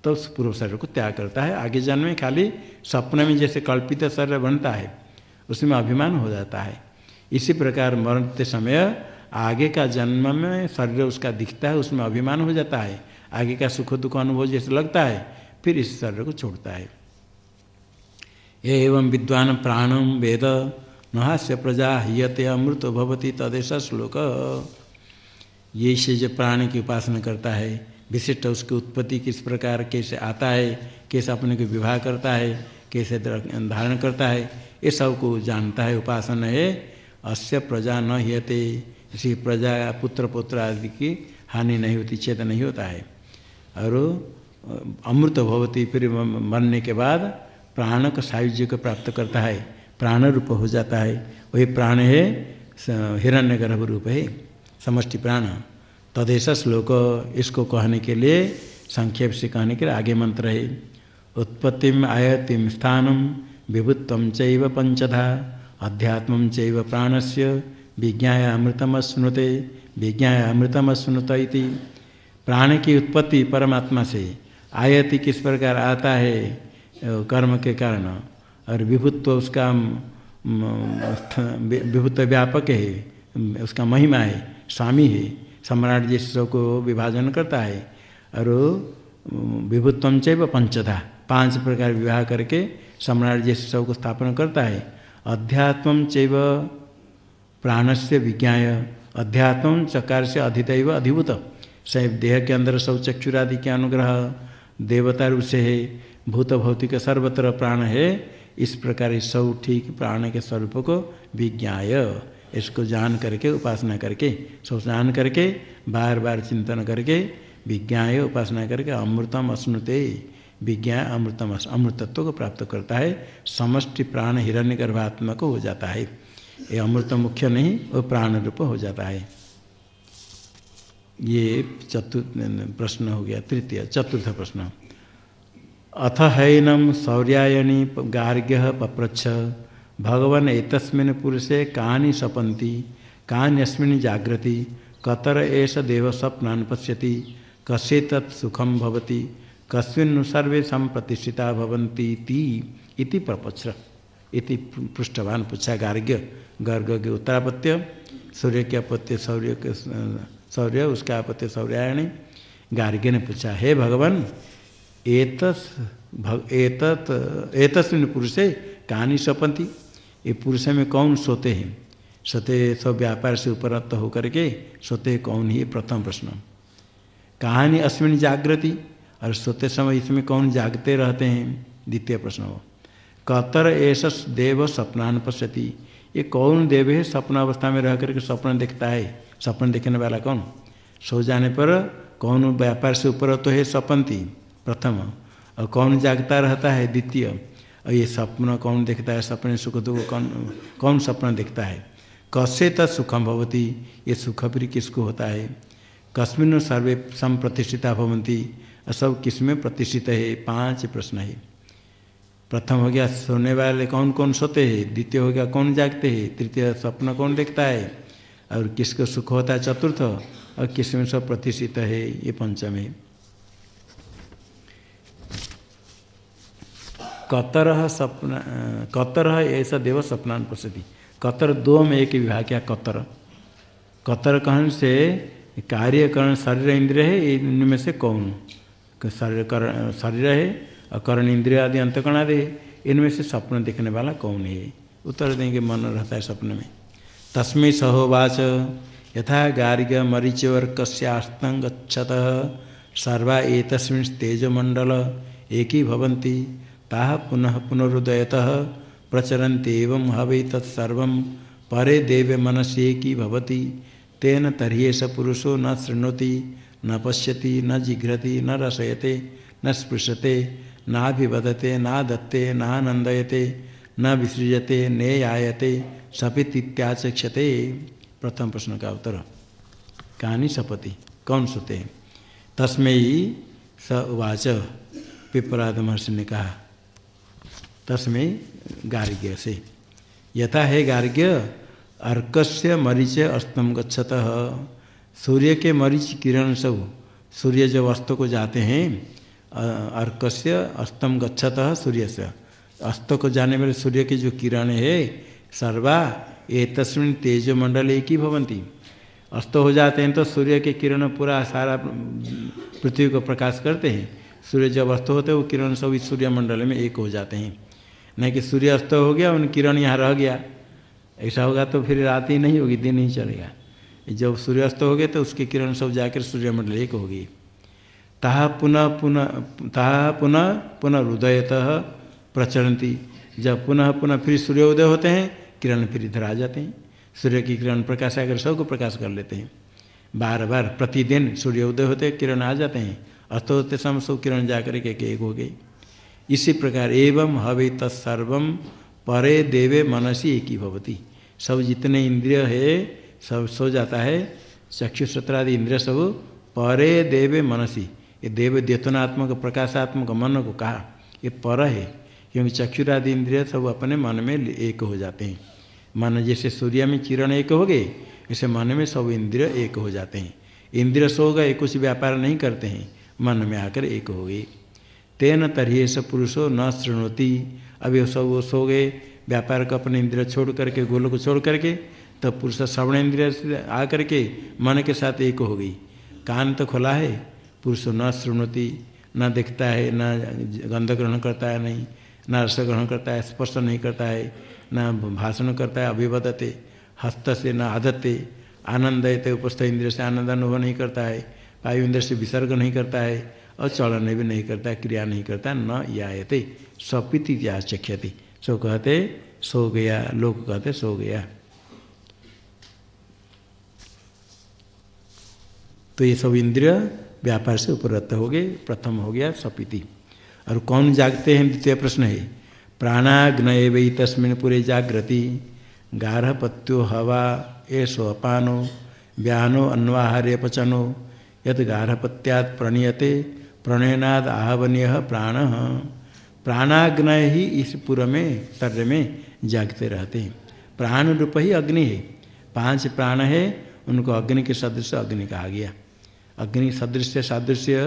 [SPEAKER 1] तब तो पूर्व शरीर को त्याग करता है। आगे जन्म में खाली सपने में जैसे कल्पित शरीर बनता है, उसमें अभिमान हो जाता है। इसी प्रकार मरते समय आगे का जन्म में शरीर उसका दिखता है, उसमें अभिमान हो जाता है। आगे का सुख दुख अनुभव जैसे लगता है, फिर इस शरीर को छोड़ता है। एवं विद्वान प्राणम वेद, नहास्य प्रजा हियते अमृत भवती तदेश श्लोक। ये से जो प्राण की उपासना करता है, विशिष्ट उसकी उत्पत्ति किस प्रकार, कैसे आता है, कैसे अपने को विवाह करता है, कैसे धारण करता है, ये सबको जानता है, उपासना है। अस्य प्रजा न हियते इसी प्रजा, पुत्र पुत्र आदि की हानि नहीं होती, चेत नहीं होता है। और अमृत भवती फिर मरने के बाद प्राण का सायुज्य को प्राप्त करता है। प्राण रूप हो जाता है। वही प्राण है हिरण्य गर्भ रूप है। समष्टि प्राण। तदेश श्लोक इसको कहने के लिए, संक्षेप से कहने के लिए आगे मंत्र है। उत्पत्तिम आयतिम स्थानम विभुत्व चैव पंचधा अध्यात्म चैव प्राणस्य विज्ञाय अमृतम स्नुते विज्ञाय अमृतम स्नुत प्राण की उत्पत्ति परमात्मा से, आयति किस प्रकार आता है कर्म के कारण। और विभुत्व उसका विभुत्व व्यापक है उसका महिमा है, स्वामी है, सम्राट जैसे सबको विभाजन करता है। और विभुत्व चैव पंचधा, पाँच प्रकार विवाह करके सम्राट जैसे सबको स्थापना करता है। अध्यात्म चैव प्राणस्य विज्ञाय अध्यात्म चकार से अधित अधिभूत। सैव देह के अंदर सब चक्षुरादि के अनुग्रह देवता रूप से है भूत भौतिक सर्वत्र प्राण है, इस प्रकार सब ठीक प्राण के स्वरूप को विज्ञाय। इसको जान करके, उपासना करके सब जान करके बार बार चिंतन करके, विज्ञाय उपासना करके अमृतम अश्नुते विज्ञा अमृतम अमृतत्व को प्राप्त करता है, समष्टि प्राण हिरण्य गर्भात्मक हो जाता है। ये अमृत मुख्य नहीं, वो प्राण रूप हो जाता है। ये चतुर्थ प्रश्न हो गया, तृतीय, चतुर्थ प्रश्न। अथ हैनम सौर्यायणी गार्ग्य पप्रच्छ। भगवान एतस्मिन् पुरुषे कानि सपन्ति कान्यस्मिन् जागृति कतर एष देव स्वप्नान् पश्यति, कस्य तत् सुखम भवति, कस्मिन् सर्वेषां प्रतिष्ठिता भवन्ति इति इति पृष्ठवान पूछा गार्ग्य गर्ग के उत्तरापत्य सूर्य के अपत्य सौर्य के सौर्य उसका अपत्य सौर्यायणी गार्ग्य ने पूछा हे भगवान, एतस, भग, एतत पुरुषे कहानी सपंती ये पुरुष में कौन सोते हैं? सोते सब व्यापार से उपरत होकर के सोते कौन ही? प्रथम प्रश्न। कहानी अश्विन जागृति और सोते समय इसमें कौन जागते रहते हैं? द्वितीय प्रश्न। हो कतर ऐसा देव सपनान पश्यति। ये कौन देव है? सपना अवस्था में रह करके स्वप्न देखता है। सपन देखने वाला कौन? सो जाने पर कौन व्यापार से ऊपर तो है सपंती, प्रथम। और कौन जागता रहता है? द्वितीय। और ये सपना कौन देखता है? सपने सुख दुख कौन कौन सपना देखता है? कसे तत् सुखम भवती? ये सुख फिर किसको होता है? कस्मिन सर्वे सम प्रतिष्ठिता भवंती सब किसमें प्रतिष्ठित है? पाँच प्रश्न है। प्रथम हो गया सोने वाले कौन कौन सोते हैं? द्वितीय हो गया कौन जागते हैं? तृतीय स्वप्न कौन देखता है? और किसको सुख होता है? चतुर्थ। और किसमें सब प्रतिष्ठित है? ये पंचम। है कतर सपना कतर ऐसा देव सपनान प्रसिद्धि। कतर दो में एक विभाग क्या कतर। कतर कहन से कार्यकरण शरीर इंद्र है, इनमें से कौन? शरीर शरीर है और इंद्रिय आदि इनमें से स्वप्न देखने वाला कौन है? उत्तर देंगे, मन रहता है स्वप्न में। तस्में सहोवाच, यथा गार्ग्य मरीचवर्कस्यास्तंगछत सर्वा एक तेजमंडल एक ही भवन्ति, ताः पुनः पुनरुदयतः प्रचरन्ति एवं हवै तत्सर्व, परे देव मनसी की भवति, तेन तर्ह्येष पुरुषो न शृणोति, न पश्यति, न जिघ्रति, न रसयते, न स्पृशते नाभिवदते, नादत्ते नानंदयते न विसृजते नेयायते सपित इत्याचक्षते प्रथम प्रश्न का उत्तर कहानी सपति? कौन सुते? तस्मय स उवाच पिपराद महर्षि ने कहा। तस्मय गार्ग्य से। यथा है गार्ग्य, अर्कस्य मरीच अस्तम गच्छत। सूर्य के मरीच किरण सब, सूर्य जब अस्त को जाते हैं अर्कस्य अस्तम गच्छत सूर्य से अस्त को जाने वाले सूर्य के जो किरण, है, सर्वा ये तस्मिन तेज मंडल एक ही भवंती अस्त हो जाते हैं तो सूर्य के किरण पूरा सारा पृथ्वी को प्रकाश करते हैं। सूर्य जब अस्त होते हैं, वो किरण इस सूर्य मंडल में एक हो जाते हैं। नहीं कि सूर्य अस्त हो गया, उन किरण यहाँ रह गया। ऐसा होगा तो फिर रात ही नहीं होगी, दिन ही चलेगा। जब सूर्यास्त हो गए तो उसके किरण सब जाकर सूर्यमंडल एक होगी पुनः पुनः पुनः पुनः हृदयत प्रचलती जब पुनः पुनः फिर सूर्योदय होते हैं, किरण फिर इधर आ जाते हैं। सूर्य की किरण प्रकाश आकर सबको प्रकाश कर लेते हैं। बार बार प्रतिदिन सूर्योदय होते किरण आ जाते हैं। अस्त होते समय सब किरण जाकर के एक हो गई। इसी प्रकार एवं हवे तत्सर्व, परे देवे मनसी एक ही भवती। सब जितने इंद्रिय है, सब सो जाता है। चक्षु सत्रादि इंद्रिय सब परे देवे मनसी। ये देव द्यतनात्मक प्रकाशात्मक मन को कहा, ये पर है। क्योंकि चक्षुरादि इंद्रिय सब अपने मन में एक हो जाते हैं। मन जैसे सूर्य में किरण एक हो गए ऐसे मन में सब इंद्रिय एक हो जाते हैं। इंद्रिय सो गए, कुछ व्यापार नहीं करते हैं। मन में आकर एक हो गए। तेन तरीय से पुरुषो न शृणोती। अभी सब वो सो गए, व्यापार को अपने इंद्रिय छोड़ करके गोल को छोड़ करके, तब पुरुष श्रवण इंद्रिय से आकर के मन के साथ एक हो गई। कान तो खुला है पुरुष न श्रृणती, न देखता है, न गंध ग्रहण करता है, नहीं, न रस ग्रहण करता है, स्पर्श नहीं करता है, न भाषण करता है, अभिवदते, हस्त से न आदते आनंद उपस्थ इंद्र से आनंद अनुभव नहीं करता है, वायु इंद्र से विसर्ग नहीं करता है, और चलन भी नहीं करता है, क्रिया नहीं करता, न यायते, सपिति या चख्यति सो कहते, सो गया लोग कहते, सो गया। तो ये सब इंद्रिय व्यापार से उपरत हो गए, प्रथम हो गया सपिति। और कौन जागते हैं, द्वितीय प्रश्न है। प्राणाग्नय वही तस्मिन पूरे जागृति गार्हपत्यो हवा ऐसो अपानो, व्यानो अन्वाहार्य पचनो। यद गार्हपत्यात् प्रणीयते, प्रणयनाद आहवनीय प्राण। प्राणाग्नय ही इस पूर्व में, शरीर में जागते रहते हैं। प्राण रूप ही अग्नि है। पाँच प्राण है, उनको अग्नि के सदृश अग्नि कहा गया। अग्नि सदृश सादृश्य,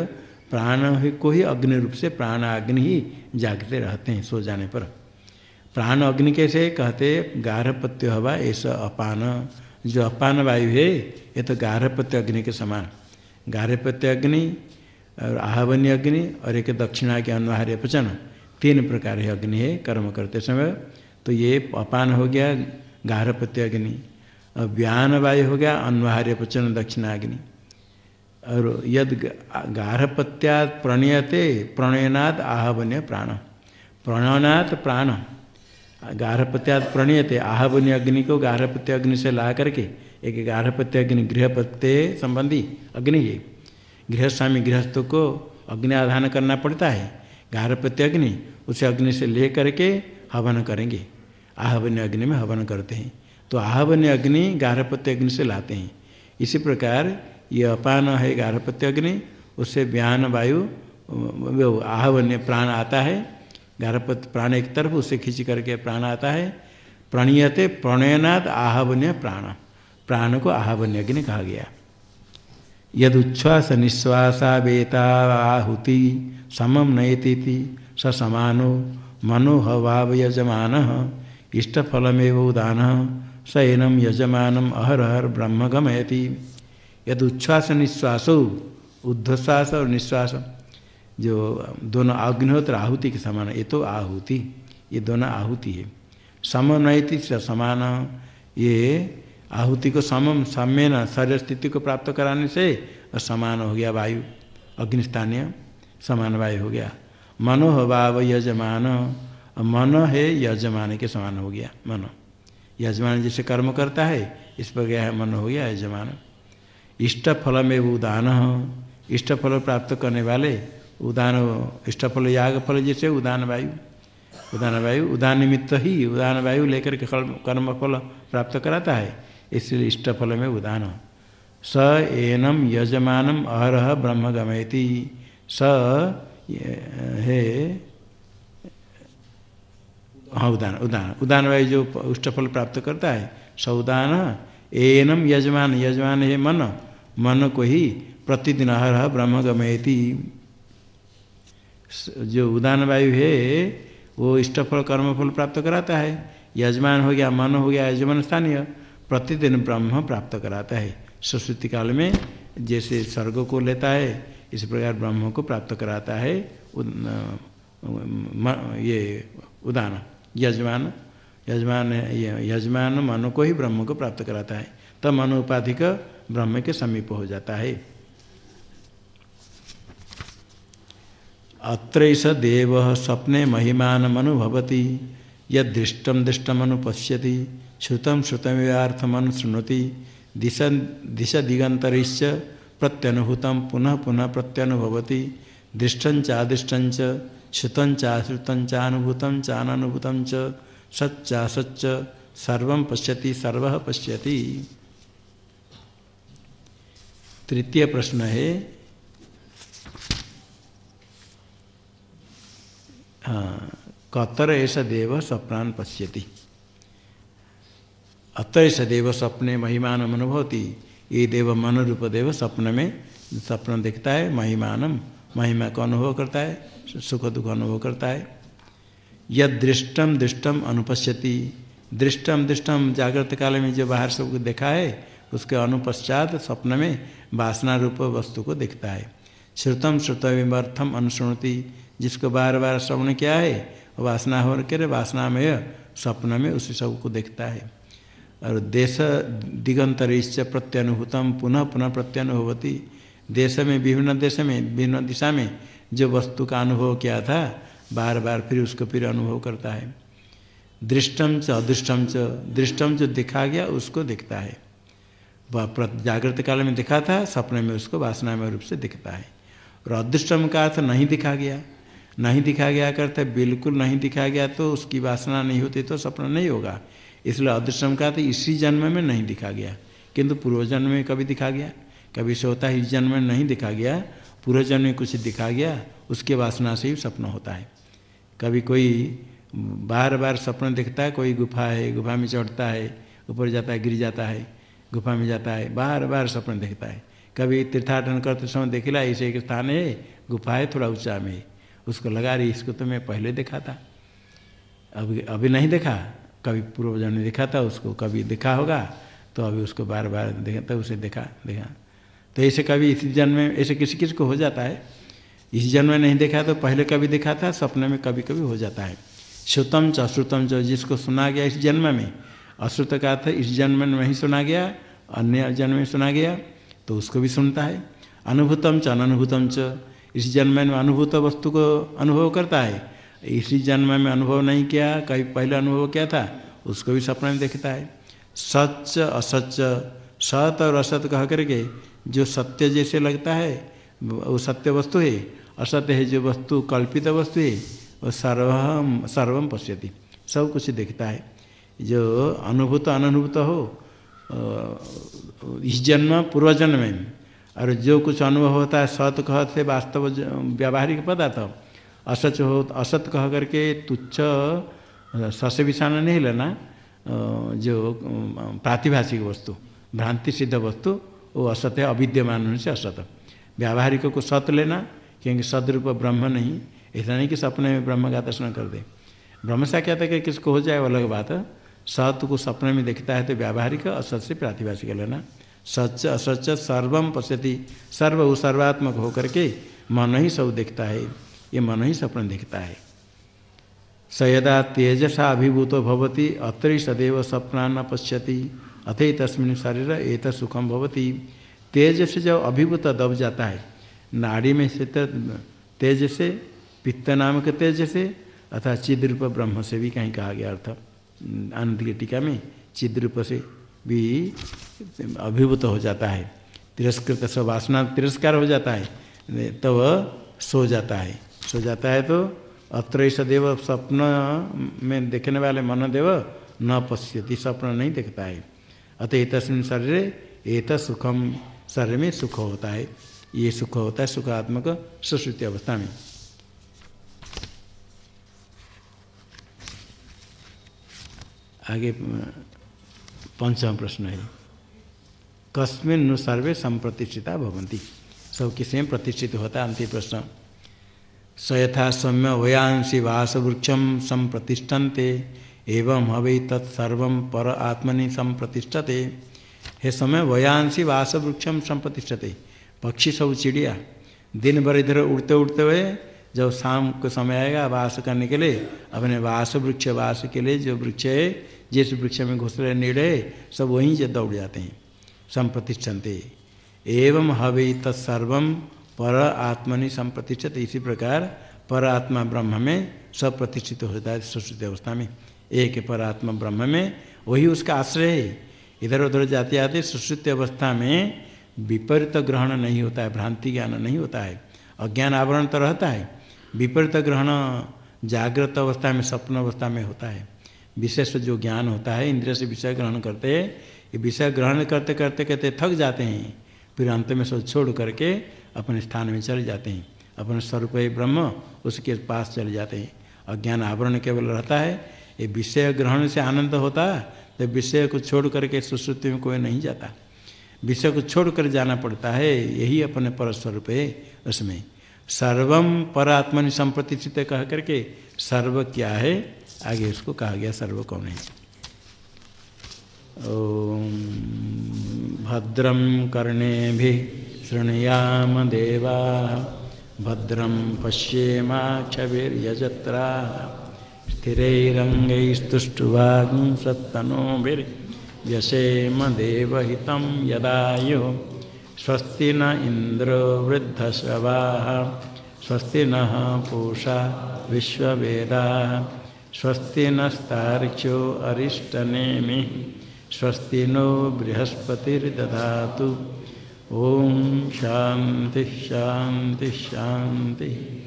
[SPEAKER 1] प्राण को ही अग्नि रूप से प्राण अग्नि ही जागते रहते हैं, सो जाने पर। प्राण अग्नि कैसे कहते गार्हपत्य हवा ऐसा अपान। जो अपान वायु है, ये तो गार्हपत्य अग्नि के समान। गार्हपत्य अग्नि और आहवन्य अग्नि और एक दक्षिणा के अनुहार्य पचन, तीन प्रकार है अग्नि है, कर्म करते समय। तो ये अपान हो गया गार्हपत्य अग्नि, और व्यान वायु हो गया अनुहार्य पचन दक्षिणाग्नि। और यद गार्हपत्या प्रणयते प्रणयनाद आहवन्य प्राण। प्रणयनाथ प्राण। गार्हपत्याद प्रणयते, आहवन्य अग्नि को गार्हपत्य अग्नि से ला करके, एक गार्हपत्य अग्नि गृहपत्य संबंधी अग्नि है गृहस्वामी गृहस्थ को अग्नि आधान करना पड़ता है। गार्हपत्य अग्नि, उसे अग्नि से ले करके हवन करेंगे। आहवन्य अग्नि में हवन करते हैं। तो आहवन्य अग्नि गार्हपत्य अग्नि से लाते हैं। इसी प्रकार ये अपान है गार्हपत्य अग्नि, उससे व्यान, वायु आहवन्य प्राण आता है। गार्हपत्य प्राण एक तरफ़ उससे खींच करके प्राण आता है। प्रणीयते प्रणयनाथ आहवन्य प्राण। प्राण को आहवन्य अग्नि कहा गया। यद उच्छ्वास निश्वासा वेता आहुति समम नयती स समानो मनोहवाव यजमान इष्टफलमेव उदान स एनम यजमान अहरहर ब्रह्म गमयती। यद उच्छ्वास निश्वासो उद्धश्वास और निश्वास। जो दोनों अग्निहोत्र आहुति के समान ये तो आहुति, ये दोनों आहुति है। समनयति समान, ये आहुति को समम सम्य न शरीर स्थिति को प्राप्त कराने से और समान हो गया वायु। अग्निस्थानीय, समान वायु हो गया। मनोहभाव यजमान, मन है यजमान के समान हो गया। मन। यजमान जैसे कर्म करता है, इस पर गया है मन हो गया यजमान। इष्ट फल में उदान इष्ट फल प्राप्त करने वाले उदान इष्ट फल याग फल जैसे उदान वायु। उदान वायु, उदान निमित्त ही उदान वायु लेकर के कर्म फल प्राप्त कराता है। इसलिए इष्ट फल में उदान स एनम यजमानम अहरह ब्रह्म गमयती स है हाँ उदान उदान उदान वायु जो उष्ट फल प्राप्त करता है। स उदान एनम यजमान यजमान है मन। मन को ही प्रतिदिन अहरह ब्रह्म गमयती। जो उदान वायु है, वो इष्टफल कर्मफल प्राप्त कराता है। यजमान हो गया, मन हो गया, यजमान स्थानीय, प्रतिदिन ब्रह्म प्राप्त कराता है। सरस्वती काल में जैसे स्वर्ग को लेता है, इस प्रकार ब्रह्म को प्राप्त कराता है। ये उदान यजमान यजमान यजमान मन को ही ब्रह्म को प्राप्त कराता है। तब मन उपाधि का ब्रह्म के समीप हो जाता है। अत्र देव स्वप्ने महिमानमनुभवती यदृष्टम दृष्टमनुपश्यति श्रुतम श्रुतमेवार्थमनुशृणोति दिश दिश दिगंतरिश्च पुनः पुनः प्रत्यनुभवती श्रुतंचाश्रुतंचानुभूतं चानुभूतं च, सच्चा सच्च, सर्व पश्यति सर्व पश्यति। तृतीय प्रश्न है। कतर ऐसा देव स्वप्नान पश्यति। अतर ऐसा देव स्वप्ने महिमान अनुभवती ये देव मन रूप देव स्वप्न में स्वप्न देखता है, महिमानम, महिमा का अनुभव करता है, सुख दुख अनुभव करता है। यद दृष्टम दृष्टम अनुपश्यति। दृष्टम दृष्टम जागृत काल में जो बाहर सबको देखा है, उसके अनुपश्चात स्वप्न में वासना रूप वस्तु को देखता है। श्रुतम श्रुतविमर्थम अनुसृणती, जिसको बार बार श्रवण किया है, वासना हो के वासना में स्वप्न में उसी सबको देखता है। और देश दिगंतरिश्च प्रत्यनुभूतम, पुनः पुनः प्रत्यनुभवती। देश में, विभिन्न देश में, विभिन्न दिशा में जो वस्तु का अनुभव किया था बार बार फिर उसको फिर अनुभव करता है। दृष्टम च, अदृष्टम च, दृष्टम जो दिखा गया, उसको दिखता है। जागृत काल में दिखा था, सपने में उसको वासना में रूप से दिखता है। और अदृष्टम का अर्थ नहीं दिखा गया। नहीं दिखा गया करते बिल्कुल नहीं दिखा गया तो उसकी वासना नहीं होती तो सपना नहीं होगा। इसलिए अदृश्यम का तो इसी जन्म में नहीं दिखा गया। किंतु पूर्व जन्म में कभी दिखा गया। कभी से होता है इस जन्म में नहीं दिखा गया। पूर्व जन्म में कुछ दिखा गया, उसके वासना से ही सपना होता है। कभी कोई बार बार सपना दिखता है, कोई गुफा है, गुफा में चढ़ता है, ऊपर जाता है, गिर जाता है। गुफा में जाता है बार बार सपना देखता है। कभी तीर्थाटन करते समय देख ला ऐसे एक स्थान है, गुफा है, थोड़ा ऊँचा में। उसको लगा रही इसको तो मैं पहले देखा था। अभी अभी नहीं देखा। कभी पूर्वजन ने देखा था, उसको कभी देखा होगा तो अभी उसको बार बार देखा तो उसे देखा देखा। तो ऐसे कभी इस जन्म में, ऐसे किसी किसी को हो जाता है। इस जन्म में नहीं देखा तो पहले कभी देखा था सपने में कभी कभी हो जाता है। श्रुतम च, अश्रुतम च, जिसको सुना गया इस जन्म में अश्रुत का था इस जन्म में नहीं सुना गया, अन्य जन्म में सुना गया तो उसको भी सुनता है। अनुभूतम च अनुभूतम च। इस जन्म में अनुभूत वस्तु को अनुभव करता है। इसी जन्म में अनुभव नहीं किया, कभी पहले अनुभव किया था, उसको भी सपना में देखता है। सच असच सत और असत कह करके जो सत्य जैसे लगता है, वो सत्य वस्तु है। असत्य है जो वस्तु, कल्पित वस्तु है, वो सर्वम सर्वम पश्यति। सब कुछ देखता है। जो अनुभूत अनुभूत हो इस जन्म पूर्व जन्म में। और जो कुछ अनुभव होता है, सत कह से वास्तव व्यावहारिक पदार्थ। असच हो, असत कह करके तुच्छ सस्य विषाण नहीं लेना जो प्रातिभाषिक वस्तु, भ्रांति सिद्ध वस्तु, वो असत है, अविद्यमान से असत। व्यावहारिक को सत लेना, क्योंकि सदरूप ब्रह्म नहीं, ऐसा नहीं कि सपने में ब्रह्म का दर्शन कर दे। ब्रह्म सा क्या था कि किसको हो जाए अलग बात सत को सपने में देखता है तो व्यावहारिक असत से प्रातिभाषिक लेना। सच असच सर्वम पश्यति, सर्व सर्वात्मक होकर के मन ही सब देखता है, ये मन ही सपन देखता है। स यदा तेजसा अभिभूत भवती, अत्र सदैव सपना न पश्यति अथ तस्मिन शरीर एत सुखम भवती। तेज से जब अभिभूत दब जाता है, नाड़ी में से तेज से पित्त नामक तेज से अथवा चिद्रूप ब्रह्म से भी कहीं कहा गया अर्थ। आनंद की टीका में चिद्रूप से भी अभिभूत हो जाता है। तिरस्कृत सब वासना तिरस्कार हो जाता है। तो सो जाता है। सो जाता है तो अत्र देव स्वप्न में देखने वाले मन देव न पश्यति, स्वप्न नहीं देखता है। अतः तस्मिन शरीर एत सुखम शरीर में सुख होता है। ये सुख होता है सुखात्मक सुश्रुति अवस्था में। आगे पंचम प्रश्न है। कस्मिन नु सर्वे संप्रतिष्ठिता भवंती सब किसी में प्रतिष्ठित होता अंतिम प्रश्न। स यथा सम्य वयांसी वासवृक्षम संप्रतिष्ठन्ते, एवं हवे तत्सर्व पर आत्मनि संप्रतिष्ठते। हे समय वयांसी वासवृक्षम संप्रतिष्ठते। पक्षी सब चिड़िया, दिन भर इधर उड़ते उड़ते हुए जब शाम को समय आएगा वास करने के लिए, अपने वास वृक्ष, वास के लिए जो वृक्ष है, जिस वृक्ष में घुसरे नीड़े सब वहीं से दौड़ जाते हैं, संप्रतिष्ठन्ते। एवं हवे तत्सर्व पर आत्मनि संप्रतिष्ठित। इसी प्रकार पर आत्मा ब्रह्म में सब प्रतिष्ठित होता है, सुश्रुति अवस्था में। एक पर आत्मा ब्रह्म में, वही उसका आश्रय है। इधर उधर जाते आते सुश्रुति अवस्था में विपरीत ग्रहण नहीं होता है, भ्रांति ज्ञान नहीं होता है। अज्ञान आवरण तो रहता है विपरीत ग्रहण जागृत अवस्था में, स्वप्न अवस्था में होता है। विशेष जो ज्ञान होता है, इंद्रिय से विषय ग्रहण करते, ये विषय ग्रहण करते करते कहते थक जाते हैं। फिर अंत में सब छोड़ करके अपने स्थान में चले जाते हैं। अपने स्वरूप ब्रह्म, उसके पास चले जाते हैं। अज्ञान आवरण केवल रहता है, ये विषय ग्रहण से आनंद होता तो विषय को छोड़ करके सुश्रुति में कोई नहीं जाता। विषय को छोड़ कर जाना पड़ता है, यही अपने परस्वरूप है, उसमें। सर्वम परात्मनि संप्रतिष्ठित कह करके सर्व क्या है? आगे उसको कहा गया सर्व कौन है? ओम भद्रम कर्णे भी शृणुयाम देवा। भद्रम पश्येमाक्षवीर्यजत्रा स्थिरैरङ्गैस्तुष्टुवांसत्तनोभिर्यशेम देवहितं यदायु। स्वस्ति न इंद्र वृद्धश्रवाः स्वस्ति न पूषा विश्ववेदाः स्वस्ति नस्तार्क्ष्यो अरिष्टनेमिः स्वस्ति नो बृहस्पतिर्दा ओ शांति शांति शान्तिः।